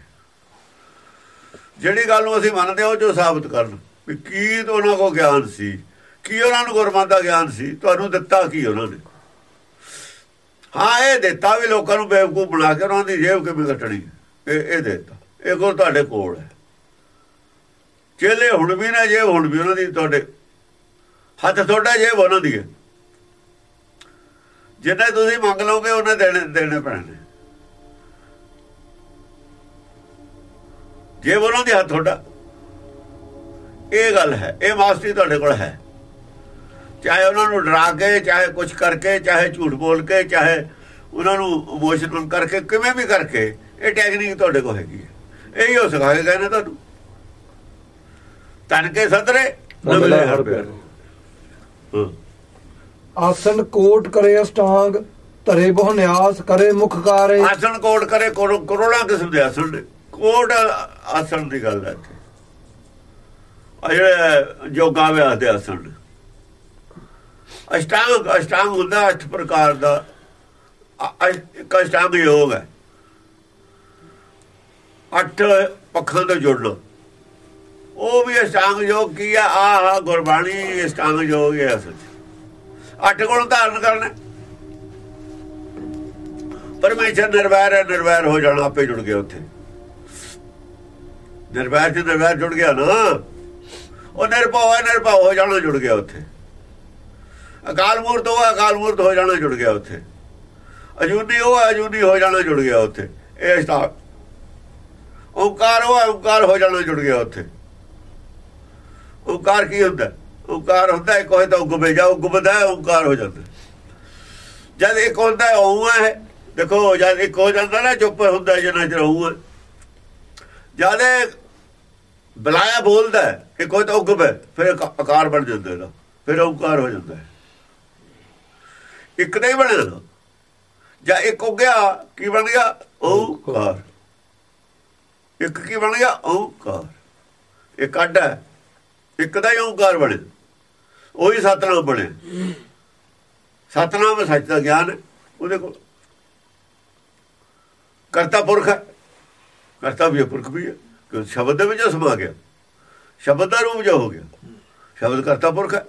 ਜਿਹੜੀ ਗੱਲ ਨੂੰ ਅਸੀਂ ਮੰਨਦੇ ਹਾਂ, ਉਹ ਜੋ ਸਾਬਤ ਕਰਨ। ਵੀ ਕੀ ਉਹਨਾਂ ਕੋ ਗਿਆਨ ਸੀ? ਕੀ ਉਹਨਾਂ ਨੂੰ ਗੁਰਮਤਿ ਦਾ ਗਿਆਨ ਸੀ? ਤੁਹਾਨੂੰ ਦਿੱਤਾ ਕੀ ਉਹਨਾਂ ਨੇ? ਹਾਂ, ਇਹ ਦਿੱਤਾ ਵੀ ਲੋਕਾਂ ਨੂੰ ਬੇਵਕੂਫ ਬਣਾ ਕੇ ਉਹਨਾਂ ਦੀ ਜੇਬ ਕਿਵੇਂ ਕੱਟਣੀ ਇਹ ਇਹ ਦਿੱਤਾ। ਇਹ ਕੋ ਤੁਹਾਡੇ ਕੋਲ ਹੈ। ਚੇਲੇ ਹੁਣ ਵੀ ਨਾ, ਜੇਬ ਹੁਣ ਵੀ ਉਹਨਾਂ ਦੀ ਤੁਹਾਡੇ ਹੱਥ ਤੁਹਾਡਾ ਜੇਬ ਉਹਨਾਂ ਦੀ ਹੈ। ਜਿੰਨੇ ਤੁਸੀਂ ਮੰਗ ਲਓਗੇ, ਉਹਨੇ ਦੇਣੇ ਦੇਣੇ ਪੈਣੇ। ਜੇ ਉਹਨਾਂ ਦੇ ਹੱਥ ਤੁਹਾਡਾ। ਇਹ ਗੱਲ ਹੈ। ਇਹ ਮਾਸਟਰੀ ਤੁਹਾਡੇ ਕੋਲ ਹੈ। ਚਾਹੇ ਉਹਨਾਂ ਨੂੰ ਡਰਾ ਕੇ ਚਾਹੇ ਕੁਝ ਕਰਕੇ ਚਾਹੇ ਝੂਠ ਬੋਲ ਕੇ ਚਾਹੇ ਉਹਨਾਂ ਨੂੰ ਇਮੋਸ਼ਨਲ ਕਰਕੇ ਕਿਵੇਂ ਵੀ ਕਰਕੇ ਇਹ ਟੈਕਨੀਕ ਤੁਹਾਡੇ ਕੋਲ ਹੈਗੀ ਹੈ। ਇਹੀ ਹੋ ਸਿਖਾ ਕੇ ਕਹਿੰਦੇ ਤੁਹਾਨੂੰ। ਤਨ ਕੇ ਸਦਰੇ ਨਾ ਮਿਲੇ ਹਰ ਪਿਆਰੇ। ਹਾਂ। ਆਸਨ ਕੋਟ ਕਰੇ ਅਸ਼ਟਾਂਗ ਧਰੇ ਬਹੁ ਨਿਆਸ ਕਰੇ ਮੁਖ ਕਾਰੇ। ਆਸਣ ਕੋਟ ਕਰੇ ਕਰੋ- ਕਰੋੜਾਂ ਕਿਸਮ ਦੇ ਆਸਣ ਨੇ। ਕੋਟ ਆਸਣ ਦੀ ਗੱਲ ਹੈ ਇੱਥੇ। ਆ ਜਿਹੜੇ ਜੋਗਾ ਵਿਆਹ ਦੇ ਆਸਣ ਨੇ। ਅਸ਼ਟਾਂਗ ਅਸ਼ਟਾਂਗ ਹੁੰਦਾ ਅੱਠ ਪ੍ਰਕਾਰ ਦਾ। ਇੱਕ ਅਸ਼ਟਾਂਗ ਯੋਗ ਹੈ। ਅੱਠ ਪੱਖਾਂ ਤੋਂ ਜੁੜਨਾ। ਉਹ ਵੀ ਅਸ਼ਟਾਂਗ ਯੋਗ ਕੀ ਆ ਆਹ ਗੁਰਬਾਣੀ, ਅਸ਼ਟਾਂਗ ਯੋਗ ਹੈ ਅਸਲ 'ਚ। ਅੱਠ ਗੁਣ ਧਾਰਨ ਕਰਨਾ। ਪਰਮੇਸ਼ਰ ਨਿਰਵੈਰ ਹੈ, ਨਿਰਵੈਰ ਹੋ ਜਾਣਾ, ਆਪੇ ਜੁੜ ਗਿਆ ਉੱਥੇ। ਨਿਰਵੈਰ ਚ ਨਿਰਵੈਰ ਜੁੜ ਗਿਆ ਨਾ। ਉਹ ਨਿਰਭਉ ਹੈ, ਨਿਰਭਉ ਹੋ ਜਾਣਾ, ਜੁੜ ਗਿਆ ਉੱਥੇ। ਅਕਾਲ ਮੂਰਤ ਉਹ ਅਕਾਲ ਮੂਰਤ ਹੋ ਜਾਣਾ ਜੁੜ ਗਿਆ ਉੱਥੇ। ਅਜੂਨੀ ਉਹ ਹੈ, ਅਜੂਨੀ ਹੋ ਜਾਣਾ ਜੁੜ ਗਿਆ ਉੱਥੇ। ਇਹ ਸਟਾਰ। ਓੰਕਾਰ ਉਹ ਹੈ, ਹੋ ਜਾਣਾ ਜੁੜ ਗਿਆ ਉੱਥੇ। ਓੰਕਾਰ ਕੀ ਹੁੰਦਾ? ਓਕਾਰ ਹੁੰਦਾ ਇੱਕ ਹੋਏ ਤਾਂ ਉਗਵੇ ਜਾ ਉਗਵਦਾ ਹੈ, ਹੋ ਜਾਂਦਾ। ਜਦ ਇੱਕ ਹੁੰਦਾ ਹੈ, ਉਹ ਹੈ। ਦੇਖੋ ਜਦ ਇੱਕ ਹੋ ਜਾਂਦਾ ਨਾ ਚੁੱਪ ਹੁੰਦਾ ਜਿੰਨਾ ਚਿਰ ਉਹ ਹੈ। ਜਦ ਇਹ ਬੁਲਾਇਆ ਬੋਲਦਾ ਇੱਕ ਹੋਏ ਤਾਂ ਉਗਵੇ ਫਿਰ ਆਕਾਰ ਬਣ ਜਾਂਦਾ ਇਹਦਾ। ਫਿਰ ਓਕਾਰ ਹੋ ਜਾਂਦਾ ਇੱਕ ਨਹੀਂ ਬਣਿਆ ਜਾਂ ਇੱਕ ਹੋ ਕੀ ਬਣ ਗਿਆ? ਓਕਾਰ ਇੱਕ ਕੀ ਬਣ ਗਿਆ? ਓਕਾਰ ਇੱਕ ਅੱਡ ਹੈ, ਇੱਕ ਦਾ ਹੀ ਓੰਕਾਰ ਬਣੇ। ਉਹੀ ਸਤਨਾਮ ਬਣਿਆ ਸਤਨਾਮ ਸੱਚ ਦਾ ਗਿਆਨ ਹੈ, ਉਹਦੇ ਕੋਲ। ਕਰਤਾ ਪੁਰਖ ਹੈ। ਕਰਤਾ ਵੀ ਪੁਰਖ ਵੀ ਹੈ ਕਿ ਸ਼ਬਦ ਦੇ ਵਿੱਚ ਸਮਾ ਗਿਆ। ਸ਼ਬਦ ਦਾ ਰੂਪ ਜੋ ਹੋ ਗਿਆ। ਸ਼ਬਦ ਕਰਤਾ ਪੁਰਖ ਹੈ।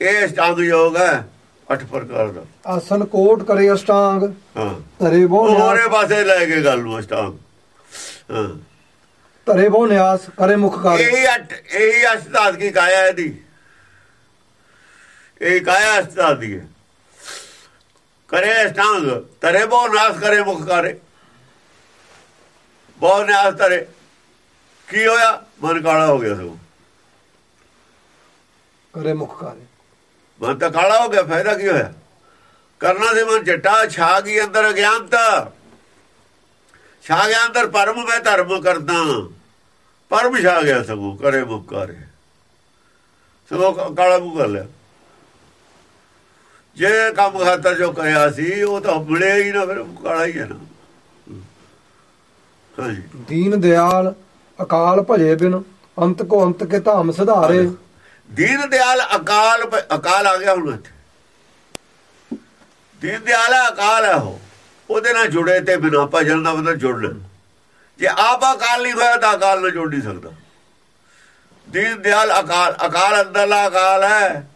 ਇਹ ਅਸ਼ਟਾਂਗ ਯੋਗ ਹੈ ਅੱਠ ਪ੍ਰਕਾਰ ਦਾ। ਆਸਨ ਕੋਟ ਕਰੇ ਅਸ਼ਟਾਂਗ ਹਾਂ। ਧਰੇ ਬੋ ਹੋਰੇ ਨਿਆਸ ਪਾਸੇ ਲੈ ਕੇ ਗੱਲ ਨੂੰ ਅਸ਼ਟਾਂਗ। ਹਾਂ। ਧਰੇ ਬੋ ਨਿਆਸ ਕਰੇ ਮੁਖ ਕਾਰੇ ਇਹੀ ਅੱਠ ਇਹੀ ਅਸ਼ਟਾਦ ਕੀ ਕਾਇਆ ਇਹਦੀ? ਇਹ ਕਾਇਆ ਅਸ਼ਟਾਦ ਦੀ। ਹੈ ਕਰੇ ਅਸ਼ਟਾਂਗ ਤਰੇ ਬੋ ਨਾਸ ਕਰੇ ਮੁਖ ਕਰੇ ਬੋ ਨਾਸ ਤਰੇ ਕੀ ਹੋਇਆ? ਮਨ ਕਾਲਾ ਹੋ ਗਿਆ ਸਗੋਂ। ਕਰੇ ਮੁਖ ਕਾਰੇ ਮਨ ਤਾਂ ਕਾਲਾ ਹੋ ਗਿਆ ਫਾਇਦਾ ਕੀ ਹੋਇਆ? ਕਰਨਾ ਸੀ ਮਨ ਚਟਾ ਛਾ ਗਈ ਅੰਦਰ ਅਗਿਆਨਤਾ। ਛਾ ਗਿਆ ਅੰਦਰ ਪਰਮ ਮੈਂ ਧਰਮ ਕਰਦਾ। ਪਰਮ ਛਾ ਗਿਆ ਸਗੋਂ ਕਰੇ ਮੁਕਾਰੇ। ਸਗੋਂ ਕਾਲਾ ਮੂੰਹ ਕਰ ਲਿਆ। ਜੇ ਕੰਮ ਖਾਤਰ ਜੋ ਕਰਿਆ ਸੀ ਉਹ ਤਾਂ ਮਿਲਿਆ ਹੀ ਨਾ ਫਿਰ ਕਾਲਾ ਹੀ ਹੈ ਨਾ। ਹਾਂਜੀ। ਦੀਨ ਦਿਆਲ ਅਕਾਲ ਭਜੇ ਬਿਨ ਅੰਤ ਕੋ ਅੰਤ ਕੇ ਧਾਮ ਸਿਧਾਰੇ। ਦੀਨ ਦਿਆਲ ਅਕਾਲ ਅਕਾਲ ਆ ਗਿਆ ਹੁਣ ਇੱਥੇ। ਦੀਨ ਦਿਆਲ ਹੈ, ਅਕਾਲ ਹੈ ਉਹ। ਉਹਦੇ ਨਾਲ ਜੁੜੇ ਤੇ ਬਿਨਾ ਭਜਨ ਦਾ ਮਤਲਬ ਜੁੜਨਾ ਜੇ ਆਪ ਅਕਾਲ ਨਹੀਂ ਹੋਇਆ ਤਾਂ ਅਕਾਲ ਨਾਲ ਜੁੜ ਨਹੀਂ ਸਕਦਾ। ਦੀਨ ਦਿਆਲ ਅਕਾਲ ਅਕਾਲ ਅੰਦਰਲਾ ਅਕਾਲ ਹੈ।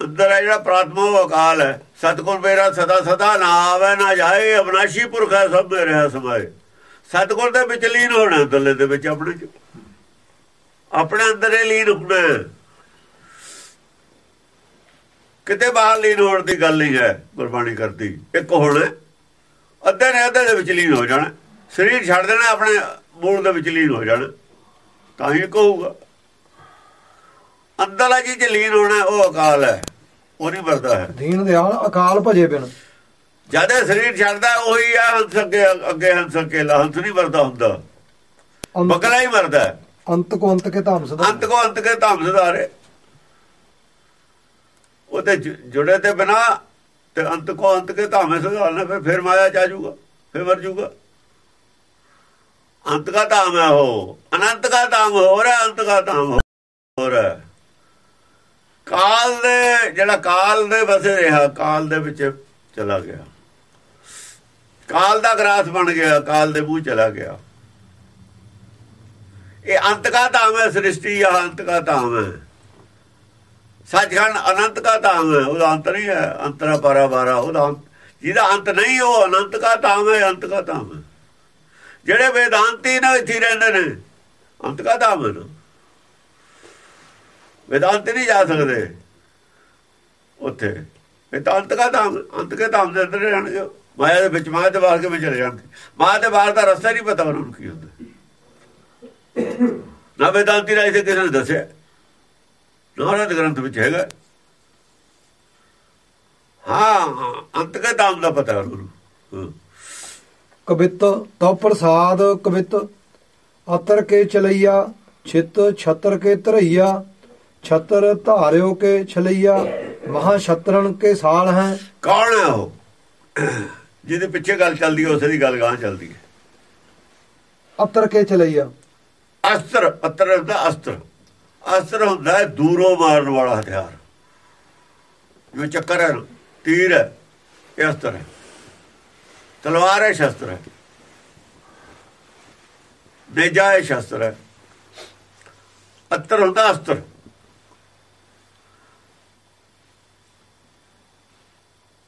ਅੰਦਰ ਹੈ ਜਿਹੜਾ ਪ੍ਰਾਤਮਾ ਉਹ ਅਕਾਲ ਹੈ। ਸਤਗੁਰ ਮੇਰਾ ਸਦਾ ਸਦਾ ਨਾ ਆਵੇ ਨਾ ਜਾਏ ਅਬਨਾਸ਼ੀ ਪੁਰਖ ਹੈ ਸਭ ਮੇਰੇ ਸਮਾਏ। ਸਤਗੁਰ ਦੇ ਵਿੱਚ ਲੀਨ ਹੋਣਾ ਅੰਦਰਲੇ ਦੇ ਵਿੱਚ ਆਪਣੇ ਚ। ਆਪਣੇ ਅੰਦਰ ਲੀਨ ਹੋਣਾ। ਕਿਤੇ ਬਾਹਰ ਲੀਨ ਹੋਣ ਦੀ ਗੱਲ ਨਹੀਂ ਹੈ, ਗੁਰਬਾਣੀ ਕਰਦੀ। ਇੱਕ ਹੋਣਾ ਅੱਧੇ ਨੇ ਅੱਧੇ ਦੇ ਵਿੱਚ ਲੀਨ ਹੋ ਜਾਣਾ। ਸਰੀਰ ਛੱਡ ਦੇਣਾ, ਆਪਣੇ ਮੂਲ ਦੇ ਵਿੱਚ ਲੀਨ ਹੋ ਜਾਣਾ। ਤਾਂ ਹੀ ਕਹੂਗਾ। ਅੰਦਰਲਾ ਜੀ ਚ ਲੀਨ ਹੋਣਾ, ਉਹ ਅਕਾਲ ਹੈ। ਉਹ ਨਹੀਂ ਵਰਦਾ ਹੈ। ਦੀਨ ਦਿਆਲ ਅਕਾਲ ਭਜੇ ਬਿਨ। ਜਦ ਸਰੀਰ ਛੱਡਦਾ ਉਹੀ ਆ ਹੰਸ ਅੱਗੇ ਅੱਗੇ ਹੰਸ ਅੱਗੇ ਹੰਸ ਨਹੀਂ ਵਰਦਾ ਹੁੰਦਾ। ਅੰਤ- ਬਕਲਾ ਹੀ ਮਰਦਾ ਹੈ। ਅੰਤ ਕੋ ਅੰਤ ਕੇ ਧਾਮ ਅੰਤ ਸਿਧਾਰੇ ਕੋ ਅੰਤ ਕੇ ਧਾਮ ਸੁਧਾਰੇ ਉਹਦੇ ਜੁ- ਜੁੜੇ ਤੇ ਬਿਨਾ ਤੇ ਅੰਤ ਕੋ ਅੰਤ ਕੇ ਧਾਮੇ ਸੁਧਾਰਨਾ ਫਿਰ ਫਿਰ ਮਾਇਆ ਚ ਆ ਜਾਊਗਾ ਫਿਰ ਮਰ ਜਾਊਗਾ। ਅੰਤ ਕਾ ਧਾਮ ਹੈ ਉਹ। ਅਨੰਤ ਕਾ ਧਾਮ ਹੋ ਰਿਹਾ ਅੰਤ ਕਾ ਧਾਮ ਹੋ ਰਿਹਾ। ਕਾਲ ਦੇ ਜਿਹੜਾ ਕਾਲ ਦੇ ਵਸੇ ਰਿਹਾ ਕਾਲ ਦੇ ਵਿੱਚ ਚਲਾ ਗਿਆ। ਕਾਲ ਦਾ ਗ੍ਰਾਸ ਬਣ ਗਿਆ, ਕਾਲ ਦੇ ਮੂੰਹ ਚਲਾ ਗਿਆ। ਇਹ ਅੰਤ ਕਾ ਧਾਮ ਹੈ, ਸ੍ਰਿਸ਼ਟੀ ਆ, ਅੰਤ ਕਾ ਧਾਮ ਹੈ। ਸੱਚਖੰਡ ਅਨੰਤ ਕਾ ਧਾਮ ਹੈ, ਉਹਦਾ ਅੰਤ ਨਹੀਂ ਹੈ ਅੰਤਰਾ ਪਾਰਾ ਬਾਰਾ ਉਹਦਾ ਅੰਤ ਜਿਹਦਾ ਅੰਤ ਨਹੀਂ, ਉਹ ਅਨੰਤ ਕਾ ਧਾਮ ਹੈ, ਅੰਤ ਕਾ ਧਾਮ ਹੈ। ਜਿਹੜੇ ਵੇਦਾਂਤੀ ਨੇ ਇੱਥੇ ਰਹਿੰਦੇ ਨੇ। ਅੰਤ ਕਾ ਧਾਮ ਹੈ ਨਾ ਵੇਦਾਂਤੀ ਨਹੀਂ ਜਾ ਸਕਦੇ। ਉੱਥੇ। ਇਹ ਤਾਂ ਅੰਤ ਕਾ ਧਾਮ ਅੰਤ ਕੇ ਧਾਮ ਦੇ ਅੰਦਰ ਰਹਿਣਗੇ ਮਾਇਆ ਦੇ ਵਿੱਚ ਮਾਇਆ ਦੇ ਬਾਹਰ ਕਿਵੇਂ ਚਲੇ ਜਾਣਗੇ ਮਾਇਆ ਦੇ ਬਾਹਰ ਦਾ ਰਸਤਾ ਨਹੀਂ ਪਤਾ ਉਹਨਾਂ ਨੂੰ ਕੀ ਹੁੰਦਾ। ਨਾ ਵੇਦਾਂਤੀ ਰਾਜ ਦੇ ਕਿਸੇ ਨੇ ਦੱਸਿਆ। ਨਾ ਉਹਨਾਂ ਦੇ ਗ੍ਰੰਥ ਵਿੱਚ ਹੈਗਾ। ਹਾਂ ਅੰਤ ਕੇ ਧਾਮ ਦਾ ਪਤਾ ਉਹਨਾਂ। ਕਵਿਤ ਤਉ ਪ੍ਰਸਾਦ ਕਵਿਤ ਅਤਰ ਕੇ ਚਲਈਆ ਛਿਤ ਛਤਰ ਕੇ ਧਰਈਆ ਛਤਰ ਧਾਰਿਓ ਕੇ ਛਲਈਆ ਮਹਾ ਛਤਰਨ ਕੇ ਸਾਲ ਹੈ। ਕੌਣ ਹੈ ਉਹ? ਜਿਹਦੇ ਪਿੱਛੇ ਗੱਲ ਚੱਲਦੀ ਹੈ ਉਸੇ ਦੀ ਗੱਲ ਗਾਂ ਚੱਲਦੀ ਹੈ। ਅਤਰ ਕੇ ਚਲਈਆ ਅਸਤਰ ਅਤਰ ਦਾ ਅਸਤਰ। ਅਸਤਰ ਹੁੰਦਾ ਹੈ ਦੂਰੋਂ ਮਾਰਨ ਵਾਲਾ ਹਥਿਆਰ। ਜੋ ਚੱਕਰ ਹੈ ਤੀਰ ਹੈ ਇਹ ਅਸਤਰ ਹੈ। ਤਲਵਾਰ ਹੈ ਸ਼ਸਤਰ ਹੈ। ਹੈ ਸ਼ਸਤਰ ਹੈ। ਅਤਰ ਹੁੰਦਾ ਅਸਤਰ।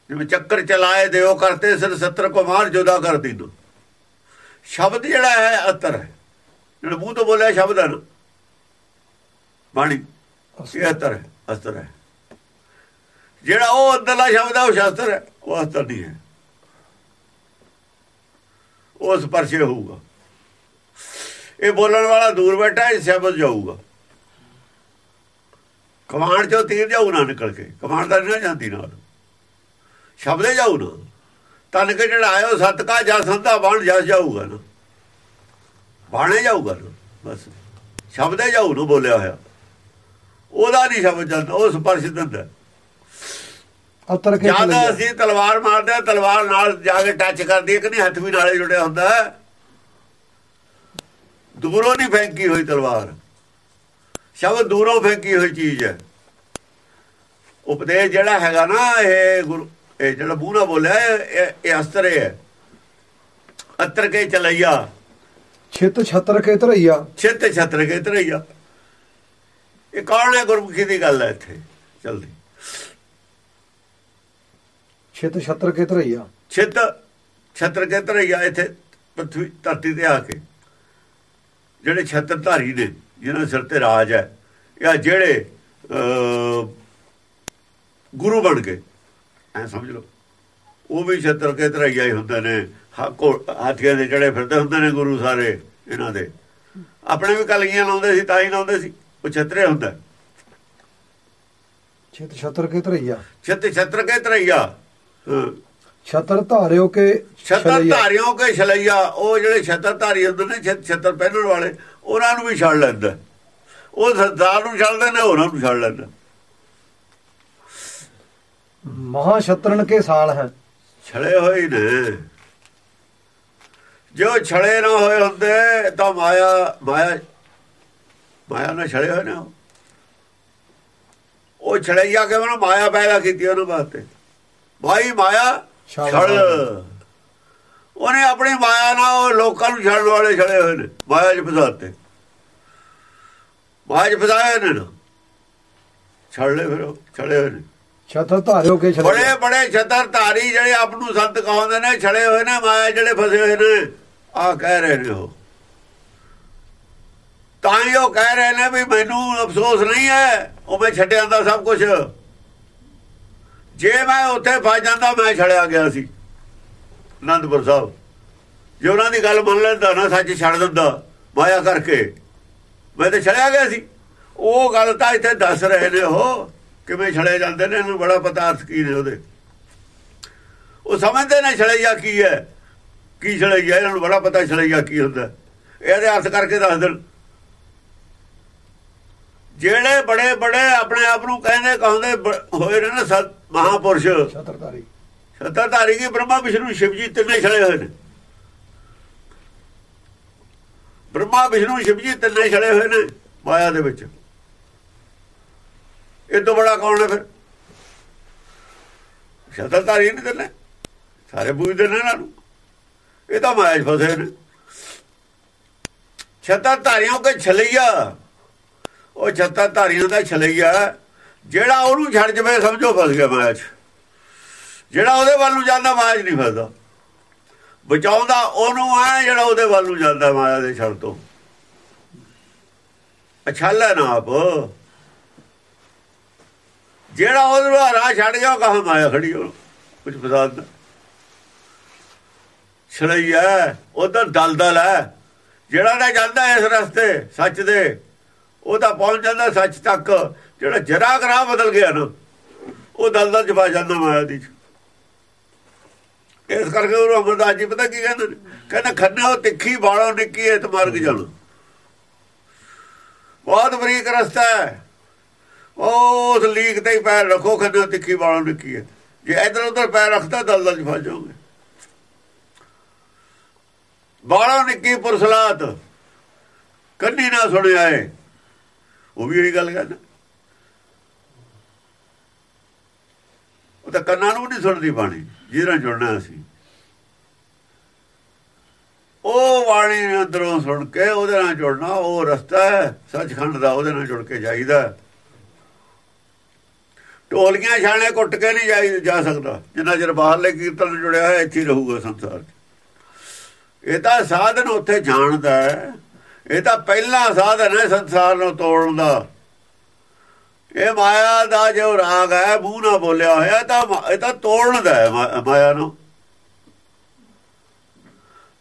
ਜਿਵੇਂ ਚੱਕਰ ਚਲਾਏ ਦਿਓ ਕਰਤੇ ਸਿਰ ਸੱਤਰ ਕੋ ਮਾਰ ਜੁਦਾ ਕਰ ਦੀਨੋ ਸ਼ਬਦ ਜਿਹੜਾ ਹੈ ਅਤਰ ਹੈ। ਜਿਹੜਾ ਮੂੰਹ ਤੋਂ ਬੋਲਿਆ ਸ਼ਬਦ ਹੈ ਨਾ ਬਾਣੀ ਇਹ ਅਸਤਰ। ਹੈ ਅਸਤਰ ਹੈ। ਜਿਹੜਾ ਉਹ ਅੰਦਰਲਾ ਸ਼ਬਦ ਹੈ ਉਹ ਸ਼ਾਸਤਰ ਹੈ ਉਹ ਅਸਤਰ ਨਹੀਂ ਹੈ। ਉਸ ਪਰਚੇ ਹੋਊਗਾ। ਇਹ ਬੋਲਣ ਵਾਲਾ ਦੂਰ ਬੈਠਾ ਇਹ ਸ਼ਬਦ ਜਾਊਗਾ। ਕਮਾਂਡ ਚੋਂ ਤੀਰ ਜਾਊ ਨਾ ਨਿਕਲ ਕੇ। ਕਮਾਂਡ ਦਾ ਨਹੀਂ ਜਾਂਦੀ ਨਾਲ। ਸ਼ਬਦੇ ਜਾਊ ਨਾ ਤਨ ਕੇ ਚੜਾਇਓ ਸਤ ਕਾ ਜਾਂ ਸੰਧਾ ਬਣ ਜਸ ਜਾਊਗਾ ਨਾ। ਬਾਣੇ ਜਾਊਗਾ ਨਾ ਬਸ। ਸ਼ਬਦੇ ਜਾਊ ਨੂੰ ਬੋਲਿਆ ਹੋਇਆ। ਉਹਦਾ ਨਹੀਂ ਸ਼ਬਦ ਜਾਂਦਾ ਉਹ ਸਪਰਸ਼ ਦਿੰਦਾ। ਅਤਰ ਕੇ ਜਦ ਅਸੀਂ ਤਲਵਾਰ ਮਾਰਦੇ ਆ ਤਲਵਾਰ ਨਾਲ ਜਾ ਕੇ ਟੱਚ ਕਰਦੀ ਹੈ ਕਿ ਨਹੀਂ ਹੱਥ ਵੀ ਨਾਲੇ ਜੁੜਿਆ ਹੁੰਦਾ। ਦੂਰੋਂ ਨਹੀਂ ਫੈਂਕੀ ਹੋਈ ਤਲਵਾਰ। ਸ਼ਬਦ ਦੂਰੋਂ ਫੈਂਕੀ ਹੋਈ ਚੀਜ਼ ਹੈ। ਉਪਦੇਸ਼ ਜਿਹੜਾ ਹੈਗਾ ਨਾ ਇਹ ਗੁਰੂ ਇਹ ਜਿਹੜਾ ਬੂਨਾ ਬੋਲਿਆ ਇਹ- ਅਸਤਰ ਹੈ। ਅਤਰ ਕੇ ਚਲਈਆ। ਛਿਤ ਛਤਰ ਕੇ ਧਰਈਆ। ਛਿੱਤ ਛਤਰ ਕੇ ਤਰਈਆ ਇਹ ਕੌਣ ਹੈ ਗੁਰਮੁਖੀ ਦੀ ਗੱਲ ਹੈ ਇੱਥੇ? ਚਲਦੀ। ਛਿਤ ਛਤਰ ਕੇ ਧਰਈਆ। ਛਿੱਤ ਛਤਰ ਕੇ ਤਰਈਆ ਇੱਥੇ ਪృਥਵੀ ਧਰਤੀ ਤੇ ਆ ਕੇ। ਜਿਹੜੇ ਛਤਰ ਧਾਰੀ ਨੇ ਜਿਹਨਾਂ ਸਿਰ ਤੇ ਰਾਜ ਹੈ ਜਾਂ ਜਿਹੜੇ ਗੁਰੂ ਬਣ ਗਏ। ਐ ਸਮਝ ਲਓ। ਉਹ ਵੀ ਛਤਰ ਕੇ ਤਰਈਆ ਹੀ ਹੁੰਦੇ ਨੇ। ਹਾਥੀਆਂ ਦੇ ਜਿਹੜੇ ਫਿਰਦੇ ਹੁੰਦੇ ਨੇ ਗੁਰੂ ਸਾਰੇ ਇਹਨਾਂ ਦੇ। ਆਪਣੇ ਵੀ ਕਲਗੀਆਂ ਲਾਉਂਦੇ ਸੀ ਤਾਂ ਹੀ ਲਾਉਂਦੇ ਸੀ। ਉਹ ਛਤਰੇ ਹੁੰਦਾ। ਛਿਤ ਛਤਰ ਕੇ ਧਰਈਆ ਛਿੱਤ ਛਤਰ ਕੇ ਤਰਈਆ ਛਤਰ ਧਾਰਿਓ ਕੇ ਛਤਰ ਧਾਰਿਓ ਕੇ ਛਲਈਆ। ਉਹ ਜਿਹੜੇ ਛਤਰ ਧਾਰੀ ਹੁੰਦੇ ਨੇ ਛਤਰ ਪਹਿਨਣ ਵਾਲੇ ਉਹਨਾਂ ਨੂੰ ਵੀ ਛੱਡ ਲੈਂਦਾ। ਉਹ ਸਰਦਾਰ ਨੂੰ ਛੱਡਦੇ ਨੇ ਉਹਨਾਂ ਨੂੰ ਛੱਡ ਲੈਂਦਾ। ਮਹਾ ਛਤਰਨ ਕੇ ਸਾਲ ਹੈ। ਛੜੇ ਹੋਏ ਨੇ। ਜੋ ਛੜੇ ਨਾ ਹੋਏ ਹੁੰਦੇ ਤਾਂ ਮਾਇਆ ਮਾਇਆ ਮਾਇਆ ਨਾਲ ਛੜੇ ਹੋਏ ਨੇ ਉਹ। ਛੜਈਆ ਕੇ ਉਹਨਾਂ ਮਾਇਆ ਪੈਦਾ ਕੀਤੀ ਉਹਨਾਂ ਵਾਸਤੇ। ਮਾਈ ਮਾਇਆ ਛਲ। ਛੜ ਉਹਨੇ ਆਪਣੀ ਮਾਇਆ ਨਾਲ ਉਹ ਲੋਕਾਂ ਨੂੰ ਛੱਡਣ ਵਾਲੇ ਛੜੇ ਹੋਏ ਨੇ ਮਾਇਆ 'ਚ ਫਸਾਤੇ। ਮਾਇਆ 'ਚ ਫਸਾਏ ਨੇ ਛੜ ਲੈ ਫਿਰ ਛੜੇ ਹੋਏ ਨੇ। ਛਤਰ ਧਾਰਿਓ ਕੇ ਬੜੇ ਬੜੇ ਛਤਰ ਧਾਰੀ ਜਿਹੜੇ ਆਪ ਨੂੰ ਸੰਤ ਕਹਾਉਂਦੇ ਨੇ, ਛੜੇ ਹੋਏ ਨੇ ਮਾਇਆ ਜਿਹੜੇ ਫਸੇ ਹੋਏ ਨੇ। ਆ ਕਹਿ ਰਹੇ ਨੇ ਉਹ। ਤਾਂ ਹੀ ਉਹ ਕਹਿ ਰਹੇ ਨੇ ਵੀ ਮੈਨੂੰ ਅਫਸੋਸ ਨਹੀਂ ਹੈ, ਉਹ ਮੈਂ ਛੱਡਿਆ ਦਾ ਸਭ ਕੁਝ ਜੇ ਮੈਂ ਉੱਥੇ ਫਸ ਜਾਂਦਾ, ਮੈਂ ਛੜਿਆ ਗਿਆ ਸੀ, ਅਨੰਦਪੁਰ ਸਾਹਿਬ। ਜੇ ਉਹਨਾਂ ਦੀ ਗੱਲ ਮੰਨ ਲੈਂਦਾ ਨਾ, ਸੱਚ ਛੱਡ ਦਿੰਦਾ, ਮਾਇਆ ਕਰਕੇ, ਮੈਂ ਤੇ ਛੜਿਆ ਗਿਆ ਸੀ। ਉਹ ਗੱਲ ਤਾਂ ਇੱਥੇ ਦੱਸ ਰਹੇ ਨੇ ਉਹ। ਕਿਵੇਂ ਛੜੇ ਜਾਂਦੇ ਨੇ ਇਹਨੂੰ ਬੜਾ ਪਤਾ ਅਰਥ ਕੀ ਨੇ ਉਹਦੇ। ਉਹ ਸਮਝਦੇ ਨੇ ਛੜਈਆ ਕੀ ਹੈ ਕੀ ਛੜਈਆ ਇਹਨਾਂ ਨੂੰ ਬੜਾ ਪਤਾ ਛੜਈਆ ਕੀ ਹੁੰਦਾ। ਇਹਦੇ ਅਰਥ ਕਰਕੇ ਦੱਸ ਦੇਣ। ਜਿਹੜੇ ਬੜੇ ਬੜੇ ਆਪਣੇ ਆਪ ਨੂੰ ਕਹਿੰਦੇ ਕਹਾਉਂਦੇ ਬ- ਹੋਏ ਨੇ ਨਾ ਸਤ ਮਹਾਪੁਰਸ਼। ਛਤਰ ਧਾਰੀ ਸੱਤਾਧਾਰੀ ਕੀ? ਬ੍ਰਹਮਾ ਵਿਸ਼ਨੂੰ ਸ਼ਿਵ ਜੀ ਤਿੰਨੇ ਛੜੇ ਹੋਏ ਨੇ। ਬ੍ਰਹਮਾ ਵਿਸ਼ਨੂੰ ਸ਼ਿਵ ਜੀ ਤਿੰਨੇ ਛੜੇ ਹੋਏ ਨੇ ਮਾਇਆ ਦੇ ਵਿੱਚ। ਇਹ ਤੋਂ ਬੜਾ ਕੌਣ ਹੈ ਫਿਰ? ਸੱਤਾਧਾਰੀ ਨਹੀਂ ਤਿੰਨੇ ਸਾਰੇ ਪੂਜਦੇ ਨੇ ਇਹਨਾਂ ਨੂੰ। ਇਹ ਤਾਂ ਮਾਇਆ 'ਚ ਫਸੇ ਨੇ। ਛੱਤਾਧਾਰੀਆਂ ਕੇ ਛਲਈਆ। ਉਹ ਛੱਤਾਧਾਰੀਆਂ ਦਾ ਛਲਈਆ ਜਿਹੜਾ ਉਹਨੂੰ ਛੱਡ ਜਵੇ, ਸਮਝੋ ਫਸ ਗਿਆ ਮਾਇਆ 'ਚ। ਜਿਹੜਾ ਉਹਦੇ ਵੱਲ ਨੂੰ ਜਾਂਦਾ, ਮਾਇਆ 'ਚ ਨਹੀਂ ਫਸਦਾ। ਬਚਾਉਂਦਾ ਉਹਨੂੰ ਆ ਜਿਹੜਾ ਉਹਦੇ ਵੱਲ ਨੂੰ ਜਾਂਦਾ, ਮਾਇਆ ਦੇ ਛੱਡ ਤੋਂ। ਅਛਾਲਾ ਨਾ ਆਪ। ਜਿਹੜਾ ਉਹਦੇ ਰਾਹ ਛੱਡ ਗਿਆ, ਉਹ ਕਹਾ ਮਾਇਆ ਖੜੀ ਹੋ। ਕੁਝ ਫਸਾਦ ਨਾ ਛੜਈਆ ਉਧਰ ਦਲਦਲ ਹੈ। ਜਿਹੜਾ ਨਾ ਜਾਂਦਾ ਇਸ ਰਸਤੇ, ਸੱਚ ਦੇ, ਉਹ ਤਾਂ ਪਹੁੰਚ ਜਾਂਦਾ ਸੱਚ ਤੱਕ। ਜਿਹੜਾ ਜਰਾ ਕਰਾ ਬਦਲ ਗਿਆ ਨਾ, ਉਹ ਦਲਦਲ ਚ ਪਾ ਜਾਂਦਾ ਮਾਇਆ ਦੀ ਇਸ ਕਰਕੇ ਉਹ ਅਮਰਦਾਸ ਜੀ ਪਤਾ ਕੀ ਕਹਿੰਦੇ ਨੇ? ਕਹਿੰਦਾ, ਖੰਨਾ ਉਹ ਤਿੱਖੀ ਬਾਲੋਂ ਨਿੱਕੀ ਹੈ ਤੇ ਮਾਰਗ ਜਾਣਾ ਬਹੁਤ ਬਰੀਕ ਰਸਤਾ ਹੈ। ਉਸ ਲੀਕ ਤੇ ਹੀ ਪੈਰ ਰੱਖੋ ਖੰਨਾ ਤਿੱਖੀ ਵਾਲੋਂ ਨਿੱਕੀ ਹੈ? ਜੇ ਇਧਰ ਉਧਰ ਪੈਰ ਰੱਖਦਾ ਦਲਦਲ ਚ ਫਸ ਜਾਓਗੇ। ਬਾਲੋਂ ਨਿੱਕੀ ਪੁਰਸਲਾਤ? ਕੰਨੀ ਨਾ ਸੁਣਿਆ ਏ। ਉਹ ਵੀ ਇਹੀ ਗੱਲ ਕਹਿੰਦਾ। ਉਹ ਤਾਂ ਕੰਨਾਂ ਨੂੰ ਨਹੀਂ ਸੁਣਦੀ ਬਾਣੀ ਜਿਹਨਾਂ ਜੁੜਨਾ ਸੀ। ਉਹ ਬਾਣੀ ਅੰਦਰੋਂ ਸੁਣ ਕੇ ਉਹਦੇ ਨਾਲ ਜੁੜਨਾ, ਉਹ ਰਸਤਾ ਹੈ, ਸੱਚਖੰਡ ਦਾ ਉਹਦੇ ਨਾਲ ਜੁੜ ਕੇ ਜਾਈਦਾ। ਢੋਲੀਆਂ ਛਾਣੇ ਕੁੱਟ ਕੇ ਨਹੀਂ ਜਾਈ ਜਾ ਸਕਦਾ। ਜਿੰਨਾ ਚਿਰ ਬਾਹਰਲੇ ਕੀਰਤਨ ਜੁੜਿਆ ਹੋਇਆ, ਇੱਥੇ ਹੀ ਰਹੂਗਾ ਸੰਸਾਰ 'ਚ। ਇਹ ਤਾਂ ਸਾਧਨ ਉੱਥੇ ਜਾਣਦਾ ਹੈ। ਇਹ ਤਾਂ ਪਹਿਲਾ ਸਾਧਨ ਹੈ ਸੰਸਾਰ ਨੂੰ ਤੋੜਨ ਦਾ। ਇਹ ਮਾਇਆ ਦਾ ਜੋ ਰਾਗ ਹੈ, ਮੂੰਹ ਨਾਲ ਬੋਲਿਆ ਹੋਇਆ ਤਾਂ ਇਹ ਤਾਂ ਤੋੜਨ ਦਾ ਹੈ ਮਾ- ਮਾਇਆ ਨੂੰ।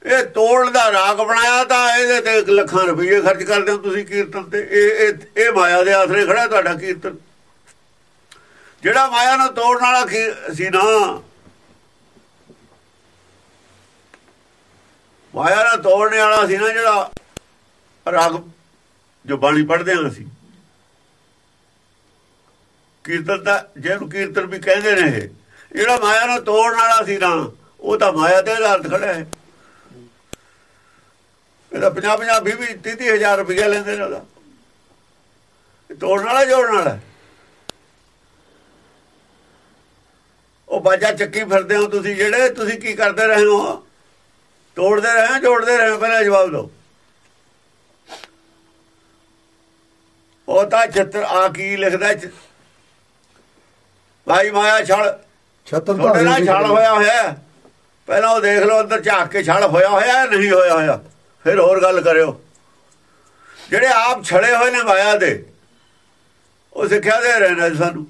ਇਹ ਤੋੜਨ ਦਾ ਰਾਗ ਬਣਾਇਆ ਤਾਂ ਇਹਦੇ ਤੇ ਲੱਖਾਂ ਰੁਪਏ ਖਰਚ ਕਰਦੇ ਹੋ ਤੁਸੀਂ ਕੀਰਤਨ ਤੇ। ਇਹ ਇਹ ਮਾਇਆ ਦੇ ਆਸਰੇ ਖੜਾ ਤੁਹਾਡਾ ਕੀਰਤਨ। ਜਿਹੜਾ ਮਾਇਆ ਨੂੰ ਤੋੜਨ ਵਾਲਾ ਸੀ ਨਾ? ਮਾਇਆ ਨੂੰ ਤੋੜਨ ਵਾਲਾ ਸੀ ਨਾ ਜਿਹੜਾ ਰਾਗ ਜੋ ਬਾਣੀ ਪੜ੍ਹਦੇ ਹਾਂ ਅਸੀਂ। ਕੀਰਤਨ ਦਾ ਜਿਹਨੂੰ ਕੀਰਤਨ ਵੀ ਕਹਿੰਦੇ ਨੇ ਇਹ। ਜਿਹੜਾ ਮਾਇਆ ਨੂੰ ਤੋੜਨ ਵਾਲਾ ਸੀ ਨਾ, ਉਹ ਤਾਂ ਮਾਇਆ ਦੇ ਆਧਾਰ ਖੜਾ ਹੈ। ਇਹਦਾ 50 50 20 30 ਹਜ਼ਾਰ ਰੁਪਏ ਲੈਂਦੇ ਨੇ ਉਹਦਾ। ਤੋੜਨ ਵਾਲਾ, ਜੋੜਨ ਵਾਲਾ ਉਹ ਬਾਜਾ ਚੱਕੀ ਫਿਰਦੇ ਹੋ ਤੁਸੀਂ ਜਿਹੜੇ ਤੁਸੀਂ ਕੀ ਕਰਦੇ ਰਹੇ ਹੋ? ਤੋੜਦੇ ਰਹੇ ਹੋ ਜੋੜਦੇ ਰਹੇ ਹੋ? ਪਹਿਲਾਂ ਜਵਾਬ ਦਿਓ। ਉਹ ਤਾਂ ਚਿੱਤਰ ਆ ਕੀ ਲਿਖਦਾ ਭਾਈ ਮਾਇਆ ਛੜ ਛਤਰ ਤੁਹਾਡੇ ਨਾਲ ਕੇ ਹੋਇਆ ਹੋਇਆ। ਪਹਿਲਾਂ ਉਹ ਦੇਖ ਲਓ ਅੰਦਰ ਝਾਕ ਕੇ ਛੜ ਹੋਇਆ ਹੋਇਆ ਨਹੀਂ ਹੋਇਆ ਹੋਇਆ? ਫਿਰ ਹੋਰ ਗੱਲ ਕਰਿਓ। ਜਿਹੜੇ ਆਪ ਛੜੇ ਹੋਏ ਨੇ ਮਾਇਆ ਦੇ ਉਹ ਸਿੱਖਿਆ ਦੇ ਰਹੇ ਨੇ ਸਾਨੂੰ।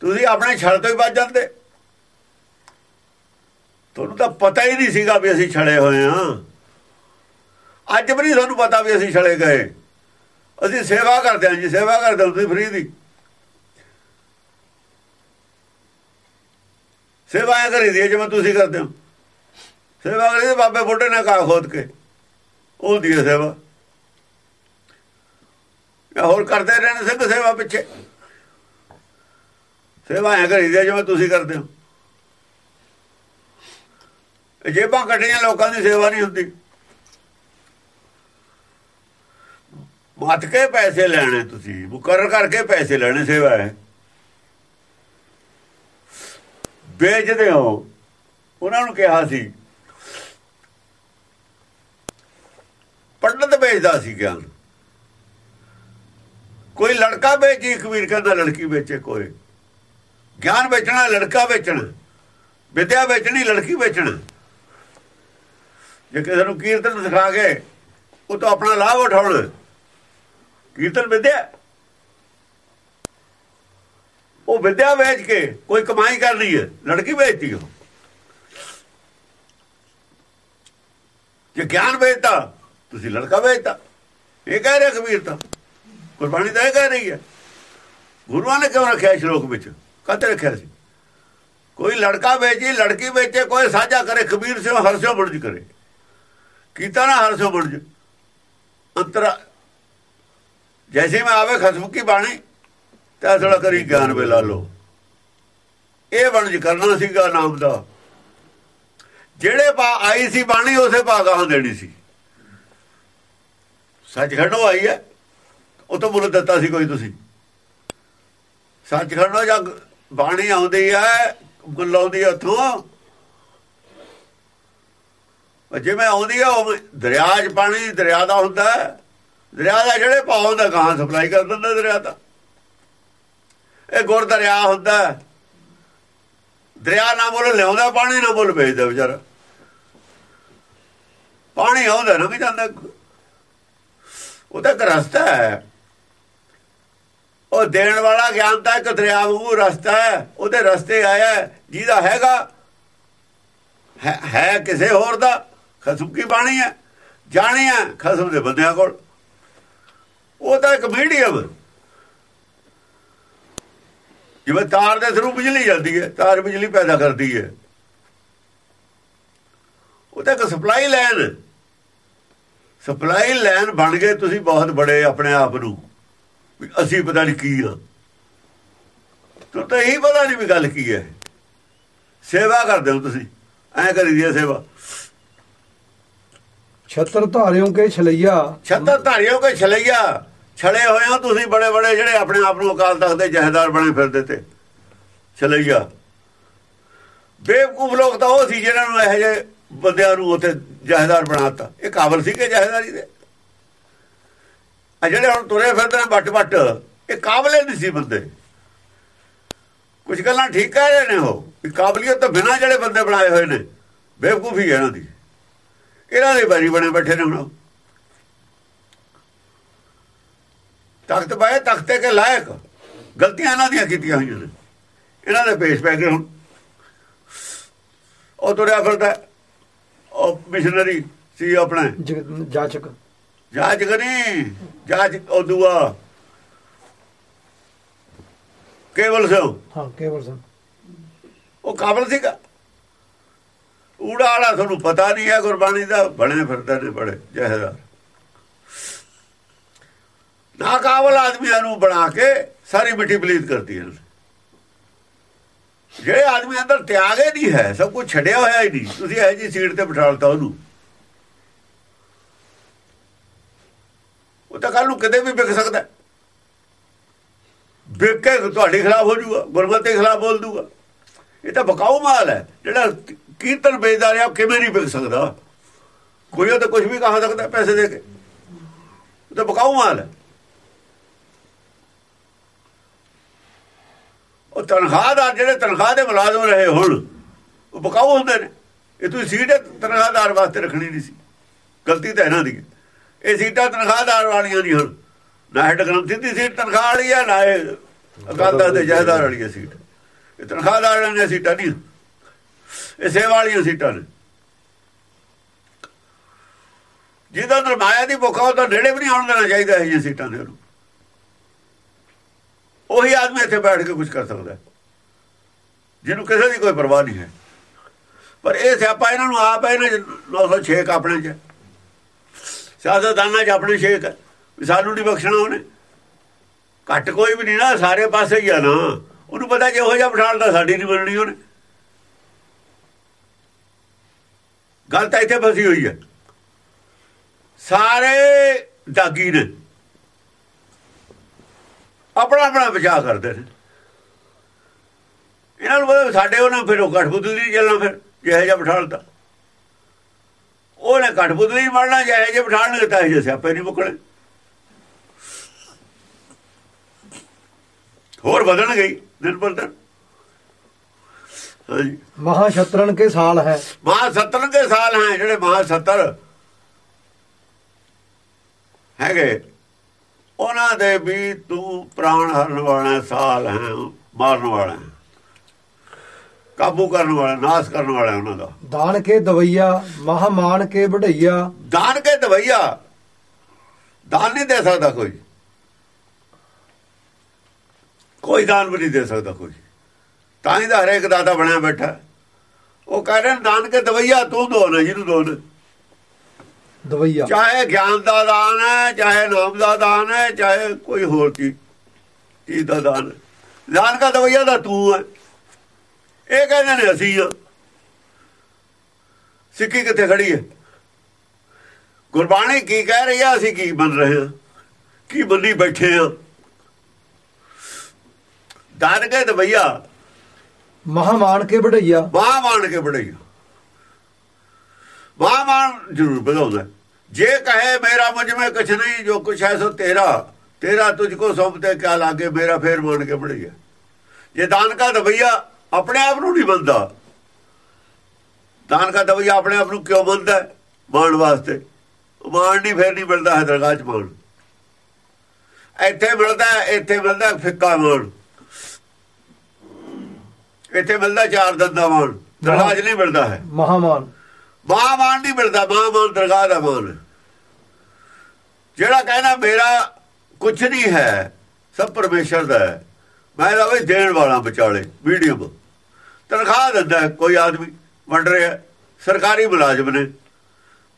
ਤੁਸੀਂ ਆਪਣੇ ਛੜ ਤੋਂ ਹੀ ਬਚ ਜਾਂਦੇ। ਤੁਹਾਨੂੰ ਤਾਂ ਪਤਾ ਹੀ ਨਹੀਂ ਸੀਗਾ ਵੀ ਅਸੀਂ ਛੜੇ ਹੋਏ ਹਾਂ। ਅੱਜ ਵੀ ਨਹੀਂ ਤੁਹਾਨੂੰ ਪਤਾ ਵੀ ਅਸੀਂ ਛੜੇ ਗਏ। ਅਸੀਂ ਸੇਵਾ ਕਰਦੇ ਹਾਂ ਜੀ, ਸੇਵਾ ਕਰਦੇ ਹਾਂ ਤੁਸੀਂ ਫਰੀ ਦੀ। ਸੇਵਾ ਐ ਕਰੀ ਦੀ ਜਿਵੇਂ ਤੁਸੀਂ ਕਰਦੇ ਹੋ। ਸੇਵਾ ਕਰੀ ਬਾਬੇ ਬੁੱਢੇ ਨੇ ਕਾ ਖੋਦ ਕੇ। ਉਹ ਦੀ ਹੈ ਸੇਵਾ। ਹੋਰ ਕਰਦੇ ਰਹੇ ਨੇ ਸਿੰਘ ਸੇਵਾ ਪਿੱਛੇ। ਸੇਵਾ ਐ ਕਰੀਦੇ ਜਿਵੇਂ ਤੁਸੀਂ ਕਰਦੇ ਹੋ। ਇਹ ਜੇਬਾਂ ਕੱਢੀਆਂ ਲੋਕਾਂ ਦੀ ਸੇਵਾ ਨਹੀਂ ਹੁੰਦੀ। ਮੱਤ ਕੇ ਪੈਸੇ ਲੈਣੇ ਤੁਸੀਂ ਮੁਕਰਰ ਕਰਕੇ ਪੈਸੇ ਲੈਣੇ ਸੇਵਾ ਹੈ ਵੇਚਦੇ ਹੋ। ਉਹਨਾਂ ਨੂੰ ਕਿਹਾ ਸੀ। ਪੰਡਤ ਵੇਚਦਾ ਸੀ ਗਿਆਨ। ਕੋਈ ਲੜਕਾ ਵੇਚੀ ਕਬੀਰ ਕਹਿੰਦਾ, ਲੜਕੀ ਵੇਚੇ, ਕੋਈ। ਗਿਆਨ ਵੇਚਣਾ, ਲੜਕਾ ਵੇਚਣਾ, ਵਿਦਿਆ ਵੇਚਣੀ, ਲੜਕੀ ਵੇਚਣਾ। ਜੇ ਕਿਸੇ ਨੂੰ ਕੀਰਤਨ ਸਿਖਾ ਕੇ ਉਹ ਤਾਂ ਆਪਣਾ ਲਾਭ ਉਠਾਉਣਾ। ਕੀਰਤਨ ਵਿਦਿਆ। ਉਹ ਵਿਦਿਆ ਵੇਚ ਕੇ ਕੋਈ ਕਮਾਈ ਕਰ ਕਰਨੀ ਹੈ, ਲੜਕੀ ਵੇਚਦੀ ਉਹ ਜੇ ਗਿਆਨ ਵੇਚਦਾ ਤੁਸੀਂ ਲੜਕਾ ਵੇਚਦਾ ਇਹ ਕਹਿ ਰਿਹਾ ਕਬੀਰ ਤਾਂ। ਕੁਰਬਾਨੀ ਤਾਂ ਇਹ ਕਹਿ ਰਹੀ ਹੈ। ਗੁਰੂਆਂ ਨੇ ਕਿਉਂ ਰੱਖਿਆ ਸ਼ਲੋਕ ਵਿੱਚ? ਕਾਹਤੇ ਰੱਖਿਆ ਸੀ। ਕੋਈ ਲੜਕਾ ਵੇਚੀ, ਲੜਕੀ ਵੇਚੇ, ਕੋਈ ਸਾਝਾ ਕਰੇ ਕਬੀਰ ਸਿਓ, ਹਰਸਿਓ ਬੁਰਜ ਕਰੇ। ਕੀਤਾ ਨਾ ਹਰਸਿਓ ਬੁਰਜ। ਅੰਤਰਾ ਜੈਸੇ ਮੈਂ ਆਵੇ ਖਸਮ ਕੀ ਬਾਣੀ ਤਾਂ ਥੋੜਾ ਕਰੀ ਗਿਆਨ ਵੇ ਲਾ ਲੋ ਇਹ ਵਣਜ ਕਰਨਾ ਸੀਗਾ ਨਾਮ ਦਾ। ਜਿਹੜੇ ਪਾ ਆਈ ਸੀ ਬਾਣੀ, ਉਸੇ ਭਾਗਾਂ ਦੇਣੀ ਸੀ। ਸੱਚਖੰਡੋਂ ਆਈ ਹੈ, ਉਹ ਤੋਂ ਮੁੱਲ ਦਿੱਤਾ ਸੀ ਕੋਈ ਤੁਸੀਂ। ਸੱਚਖੰਡੋਂ ਜਾਂ ਬਾਣੀ ਆਉਂਦੀ ਹੈ ਗੁੱਲਾਉਂਦੀ ਹੈ ਉੱਥੋਂ। ਜਿਵੇਂ ਆਉਂਦੀ ਹੈ, ਉਹ ਦਰਿਆ 'ਚ ਪਾਣੀ, ਦਰਿਆ ਦਾ ਹੁੰਦਾ ਦਰਿਆ ਦਾ ਜਿਹੜੇ ਭਾਅ ਹੁੰਦਾ, ਗਾਂ ਸਪਲਾਈ ਕਰ ਦਿੰਦਾ ਦਰਿਆ ਦਾ। ਇਹ ਗੁਰ ਦਰਿਆ ਹੁੰਦਾ ਦਰਿਆ ਨਾ ਮੁੱਲ ਲਿਆਉਂਦਾ, ਪਾਣੀ ਨਾ ਮੁੱਲ ਵੇਚਦਾ ਵਿਚਾਰਾ। ਪਾਣੀ ਆਉਂਦਾ ਨਾ ਕਿ ਜਾਂਦਾ। ਉਹ ਤਾਂ ਇੱਕ ਰਸਤਾ ਹੈ। ਉਹ ਦੇਣ ਵਾਲਾ ਗਿਆਨ ਤਾਂ ਇੱਕ ਦਰਿਆ ਵਾਂਗੂ ਰਸਤਾ ਹੈ, ਉਹਦੇ ਰਸਤੇ ਆਇਆ ਜਿਹਦਾ ਹੈਗਾ, ਹੈ- ਕਿਸੇ ਹੋਰ ਦਾ, ਖਸਮ ਕੀ ਬਾਣੀ ਹੈ? ਜਾਣੀ ਹੈ ਖਸਮ ਦੇ ਬੰਦਿਆਂ ਕੋਲ। ਉਹ ਤਾਂ ਇੱਕ ਮੀਡੀਅਮ। ਜਿਵੇਂ ਤਾਰ ਦੇ ਥਰੂ ਬਿਜਲੀ ਜਾਂਦੀ ਹੈ, ਤਾਰ ਬਿਜਲੀ ਪੈਦਾ ਕਰਦੀ ਹੈ। ਉਹ ਤਾਂ ਇੱਕ ਸਪਲਾਈ ਲਾਈਨ ਸਪਲਾਈ ਲਾਈਨ ਬਣ ਗਏ ਤੁਸੀਂ ਬਹੁਤ ਬੜੇ ਆਪਣੇ ਆਪ ਨੂੰ। ਅਸੀਂ ਪਤਾ ਨਹੀਂ ਕੀ ਆ। ਤੂੰ ਤਾਂ ਇਹੀ ਪਤਾ ਨਹੀਂ ਵੀ ਗੱਲ ਕੀ ਹੈ। ਸੇਵਾ ਕਰਦੇ ਹੋ ਤੁਸੀਂ। ਐ ਕਰੀ ਦੀ ਸੇਵਾ। ਛਤਰ ਧਾਰਿਓ ਕੇ ਛਲਈਆ। ਛੱਤਰ ਧਾਰਿਓ ਕੇ ਛਲਈਆ। ਛੜੇ ਹੋਏ ਹੋ ਤੁਸੀਂ ਬੜੇ ਬੜੇ ਜਿਹੜੇ ਆਪਣੇ ਆਪ ਨੂੰ ਅਕਾਲ ਤਖਤ ਦੇ ਜਹੇਦਾਰ ਬਣੇ ਫਿਰਦੇ ਤੇ। ਛਲਈਆ। ਬੇਵਕੂਫ ਲੋਕ ਤਾਂ ਉਹ ਸੀ ਜਿਹਨਾਂ ਨੂੰ ਇਹੋ ਜਿਹੇ ਬੰਦਿਆਂ ਨੂੰ ਉੱਥੇ ਜਹੇਦਾਰ ਬਣਾਤਾ ਇਹ ਕਾਬਲ ਸੀ ਕਿ ਜਹੇਦਾਰੀ ਦੇ? ਆ ਜਿਹੜੇ ਹੁਣ ਤੁਰੇ ਫਿਰਦੇ ਨੇ ਵੱਟ ਵੱਟ ਇਹ ਕਾਬਲੇ ਨਹੀਂ ਸੀ ਬੰਦੇ। ਕੁਝ ਗੱਲਾਂ ਠੀਕ ਕਹਿ ਰਹੇ ਨੇ ਉਹ, ਵੀ ਕਾਬਲੀਅਤ ਤਾਂ ਬਿਨਾ ਜਿਹੜੇ ਬੰਦੇ ਬਣਾਏ ਹੋਏ ਨੇ, ਬੇਵਕੂਫੀ ਹੈ ਇਹਨਾਂ ਦੀ। ਇਹਨਾਂ ਦੇ ਬਾਰੀ ਬਣੇ ਬੈਠੇ ਨੇ ਹੁਣ ਤਖਤ ਬਾਏ ਤਖਤੇ ਕੇ ਲਾਇਕ, ਗਲਤੀਆਂ ਇਹਨਾਂ ਦੀਆਂ ਕੀਤੀਆਂ ਹੋਈਆਂ ਨੇ। ਇਹਨਾਂ ਦੇ ਪੇਸ਼ ਪੈ ਗਏ ਹੁਣ। ਉਹ ਤੁਰਿਆ ਫਿਰਦਾ, ਉਹ ਮਿਸ਼ਨਰੀ ਸੀ ਆਪਣੇ। ਜਾਚਕ। ਜਾਂਚ ਕਰੀ ਜਾਂਚ ਉਹ ਦੂਆ। ਕੇਵਲ ਸਿੰਘ ਹਾਂ ਕੇਵਲ ਸਿੰਘ ਉਹ ਕਾਬਲ ਸੀਗਾ। ਊੜਾ ਵਾਲਾ ਤੁਹਾਨੂੰ ਪਤਾ ਨਹੀਂ ਹੈ ਗੁਰਬਾਣੀ ਦਾ। ਬਣੇ ਫਿਰਦੇ ਨੇ ਬੜੇ ਜਹਦਾਰ ਨਾ ਕਾਬਲ ਆਦਮੀਆਂ ਨੂੰ ਬਣਾ ਕੇ ਸਾਰੀ ਮਿੱਟੀ ਪਲੀਤ ਕਰਦੀ ਹੈ। ਜਿਹੜੇ ਆਦਮੀ ਅੰਦਰ ਤਿਆਗ ਹੀ ਨਹੀਂ ਹੈ ਸਭ ਕੁਝ ਛੱਡਿਆ ਹੋਇਆ ਹੀ ਨਹੀਂ। ਤੁਸੀਂ ਇਹ ਜੀ ਸੀਟ ਤੇ ਬਿਠਾਲਤਾ ਉਹਨੂੰ। ਉਹ ਤਾਂ ਕੱਲ ਨੂੰ ਕਿਤੇ ਵੀ ਵਿਕ ਸਕਦਾ ਵਿਕ ਕੇ ਤੁਹਾਡੇ ਖਿਲਾਫ ਹੋ ਜਾਊਗਾ, ਗੁਰਮਤਿ ਦੇ ਖਿਲਾਫ ਬੋਲ ਦੂਗਾ ਇਹ ਤਾਂ ਬਕਾਊ ਮਾਲ ਹੈ। ਜਿਹੜਾ ਕੀਰਤਨ ਵੇਚਦਾ ਰਿਹਾ, ਉਹ ਕਿਵੇਂ ਨਹੀਂ ਵਿਕ ਸਕਦਾ? ਕੋਈ ਉਹ ਤਾਂ ਕੁਝ ਵੀ ਕਹਾ ਸਕਦਾ, ਪੈਸੇ ਦੇ ਕੇ। ਉਹ ਤਾਂ ਬਕਾਊ ਮਾਲ ਹੈ। ਉਹ ਤਨਖਾਹਦਾਰ ਜਿਹੜੇ ਤਨਖਾਹ ਦੇ ਮੁਲਾਜ਼ਮ ਰਹੇ ਹੁਣ, ਉਹ ਬਕਾਊ ਹੁੰਦੇ ਨੇ। ਇਹ ਤੁਸੀਂ ਸੀਟ ਤਨਖਾਹਦਾਰ ਵਾਸਤੇ ਰੱਖਣੀ ਨਹੀਂ ਸੀ। ਗਲਤੀ ਤਾਂ ਇਹਨਾਂ ਦੀ ਹੈ। ਇਹ ਸੀਟਾਂ ਤਨਖਾਹਦਾਰ ਵਾਲੀਆਂ ਨਹੀਂ ਹੁਣ। ਨਾ ਹੈਡ ਗ੍ਰੰਥੀ ਦੀ ਸੀਟ ਤਨਖਾਹ ਵਾਲੀ ਹੈ ਨਾ ਇਹ ਅਕਾਲ ਤਖਤ ਦੇ ਜਹਦਾਰ ਵਾਲੀ ਸੀਟ। ਇਹ ਤਨਖਾਹਦਾਰ ਵਾਲੀਆਂ ਸੀਟਾਂ ਨਹੀਂ। ਇਹ ਸੇਵਾ ਵਾਲੀਆਂ ਸੀਟਾਂ ਨੇ। ਜਿਹਦਾ ਅੰਦਰ ਮਾਇਆ ਦੀ ਭੁੱਖ ਆ ਉਹ ਨੇੜੇ ਵੀ ਨਹੀਂ ਆਉਣ ਦੇਣਾ ਚਾਹੀਦਾ ਇਹ ਸੀਟਾਂ ਦੇ ਉਹਨੂੰ। ਉਹੀ ਆਦਮੀ ਇੱਥੇ ਬੈਠ ਕੇ ਕੁਝ ਕਰ ਸਕਦਾ ਜਿਹਨੂੰ ਕਿਸੇ ਦੀ ਕੋਈ ਪਰਵਾਹ ਨਹੀਂ ਹੈ। ਪਰ ਇਹ ਸਿਆਪਾ ਇਹਨਾਂ ਨੂੰ ਆਪ ਹੈ, ਇਹਨਾਂ 'ਚ 906 ਆਪਣੇ ਚ ਸਿਆਸਤਦਾਨਾਂ ਚ ਆਪਣੇ ਛੇਕ ਵੀ ਸਾਨੂੰ ਨਹੀਂ ਬਖਸ਼ਣਾ ਉਹਨੇ। ਘੱਟ ਕੋਈ ਵੀ ਨਹੀਂ ਨਾ, ਸਾਰੇ ਪਾਸੇ ਹੀ ਆ ਨਾ। ਉਹਨੂੰ ਪਤਾ ਜੇ ਉਹੋ ਜਿਹਾ ਬਿਠਾਲਦਾ ਸਾਡੀ ਨਹੀਂ ਬਣਨੀ ਉਹਨੇ। ਗੱਲ ਤਾਂ ਇੱਥੇ ਫਸੀ ਹੋਈ ਹੈ। ਸਾਰੇ ਦਾਗੀ ਨੇ। ਆਪਣਾ ਆਪਣਾ ਬਚਾਅ ਕਰਦੇ ਨੇ। ਇਹਨਾਂ ਨੂੰ ਪਤਾ ਵੀ ਸਾਡੇ ਉਹਨਾਂ ਫਿਰ ਉਹ ਘਟਬੁੱਧੀ ਨਹੀਂ ਚੱਲਣਾ ਫਿਰ, ਜਿਹੇ ਜਿਹਾ ਬਿਠਾਲਤਾ ਉਹਨੇ ਘਟਬੁੱਧੀ ਨਹੀਂ ਬਣਨਾ ਜਿਹੇ ਜਿਹਾ ਬਿਠਾਲਣਗੇ ਤਾਂ ਇਹ ਸਿਆਪੇ ਨਹੀਂ ਮੁੱਕਣੇ। ਹੋਰ ਵਧਣ ਗਈ ਦਿਨ ਪਰ ਦਿਨ ਮਹਾ ਛਤਰਨ ਕੇ ਸਾਲ ਹੈ। ਮਹਾ ਸੱਤਰ ਦੇ ਸਾਲ ਹੈ ਜਿਹੜੇ ਮਹਾ ਸੱਤਰ ਹੈਗੇ। ਉਹਨਾਂ ਦੇ ਵੀ ਤੂੰ ਪ੍ਰਾਣ ਹਰਨ ਵਾਲਾ ਸਾਲ ਹੈ ਮਾਰਨ ਵਾਲਾ। ਕਾਬੂ ਕਰਨ ਵਾਲਾ ਨਾਸ ਕਰਨ ਵਾਲਾ ਉਹਨਾਂ ਦਾ। ਦਾਨ ਕੇ ਦਵਈਆ ਮਹਾ ਮਾਨ ਕੇ ਵਢਈਆ। ਦਾਨ ਕੇ ਦਵਈਆ। ਦਾਨ ਨਹੀਂ ਦੇ ਸਕਦਾ ਕੋਈ। ਕੋਈ ਦਾਨ ਵੀ ਨਹੀਂ ਦੇ ਸਕਦਾ ਕੋਈ। ਤਾਂ ਹੀ ਤਾਂ ਹਰੇਕ ਦਾਤਾ ਬਣਿਆ ਬੈਠਾ। ਉਹ ਕਹਿ ਰਹੇ ਦਾਨ ਕੇ ਦਵਈਆ ਤੂੰ ਦੋ ਨਾ ਜਿਹਨੂੰ ਦੋ ਨੇ ਦਵਈਆ। ਚਾਹੇ ਗਿਆਨ ਦਾ ਦਾਨ ਹੈ ਚਾਹੇ ਨਾਮ ਦਾ ਦਾਨ ਹੈ ਚਾਹੇ ਕੋਈ ਹੋਰ ਚੀਜ਼ ਚੀਜ਼ ਦਾ ਦਾਨ। ਦਾਨ ਕਾ ਦਵਈਆ ਦਾ ਤੂੰ ਹੈ। ਇਹ ਕਹਿੰਦੇ ਨੇ ਅਸੀਂ ਆ। ਸਿੱਕੀ ਕਿੱਥੇ ਖੜੀ ਹੈ? ਗੁਰਬਾਣੀ ਕੀ ਕਹਿ ਰਹੀ ਆ? ਅਸੀਂ ਕੀ ਬਣ ਰਹੇ ਹਾਂ ਕੀ ਬੰਦੀ ਬੈਠੇ ਆ? ਦਾਨ ਕੇ ਦਵਈਆ। ਮਹਾ ਮਾਨ ਕੇ ਵਢਈਆ ਬਾਹ ਮਾਣ ਕੇ ਬੜਈਆ ਬਾਹ ਮਾਣ ਜ਼ਰੂਰ ਵਧਾਉਂਦਾ। ਜੇ ਕਹੇ ਮੇਰਾ ਮੁਝ में ਕੁਛ ਨਹੀਂ ਜੋ ਕੁਛ ਹੈ ਸੋ ਤੇਰਾ। ਤੇਰਾ ਤੁਝ ਕੋ ਸੌਂਪਤੇ ਕਿਆ ਲਾਗੇ ਮੇਰਾ ਫੇਰ ਮਾਣ ਕੇ ਬੜਈਆ ਜੇ ਦਾਨ ਕਾ ਦਵਈਆ ਆਪਣੇ ਆਪ ਨੂੰ ਨਹੀਂ ਬੰਦਾ। ਦਾਨ ਕਾ ਦਵਈਆ ਆਪਣੇ ਆਪ ਨੂੰ ਕਿਉਂ ਬੰਦਾ ਮਾਣ ਵਾਸਤੇ? ਮਾਣ ਨਹੀਂ ਫੇਰ ਨਹੀਂ ਮਿਲਦਾ ਹੈ ਦਰਗਾਹ ਚ ਮਾਣ। ਇੱਥੇ ਮਿਲਦਾ ਇੱਥੇ ਮਿਲਦਾ ਫਿੱਕਾ ਮਾਣ। ਇੱਥੇ ਮਿਲਦਾ ਚਾਰ ਦੰਦਾ ਮਾਣ। ਦਰਗਾਹ 'ਚ ਨਹੀਂ ਮਿਲਦਾ ਹੈ। ਮਹਾ ਮਾਨ ਮਾਂ ਮਾਨ ਨਹੀਂ ਮਿਲਦਾ ਮਾਂ ਮਾਨ ਦਰਗਾਹ ਦਾ ਮਾਨ ਜਿਹੜਾ ਕਹਿੰਦਾ ਮੇਰਾ ਕੁਝ ਨਹੀਂ ਹੈ ਸਭ ਪਰਮੇਸ਼ਰ ਦਾ ਹੈ। ਮੈਂ ਤਾਂ ਵੀ ਦੇਣ ਵਾਲਾ ਵਿਚਾਲੇ ਮੀਡੀਅਮ ਤਨਖਾਹ ਦਿੰਦਾ ਕੋਈ ਆਦਮੀ, ਵੰਡ ਰਿਹਾ ਸਰਕਾਰੀ ਮੁਲਾਜ਼ਮ ਨੇ।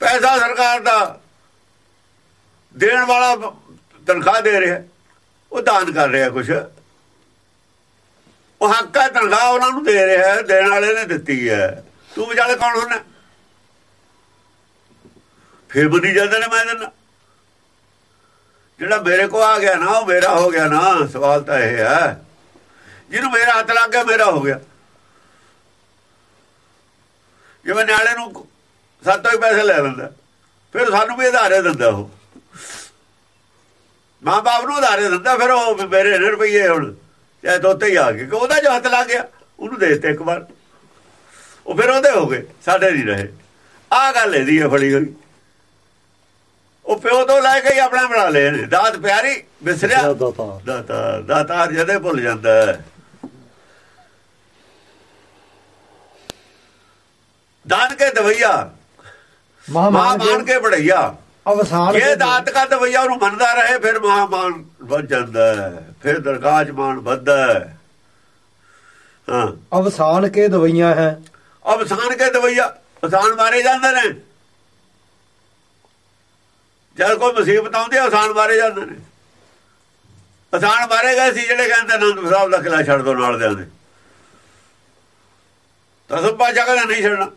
ਪੈਸਾ ਸਰਕਾਰ ਦਾ ਦੇਣ ਵਾਲਾ ਤਨਖਾਹ ਦੇ ਰਿਹਾ ਉਹ ਦਾਨ ਕਰ ਰਿਹਾ ਕੁਛ। ਉਹ ਹੱਕ ਹੈ, ਤਨਖਾਹ ਉਹਨਾਂ ਨੂੰ ਦੇ ਰਿਹਾ ਦੇਣ ਵਾਲੇ ਨੇ ਦਿੱਤੀ ਹੈ। ਤੂੰ ਵਿਚਾਲੇ ਕੌਣ ਹੁੰਦਾ ਫਿਰ ਬੁੱਧੀ ਜਾਂਦੇ ਨੇ ਮੈਂ ਦਿੰਦਾ। ਜਿਹੜਾ ਮੇਰੇ ਕੋ ਆ ਗਿਆ ਨਾ, ਉਹ ਮੇਰਾ ਹੋ ਗਿਆ ਨਾ, ਸਵਾਲ ਤਾਂ ਇਹ ਹੈ। ਜਿਹਨੂੰ ਮੇਰਾ ਹੱਥ ਲੱਗ ਗਿਆ ਮੇਰਾ ਹੋ ਗਿਆ। ਜਿਵੇਂ ਨਿਆਣੇ ਨੂੰ ਸਾਤੋਂ ਹੀ ਪੈਸੇ ਲੈ ਲੈਂਦਾ ਫਿਰ ਸਾਨੂੰ ਵੀ ਆਧਾਰੇ ਦਿੰਦਾ ਉਹ। ਮਾਂ ਬਾਪ ਨੂੰ ਆਧਾਰੇ ਦਿੰਦਾ ਫਿਰ ਉਹ ਮੇਰੇ ਰੁਪਈਏ ਹੁਣ ਚਾਹੇ ਤੋਤੇ ਹੀ ਆ ਗਏ ਕਿ ਉਹਦਾ ਜੋ ਹੱਥ ਲੱਗ ਗਿਆ ਉਹਨੂੰ ਦੇ ਦਿੱਤੇ ਇੱਕ ਵਾਰ। ਉਹ ਫਿਰ ਉਹਦੇ ਹੋ ਗਏ ਸਾਡੇ ਨਹੀਂ ਰਹੇ। ਆਹ ਗੱਲ ਇਹਦੀ ਹੈ ਫੜੀ ਹੋਈ। ਉਹ ਪਿਓ ਤੋਂ ਲੈ ਕੇ ਹੀ ਆਪਣਾ ਬਣਾ ਲਏ ਦਾਤ ਪਿਆਰੀ ਵਿਸਰਿਆ ਦਾਤਾ। ਦਾਤਾ ਦਾਤਾ ਜਦੇ ਭੁੱਲ ਜਾਂਦਾ। ਹੈ ਦਾਨ ਕੇ ਦਵਈਆ। ਮਹਾਮਾਨ ਮਾਨ ਕੇ ਬੜਈਆ ਅਵਸਾਨ ਇਹ ਦਾਤ ਕਾ ਦਵਈਆ ਉਹਨੂੰ ਮੰਨਦਾ ਰਹੇ ਫਿਰ ਮਹਾਮਾਨ ਵੱਧ ਜਾਂਦਾ ਫਿਰ ਦਰਗਾਹ ਮਾਨ ਵੱਧਦਾ ਹੈ। ਅਵਸਾਨ ਕੇ ਦਵਈਆਂ ਹੈ। ਅਵਸਾਨ ਕੇ ਦਵਈਆ ਅਵਸਾਨ ਮਾਰੇ ਜਾਂਦੇ ਨੇ। ਜਦ ਕੋਈ ਮੁਸੀਬਤ ਆਉਂਦੀ ਅਵਸਾਨ ਮਾਰੇ ਜਾਂਦੇ ਨੇ। ਅਵਸਾਨ ਮਾਰੇ ਗਏ ਸੀ ਜਿਹੜੇ ਕਹਿੰਦੇ ਅਨੰਦ ਸਾਹਿਬ ਦਾ ਕਿਲਾ ਛੱਡ ਦੋ ਨਾਲ ਦੇ ਤਾਂ ਸਭ ਪਾਸ਼ਾ ਕਹਿੰਦਾ ਨਹੀਂ ਛੱਡਣਾ।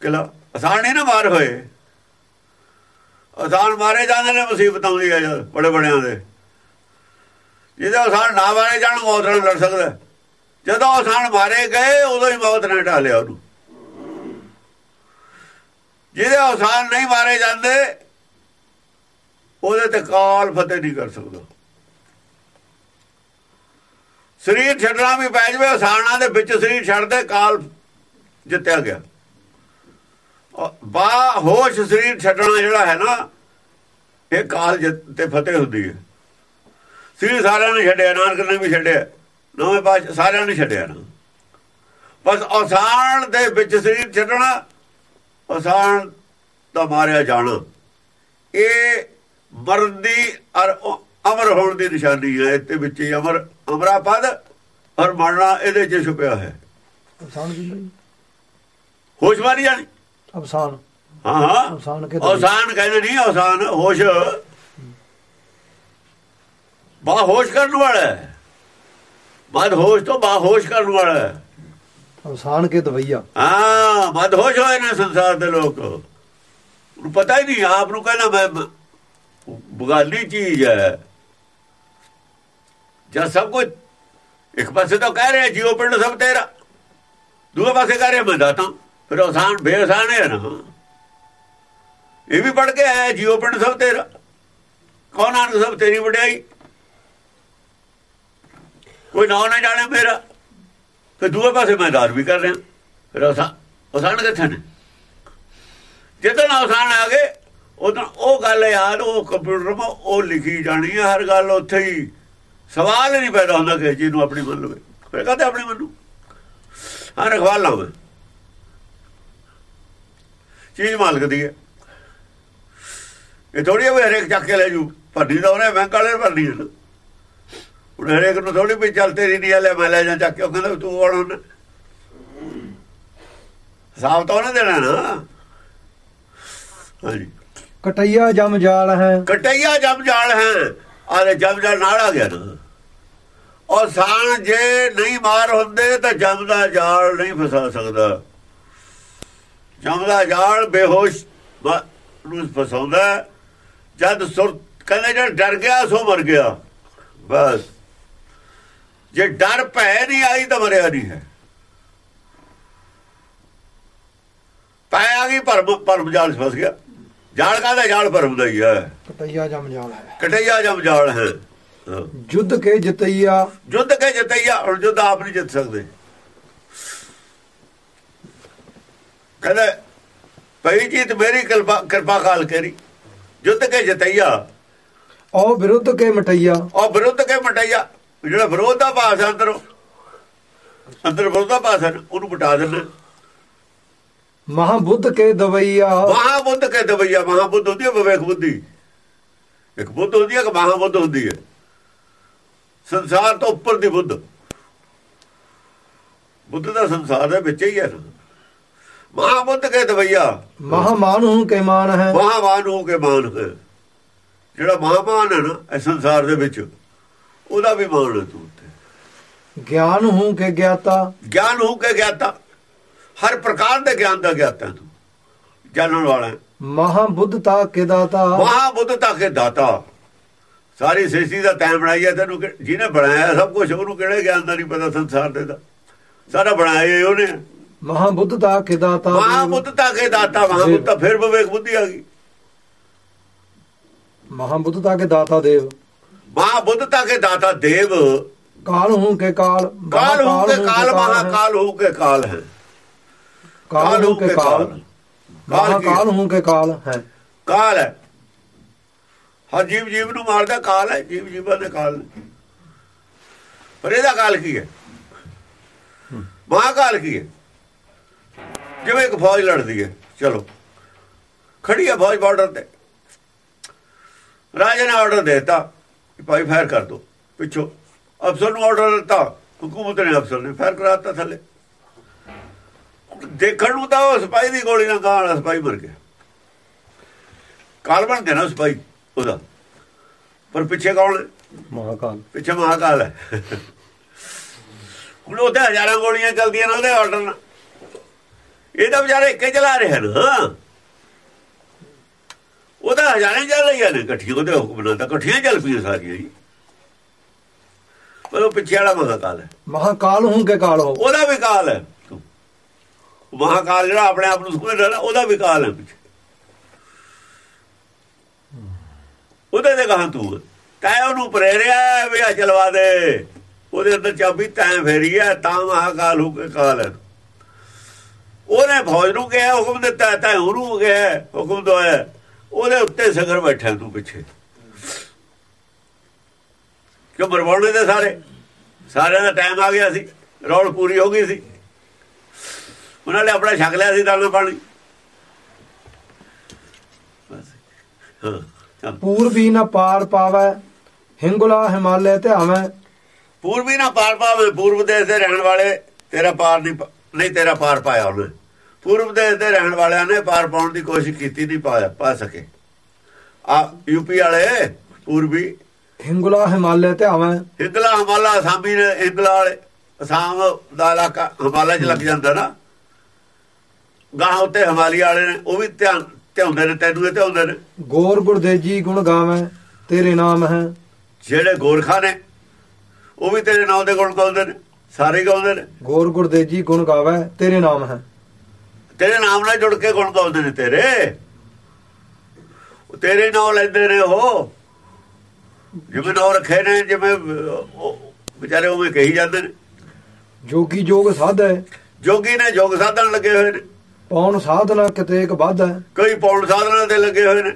ਕਿਲਾ ਅਸਾਨ ਨਹੀਂ ਨਾ ਮਾਰ ਹੋਏ। ਅਸਾਨ ਮਾਰੇ ਜਾਂਦੇ ਨੇ ਮੁਸੀਬਤ ਆਉਂਦੀ ਹੈ ਜਦ ਬੜੇ ਬੜਿਆਂ ਦੇ। ਜਿਹਦੇ ਅਸਾਨ ਨਾ ਮਾਰੇ ਜਾਣ ਮੌਤ ਨਾਲ ਲੜ ਸਕਦਾ। ਜਦੋਂ ਅਸਾਨ ਮਾਰੇ ਗਏ, ਉਦੋਂ ਹੀ ਮੌਤ ਨੇ ਢਾਲਿਆ ਉਹਨੂੰ। ਜਿਹਦੇ ਅਸਾਨ ਨਹੀਂ ਮਾਰੇ ਜਾਂਦੇ, ਉਹਦੇ ਤੇ ਕਾਲ ਫਤਿਹ ਨਹੀਂ ਕਰ ਸਕਦਾ। ਸਰੀਰ ਛੱਡਣਾ ਵੀ ਪੈ ਜਵੇ, ਅਸਾਨਾਂ ਦੇ ਵਿੱਚ ਸਰੀਰ ਛੱਡਦੇ, ਕਾਲ ਜਿੱਤਿਆ ਗਿਆ। ਬਾ ਹੋਸ਼ ਸਰੀਰ ਛੱਡਣਾ ਜਿਹੜਾ ਹੈ ਨਾ ਇਹ ਕਾਲ ਤੇ ਫਤਿਹ ਹੁੰਦੀ ਹੈ। ਸਰੀਰ ਸਾਰਿਆਂ ਨੇ ਛੱਡਿਆ ਨਾਨਕ ਨੇ ਵੀ ਛੱਡਿਆ ਨਵੇਂ ਪਾਸ਼ ਸਾਰਿਆਂ ਨੇ ਛੱਡਿਆ ਨਾ। ਬਸ ਆਸਾਨ ਦੇ ਵਿੱਚ ਸਰੀਰ ਛੱਡਣਾ ਆਸਾਨ ਦਾ ਮਾਰਿਆ ਜਾਣਾ। ਇਹ ਮਰਨ ਦੀ ਅਰ ਅਮਰ ਹੋਣ ਦੀ ਨਿਸ਼ਾਨੀ ਹੈ ਤੇ ਵਿੱਚ ਹੀ ਅਮਰ ਅਮਰਾ ਪਦ ਔਰ ਮਰਨਾ ਇਹਦੇ 'ਚ ਛੁਪਿਆ ਹੈ? ਹੋਸ਼ ਮਾਰੀ ਜਾਣੀ ਅਵਸਾਨ। ਹਾਂ ਅਵਸਾਨ ਕੇ ਦਵਈਆਂ। ਆਸਾਨ ਕਹਿੰਦੇ ਨਹੀਂ ਆਸਾਨ ਹੋਸ਼। ਬਾ ਹੋਸ਼ ਕਰਨ ਵਾਲਾ ਹੈ। ਮਦ ਹੋਸ਼ ਤੋਂ ਬਾ ਹੋਸ਼ ਕਰਨ ਵਾਲਾ ਹੈ। ਅਵਸਾਨ ਕੇ ਦਵਈਆ ਹਾਂ ਮਦ ਹੋਸ਼ ਹੋਏ ਨੇ ਸੰਸਾਰ ਦੇ ਲੋਕ। ਉਹਨੂੰ ਪਤਾ ਹੀ ਨਹੀਂ ਆਪ ਨੂੰ ਕਹਿੰਦਾ ਮੈਂ ਬਗਾਲੀ ਚੀਜ਼ ਹੈ। ਜਦ ਸਭ ਕੁਝ ਇੱਕ ਪਾਸੇ ਤਾਂ ਕਹਿ ਰਿਹਾ ਜੀਵ ਪਿੰਡ ਸਭ ਤੇਰਾ। ਦੂਏ ਪਾਸੇ ਕਹਿ ਰਿਹਾ ਮੈਂ ਦਾਤਾ। ਫਿਰ ਆਸਾਨ ਬੇਆਸਾਨ ਹੈ ਨਾ। ਇਹ ਵੀ ਪੜ ਕੇ ਆਇਆ ਜੀਵ ਪਿੰਡ ਸਭ ਤੇਰਾ। ਕੌਣ ਆਨੰਦ ਸਭ ਤੇਰੀ ਵਡਿਆਈ? ਕੋਈ ਨਾ ਨਾ ਜਾਣੇ ਮੇਰਾ। ਫਿਰ ਦੂਏ ਪਾਸੇ ਮੈਂ ਦਾਰ ਵੀ ਕਰ ਰਿਹਾ। ਫਿਰ ਆਸਾਨ ਕਿੱਥੇ ਨੇ? ਜਦੋਂ ਆਸਾਨ ਆ ਗਏ, ਉਦੋਂ ਉਹ ਗੱਲ ਯਾਰ ਉਹ ਕੰਪਿਊਟਰ 'ਮਾ ਉਹ ਲਿਖੀ ਜਾਣੀ ਹੈ ਹਰ ਗੱਲ ਉੱਥੇ ਹੀ। ਸਵਾਲ ਨਹੀਂ ਪੈਦਾ ਹੁੰਦਾ ਕਿ ਨੂੰ ਆਪਣੀ ਮੰਨ ਲਵੇ। ਫਿਰ ਕਹਤੇ ਆਪਣੀ ਮੰਨੂ? ਹਾਂ ਰਖਵਾਲ ਲਾਵੇ। ਚੀਜ਼ ਮਾਲਕ ਦੀ ਹੈ। ਇਹ ਥੋੜੀ ਵੀ ਹਰੇਕ ਚੱਕ ਕੇ ਲੈ ਜੂ। ਭਰਨੀ ਤਾਂ ਉਹਨੇ ਬੈਂਕ ਵਾਲੇ ਨੇ ਭਰਨੀ ਹੈ ਨਾ ਹੁਣ ਹਰੇਕ ਨੂੰ ਥੋੜੀ ਵੀ ਚੱਲ ਤੇਰੀ ਨਹੀਂ ਲੈ ਮੈਂ ਲੈ ਜਾ ਚੱਕ ਕੇ। ਉਹ ਕਹਿੰਦਾ ਤੂੰ ਆਉਣਾ ਉਹਨੇ ਹਿਸਾਬ ਤਾਂ ਉਹਨੇ ਦੇਣਾ ਨਾ। ਹਾਂਜੀ। ਕਟਈਆ ਜਮ ਜਾਲ ਹੈ। ਕਟਈਆ ਜਮ ਜਾਲ ਹੈ। ਆਰੇ ਜਮ ਜਾਲ ਨਾਲ ਆ ਗਿਆ ਨਾ। ਔਰ ਸਾਨ ਜੇ ਨਹੀਂ ਮਾਰ ਹੁੰਦੇ ਤਾਂ ਜਮ ਦਾ ਜਾਲ ਨਹੀਂ ਫਸਾ ਸਕਦਾ। ਜਮ ਦਾ ਜਾਲ ਬੇਹੋਸ਼ ਨੂੰ ਫਸਾਉਂਦਾ। ਜਦ ਸੁਰ ਕਹਿੰਦੇ ਜਦ ਡਰ ਗਿਆ ਸੋ ਮਰ ਗਿਆ। ਬਸ। ਜੇ ਡਰ ਭੈ ਨਹੀਂ ਆਈ ਤਾਂ ਮਰਿਆ ਨਹੀਂ ਹੈ। ਪੈ ਆ ਗਈ ਭਰਮ ਭਰਮ ਜਾਲ ਫਸ ਗਿਆ। ਜਾਲ ਕਾਹਦਾ? ਜਾਲ ਭਰਮ ਦਾ ਹੀ ਹੈ। ਕਟਈਆ ਜਮ ਜਾਲ ਹੈ। ਕਟਈਆ ਜਮ ਜਾਲ ਹੈ। ਹਾਂ। ਜੁੱਧ ਕੇ ਜਿਤਈਆ। ਜੁੱਧ ਕੇ ਜਿੱਤਈਆ ਹੁਣ ਜੁੱਧ ਆਪ ਨਹੀਂ ਜਿੱਤ ਸਕਦੇ। ਕਹਿੰਦਾ ਪਈ ਜੀਤ ਮੇਰੀ ਕਿਰਪਾ ਕਿਰਪਾ ਕਾਲ ਕਰੀ। ਜੁੱਧ ਕੇ ਜਿੱਤਈਆ। ਔ ਵਿਰੁੱਧ ਕੇ ਮਟਈਆ। ਉਹ ਵਿਰੁੱਧ ਕੇ ਮਟਈਆ। ਜਿਹੜਾ ਵਿਰੋਧ ਦਾ ਭਾਸ ਅੰਦਰੋਂ ਅੰਦਰ ਵਿਰੋਧ ਦਾ ਭਾਸ ਉਹਨੂੰ ਮਿਟਾ ਦੇਣਾ ਮਹਾਬੁੱਧ ਕੇ ਦਵਈਆ। ਮਹਾਬੁੱਧ ਕੇ ਦਵਈਆ ਮਹਾਬੁੱਧ ਹੁੰਦੀ ਹੈ ਵਿਵੇਕ ਬੁੱਧੀ। ਇੱਕ ਬੁੱਧ ਹੁੰਦੀ ਹੈ ਕਿ ਮਹਾਬੁੱਧ ਹੁੰਦੀ ਹੈ ਸੰਸਾਰ ਤੋਂ ਉੱਪਰ ਦੀ ਬੁੱਧ। ਬੁੱਧ ਦਾ ਸੰਸਾਰ ਦੇ ਵਿੱਚ ਹੀ ਹੈ ਮਹਾਬੁੱਧ ਕੇ ਦਵਈਆ। ਮਹਾਮਾਨ ਹੂੰ ਕੇ ਮਾਨ ਹੈ। ਮਹਾਮਾਨ ਹੋ ਕੇ ਮਾਨ ਹੈ। ਜਿਹੜਾ ਮਹਾਮਾਨ ਹੈ ਨਾ ਇਸ ਸੰਸਾਰ ਦੇ ਵਿੱਚ ਉਹਦਾ ਵੀ ਮਾਨ ਹੈ ਤੂੰ ਉੱਤੇ ਗਿਆਨ ਹੂੰ ਕੇ ਗਿਆਤਾ। ਗਿਆਨ ਹੋ ਕੇ ਗਿਆਤਾ। ਹਰ ਪ੍ਰਕਾਰ ਦੇ ਗਿਆਨ ਦਾ ਗਿਆਤਾ ਤੂੰ। ਜਾਣਨ ਵਾਲਾ ਮਹਾਬੁੱਧਤਾ ਕੇ ਦਾਤਾ। ਮਹਾਬੁੱਧਤਾ ਕੇ ਦਾਤਾ। ਸਾਰੀ ਸ੍ਰਿਸ਼ਟੀ ਦਾ ਤੈਂ ਬਣਾਈ ਹੈ ਤੈਨੂੰ ਜਿਹਨੇ ਬਣਾਇਆ ਸਭ ਕੁਝ ਉਹਨੂੰ ਕਿਹੜੇ ਗਿਆਨ ਦਾ ਨਹੀਂ ਪਤਾ ਸੰਸਾਰ ਦੇ ਦਾ। ਸਾਰਾ ਬਣਾਇਆ ਹੀ ਉਹਨੇ ਮਹਾਬੁੱਧਤਾ ਕੇ ਦਾਤਾ ਮਹਾਬੁੱਧਤਾ ਕੇ ਦਾਤਾ ਮਹਾਬੁੱਧਤਾ ਫਿਰ ਵਿਵੇਕ ਬੁੱਧੀ ਆ ਗਈ। ਮਹਾਬੁੱਧਤਾ ਕੇ ਦਾਤਾ ਦੇਵ। ਮਹਾਬੁੱਧਤਾ ਕੇ ਦਾਤਾ ਦੇਵ। ਕਾਲ ਹੂੰ ਕੇ ਕਾਲ ਕਾਲ ਹੋ ਕੇ ਕਾਲ। ਮਹਾਕਾਲ ਹੋ ਕੇ ਕਾਲ ਹੈ। ਕਾਲ ਹੂੰ ਕੇ ਕਾਲ। ਕਾਲ। ਕੀ? ਮਹਾਕਾਲ ਹੂੰ ਕੇ ਕਾਲ ਹੈ। ਕਾਲ ਹੈ। ਹਰ ਜੀਵ ਜੀਵ ਨੂੰ ਮਾਰਦਾ ਕਾਲ ਹੈ ਜੀਵ ਜੀਵਾਂ ਦੇ ਕਾਲ ਪਰ ਇਹਦਾ ਕਾਲ ਕੀ ਹੈ। ਮਹਾਕਾਲ ਕੀ ਹੈ? ਜਿਵੇਂ ਇੱਕ ਫੌਜ ਲੜਦੀ ਹੈ ਚਲੋ। ਖੜੀ ਹੈ ਫੌਜ ਬਾਰਡਰ ਤੇ। ਰਾਜਾ ਨੇ ਆਰਡਰ ਦਿੱਤਾ ਕਿ ਭਾਈ ਫਾਇਰ ਕਰ ਦੋ ਪਿੱਛੋਂ। ਅਫਸਰ ਨੂੰ ਆਰਡਰ ਦਿੱਤਾ ਹਕੂਮਤ ਨੇ ਅਫਸਰ ਨੇ ਫਾਇਰ ਕਰਾਤਾ ਥੱਲੇ। ਦੇਖਣ ਨੂੰ ਤਾਂ ਉਹ ਸਿਪਾਹੀ ਦੀ ਗੋਲੀ ਨਾਲ ਵਾਲਾ ਸਿਪਾਹੀ ਮਰ ਗਿਆ। ਕਾਲ ਬਣ ਗਿਆ ਨਾ ਸਿਪਾਹੀ ਉਹਦਾ। ਪਰ ਪਿੱਛੇ ਕੌਣ? ਮਹਾਕਾਲ। ਪਿੱਛੇ ਮਹਾਕਾਲ ਹੈ। ਹੁਣ ਉਹਦੇ ਹਜ਼ਾਰਾਂ ਗੋਲੀਆਂ ਚੱਲਦੀਆਂ ਨੇ ਉਹਦੇ ਆਰਡਰ ਨਾਲ। ਇਹ ਤਾਂ ਵਿਚਾਰੇ ਇੱਕੇ ਚਲਾ ਰਹੇ ਹਨ ਉਹਦਾ ਹਜ਼ਾਰਾਂ ਚੱਲ ਰਹੀਆਂ ਨੇ ਇਕੱਠੀਆਂ ਉਹਦੇ ਹੁਕਮ ਨਾਲ ਤਾਂ ਇਕੱਠੀਆਂ ਚੱਲ ਪਈਆਂ ਸਾਰੀਆਂ ਜੀ। ਪਰ ਉਹ ਪਿੱਛੇ ਵਾਲਾ ਮਹਾਕਾਲ ਹੈ। ਮਹਾਕਾਲ ਹੂੰ ਕੇ ਕਾਲ ਹੋ ਉਹਦਾ ਵੀ ਕਾਲ ਹੈ। ਮਹਾਕਾਲ ਜਿਹੜਾ ਆਪਣੇ ਆਪ ਨੂੰ ਸਮਝਦਾ ਨਾ ਉਹਦਾ ਵੀ ਕਾਲ ਹੈ ਪਿੱਛੇ। ਉਹਦੇ ਦੇ ਕਹਾਂ ਤੂੰ। ਤੈ ਉਹਨੂੰ ਪ੍ਰੇਰਿਆ ਵੀ ਆ ਚਲਵਾ ਦੇ। ਉਹਦੇ ਅੰਦਰ ਚਾਬੀ ਤੈਂ ਫੇਰੀ ਹੈ ਤਾਂ ਮਹਾਕਾਲ ਹੋ ਕੇ ਕਾਲ ਹੈ। ਉਹਨੇ ਫੌਜ ਨੂੰ ਕਿਹਾ ਹੁਕਮ ਦਿੱਤਾ ਤੈਂ ਉਹਨੂੰ ਕਿਹਾ ਹੁਕਮ ਦਵਾਇਆ ਉਹਦੇ ਉੱਤੇ ਸਗਰ ਬੈਠਾ ਤੂੰ ਪਿੱਛੇ। ਕਿਉਂ ਮਰਵਾਉਣੇ ਦੇ ਸਾਰੇ? ਸਾਰਿਆਂ ਦਾ ਟਾਈਮ ਆ ਗਿਆ ਸੀ। ਰੌਲ ਪੂਰੀ ਹੋ ਗਈ ਸੀ। ਉਹਨਾਂ ਨੇ ਆਪਣਾ ਛਕ ਲਿਆ ਸੀ ਦਾਣਾ ਪਾਣੀ। ਪੂਰਬੀ ਨ ਪਾਰ ਪਾਵੈ ਹਿੰਗੁਲਾ ਹਿਮਾਲਯ ਧਿਆਵੈ ਪੂਰਬੀ ਨਾ ਪਾਰ ਪਾਵੇ ਪੂਰਬ ਦੇਸ਼ ਦੇ ਰਹਿਣ ਵਾਲੇ ਤੇਰਾ ਪਾਰ ਨਹੀਂ ਨਹੀਂ ਤੇਰਾ ਪਾਰ ਪਾਇਆ ਉਹਨੇ। ਪੂਰਬ ਦੇਸ਼ ਦੇ ਰਹਿਣ ਵਾਲਿਆਂ ਨੇ ਪਾਰ ਪਾਉਣ ਦੀ ਕੋਸ਼ਿਸ਼ ਕੀਤੀ ਨਹੀਂ ਪਾਇਆ ਪਾ ਸਕੇ। ਆ ਯੂਪੀ ਵਾਲੇ ਪੂਰਬੀ। ਹਿੰਗੁਲਾ ਹਿਮਾਲਯ ਧਿਆਵੈ ਹਿੰਦਲਾ ਹਮਾਲਾ ਅਸਾਮੀ ਨੇ ਹਿੰਦਲਾ ਵਾਲੇ ਅਸਾਮ ਦਾ ਇਲਾਕਾ ਹਮਾਲਾ 'ਚ ਲੱਗ ਜਾਂਦਾ ਨਾ। ਗਾਂ ਉੱਤੇ ਹਿਮਾਲੀ ਵਾਲੇ ਨੇ ਉਹ ਵੀ ਧਿਆਨ ਧਿਆਉਂਦੇ ਨੇ ਤੈਨੂੰ ਇਹ ਧਿਆਉਂਦੇ ਨੇ। ਗੋਰ ਗੁਰਦੇਜੀ ਗੁਣ ਗਾਵੈ ਤੇਰੇ ਨਾਮ ਹੈ। ਜਿਹੜੇ ਗੋਰਖਾ ਨੇ ਉਹ ਵੀ ਤੇਰੇ ਨਾਮ ਦੇ ਗੁਣ ਗਾਉਂਦੇ ਨੇ ਸਾਰੇ ਗਾਉਂਦੇ ਨੇ। ਗੋਰ ਗੁਰਦੇਜੀ ਗੁਣ ਗਾਵੈ ਤੇਰੇ ਨਾਮ ਹੈ। ਤੇਰੇ ਨਾਮ ਨਾਲ ਜੁੜ ਕੇ ਗੁਣ ਗਾਉਂਦੇ ਨੇ ਤੇਰੇ। ਤੇਰੇ ਨਾਮ ਲੈਂਦੇ ਨੇ ਉਹ। ਜਿਵੇਂ ਨਾਮ ਰੱਖੇ ਨੇ ਜਿਵੇਂ ਵਿਚਾਰੇ ਉਵੇਂ ਕਹੀ ਜਾਂਦੇ ਨੇ। ਜੋਗੀ ਜੋਗ ਸਾਧੈ। ਜੋਗੀ ਨੇ ਜੋਗ ਸਾਧਨ ਲੱਗੇ ਹੋਏ ਨੇ। ਪੌਣ ਸਾਧਨਾ ਕਿਤੇਕ ਵਾਧੈ। ਕਈ ਪੌਣ ਸਾਧਨਾਂ ਤੇ ਲੱਗੇ ਹੋਏ ਨੇ।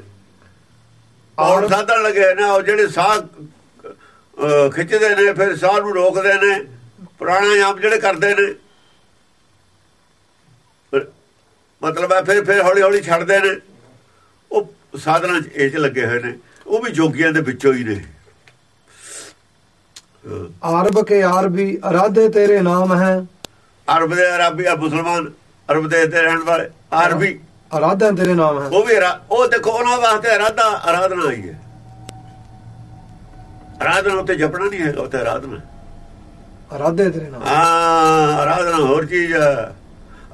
ਪੌਣ ਸਾਧਨ ਲੱਗੇ ਨੇ ਉਹ ਜਿਹੜੇ ਸਾਹ ਖਿੱਚਦੇ ਨੇ ਫਿਰ ਸਾਹ ਨੂੰ ਰੋਕਦੇ ਨੇ। ਪ੍ਰਾਣਾਯਾਮ ਜਿਹੜੇ ਕਰਦੇ ਨੇ ਫਿਰ ਮਤਲਬ ਹੈ ਫਿਰ ਫਿਰ ਹੌਲੀ ਹੌਲੀ ਛੱਡਦੇ ਨੇ। ਉਹ ਸਾਧਨਾਂ 'ਚ ਇਹ 'ਚ ਲੱਗੇ ਹੋਏ ਨੇ। ਉਹ ਵੀ ਜੋਗੀਆਂ ਦੇ ਵਿੱਚੋਂ ਹੀ ਨੇ। ਅਹ, ਆਰਬ ਕੇ ਆਰਬੀ ਅਰਾਧੇ ਤੇਰੇ ਨਾਮ ਹੈ। ਅਰਬ ਦੇ ਅਰਬੀ ਆ ਮੁਸਲਮਾਨ ਅਰਬ ਦੇ ਰਹਿਣ ਵਾਲੇ ਅਰਬੀ ਅਰਾਧਾ ਤੇਰੇ ਨਾਮ ਹੈ। ਉਹ ਵੀ ਉਹ ਦੇਖੋ ਉਹਨਾਂ ਵਾਸਤੇ ਅਰਾਧਾ ਆਰਾਧਨਾ ਆਈ ਹੈ। ਆਰਾਧਨਾ ਉੱਤੇ ਜਪਣਾ ਨਹੀਂ ਹੈਗਾ ਉੱਤੇ ਆਰਾਧਨਾ ਅਰਾਧੇ ਤੇਰੇ ਨਾਮ। ਹਾਂ ਆਰਾਧਨਾ ਹੋਰ ਚੀਜ਼ ਹੈ।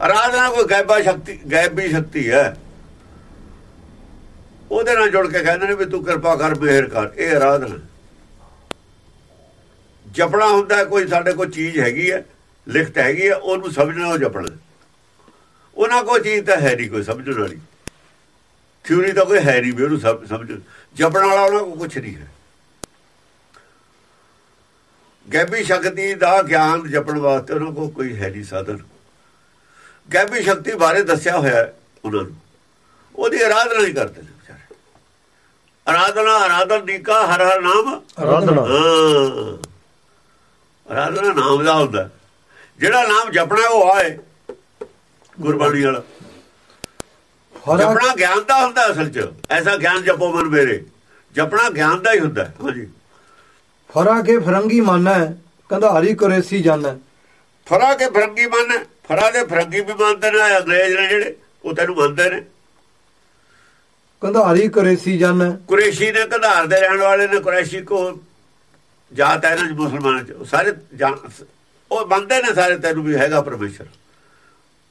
ਆਰਾਧਨਾ ਕੋਈ ਗੈਬਾ ਸ਼ਕਤੀ, ਗਾਇਬੀ ਸ਼ਕਤੀ ਹੈ। ਉਹਦੇ ਨਾਲ ਜੁੜ ਕੇ ਕਹਿੰਦੇ ਨੇ ਵੀ ਤੂੰ ਕਿਰਪਾ ਕਰ, ਮਿਹਰ ਕਰ। ਇਹ ਆਰਾਧਨਾ ਜਪਣਾ ਹੁੰਦਾ ਕੋਈ ਸਾਡੇ ਕੋਲ ਚੀਜ਼ ਹੈਗੀ ਹੈ, ਲਿਖਤ ਹੈਗੀ ਹੈ, ਉਹਨੂੰ ਸਮਝਣਾ, ਉਹ ਜਪਣਾ। ਉਹਨਾਂ ਕੋਲ ਚੀਜ਼ ਤਾਂ ਹੈ ਨਹੀਂ ਕੋਈ ਸਮਝਣ ਵਾਲੀ। ਥਿਊਰੀ ਤਾਂ ਕੋਈ ਹੈ ਨਹੀਂ ਵੀ ਉਹਨੂੰ ਸਮਝ, ਜਪਣ ਵਾਲਾ ਉਹਨਾਂ ਕੋਲ ਕੁਝ ਨਹੀਂ ਹੈ। ਗੈਬੀ ਸ਼ਕਤੀ ਦਾ ਗਿਆਨ ਜਪਣ ਵਾਸਤੇ ਉਹਨਾਂ ਕੋਲ ਕੋਈ ਹੈ ਨਹੀਂ ਸਾਧਨ। ਗੈਬੀ ਸ਼ਕਤੀ ਬਾਰੇ ਦੱਸਿਆ ਹੋਇਆ ਹੈ ਉਹਨਾਂ ਨੂੰ। ਉਹਦੀ ਆਰਾਧਨਾ ਨਹੀਂ ਕਰਦੇ ਨੇ ਵਿਚਾਰੇ। ਆਰਾਧਨਾ ਆਰਾਧਨ ਦੀ ਕਾ ਹਰ ਹਰ ਨਾਮ। ਆਰਾਧਨਾ ਆਰਾਧਨਾ ਨਾਮ ਦਾ ਹੁੰਦਾ। ਜਿਹੜਾ ਨਾਮ ਜਪਣਾ ਉਹ ਆਏ ਗੁਰਬਾਣੀ ਵਾਲਾ। ਹਰਾ ਜਪਣਾ ਗਿਆਨ ਦਾ ਹੁੰਦਾ ਅਸਲ 'ਚ। ਐਸਾ ਗਿਆਨ ਜਪੋ ਮਨ ਮੇਰੇ। ਜਪਣਾ ਗਿਆਨ ਦਾ ਹੀ ਹੁੰਦਾ। ਹਾਂਜੀ। ਫਰਾ ਕੇ ਫਰੰਗੀ ਮਾਨੈ ਕੰਧਾਰੀ ਕੁਰੇਸੀ ਜਾਣੈ। ਫਰਾ ਕੇ ਫਰੰਗੀ ਮੰਨ। ਫਰਾ ਦੇ ਫਰੰਗੀ ਵੀ ਮੰਨਦੇ ਨੇ ਅੰਗਰੇਜ਼ ਨੇ ਜਿਹੜੇ ਉਹ ਤੈਨੂੰ ਮੰਨਦੇ ਨੇ। ਕੰਧਾਰੀ ਕੁਰੇਸੀ ਜਾਣੈ ਕੁਰੇਸ਼ੀ ਨੇ ਕਧਾਰ ਦੇ ਰਹਿਣ ਵਾਲੇ ਨੇ ਕੁਰੈਸ਼ੀ ਕੋ ਜਾਤ ਹੈ ਨਾ ਮੁਸਲਮਾਨਾਂ ਚ ਸਾਰੇ ਉਹ ਮੰਨਦੇ ਨੇ ਸਾਰੇ ਤੈਨੂੰ ਵੀ ਹੈਗਾ ਪਰਮੇਸ਼ਰ।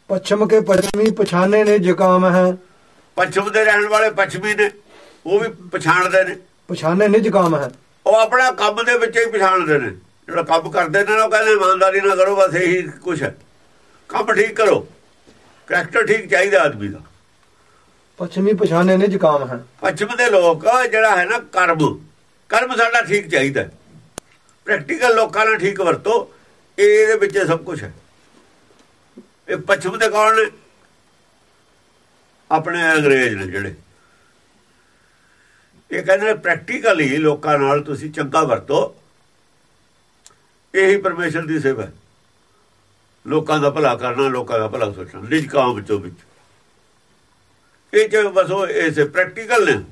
ਪੱਛਮ ਕੇ ਪੱਛਮੀ ਪਛਾਨੇ ਨੇ ਜ਼ੁਕਾਮ ਹੈ। ਪੱਛਮ ਦੇ ਰਹਿਣ ਵਾਲੇ ਪੱਛਮੀ ਨੇ ਉਹ ਵੀ ਪਛਾਣਦੇ ਨੇ। ਪਛਾਨੇ ਨਿਜ ਕਾਮ ਹੈ। ਉਹ ਆਪਣਾ ਕੰਮ ਦੇ ਵਿੱਚ ਹੀ ਪਛਾਣਦੇ ਨੇ। ਜਿਹੜਾ ਕੰਮ ਕਰਦੇ ਨੇ ਨਾ ਉਹ ਕਹਿੰਦੇ ਇਮਾਨਦਾਰੀ ਨਾਲ ਕਰੋ ਬਸ ਇਹੀ ਕੁਛ ਹੈ। ਕੰਮ ਠੀਕ ਕਰੋ। ਕਰੈਕਟਰ ਠੀਕ ਚਾਹੀਦਾ ਆਦਮੀ ਦਾ। ਪੱਛਮੀ ਪਛਾਨੇ ਨਿਜ ਕਾਮ ਹੈ। ਪੱਛਮ ਦੇ ਲੋਕ ਜਿਹੜਾ ਹੈ ਨਾ ਕਰਮ ਕਰਮ ਸਾਡਾ ਠੀਕ ਚਾਹੀਦਾ ਪ੍ਰੈਕਟੀਕਲ ਲੋਕਾਂ ਨਾਲ ਠੀਕ ਵਰਤੋ ਇਹ ਇਹਦੇ ਵਿੱਚ ਸਭ ਕੁਝ ਹੈ। ਇਹ ਪੱਛਮ ਦੇ ਕੌਣ ਨੇ? ਆਪਣੇ ਅੰਗਰੇਜ਼ ਨੇ ਜਿਹੜੇ। ਇਹ ਕਹਿੰਦੇ ਨੇ ਪ੍ਰੈਕਟੀਕਲੀ ਲੋਕਾਂ ਨਾਲ ਤੁਸੀਂ ਚੰਗਾ ਵਰਤੋ ਇਹੀ ਪਰਮੇਸ਼ਰ ਦੀ ਸੇਵਾ ਹੈ। ਲੋਕਾਂ ਦਾ ਭਲਾ ਕਰਨਾ, ਲੋਕਾਂ ਦਾ ਭਲਾ ਸੋਚਣਾ। ਨਿਜ ਕਾਮ ਵਿੱਚੋਂ ਵਿੱਚ। ਇਹ ਜੇ ਬਸ ਉਹ ਇਸੇ ਪ੍ਰੈਕਟੀਕਲ ਨੇ।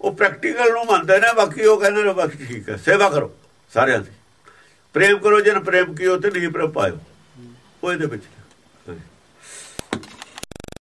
ਉਹ ਪ੍ਰੈਕਟੀਕਲ ਨੂੰ ਮੰਨਦੇ ਨੇ, ਬਾਕੀ ਉਹ ਕਹਿੰਦੇ ਨੇ, ਬਾਕੀ ਠੀਕ ਹੈ, ਸੇਵਾ ਕਰੋ ਸਾਰਿਆਂ ਦੀ। ਪ੍ਰੇਮ ਕਰੋ ਜਨ ਪ੍ਰੇਮ ਕੀਓ ਤੇ ਨਹੀਂ ਪ੍ਰੇਮ ਪਾਇਓ। ਉਹ ਇਹਦੇ ਵਿੱਚ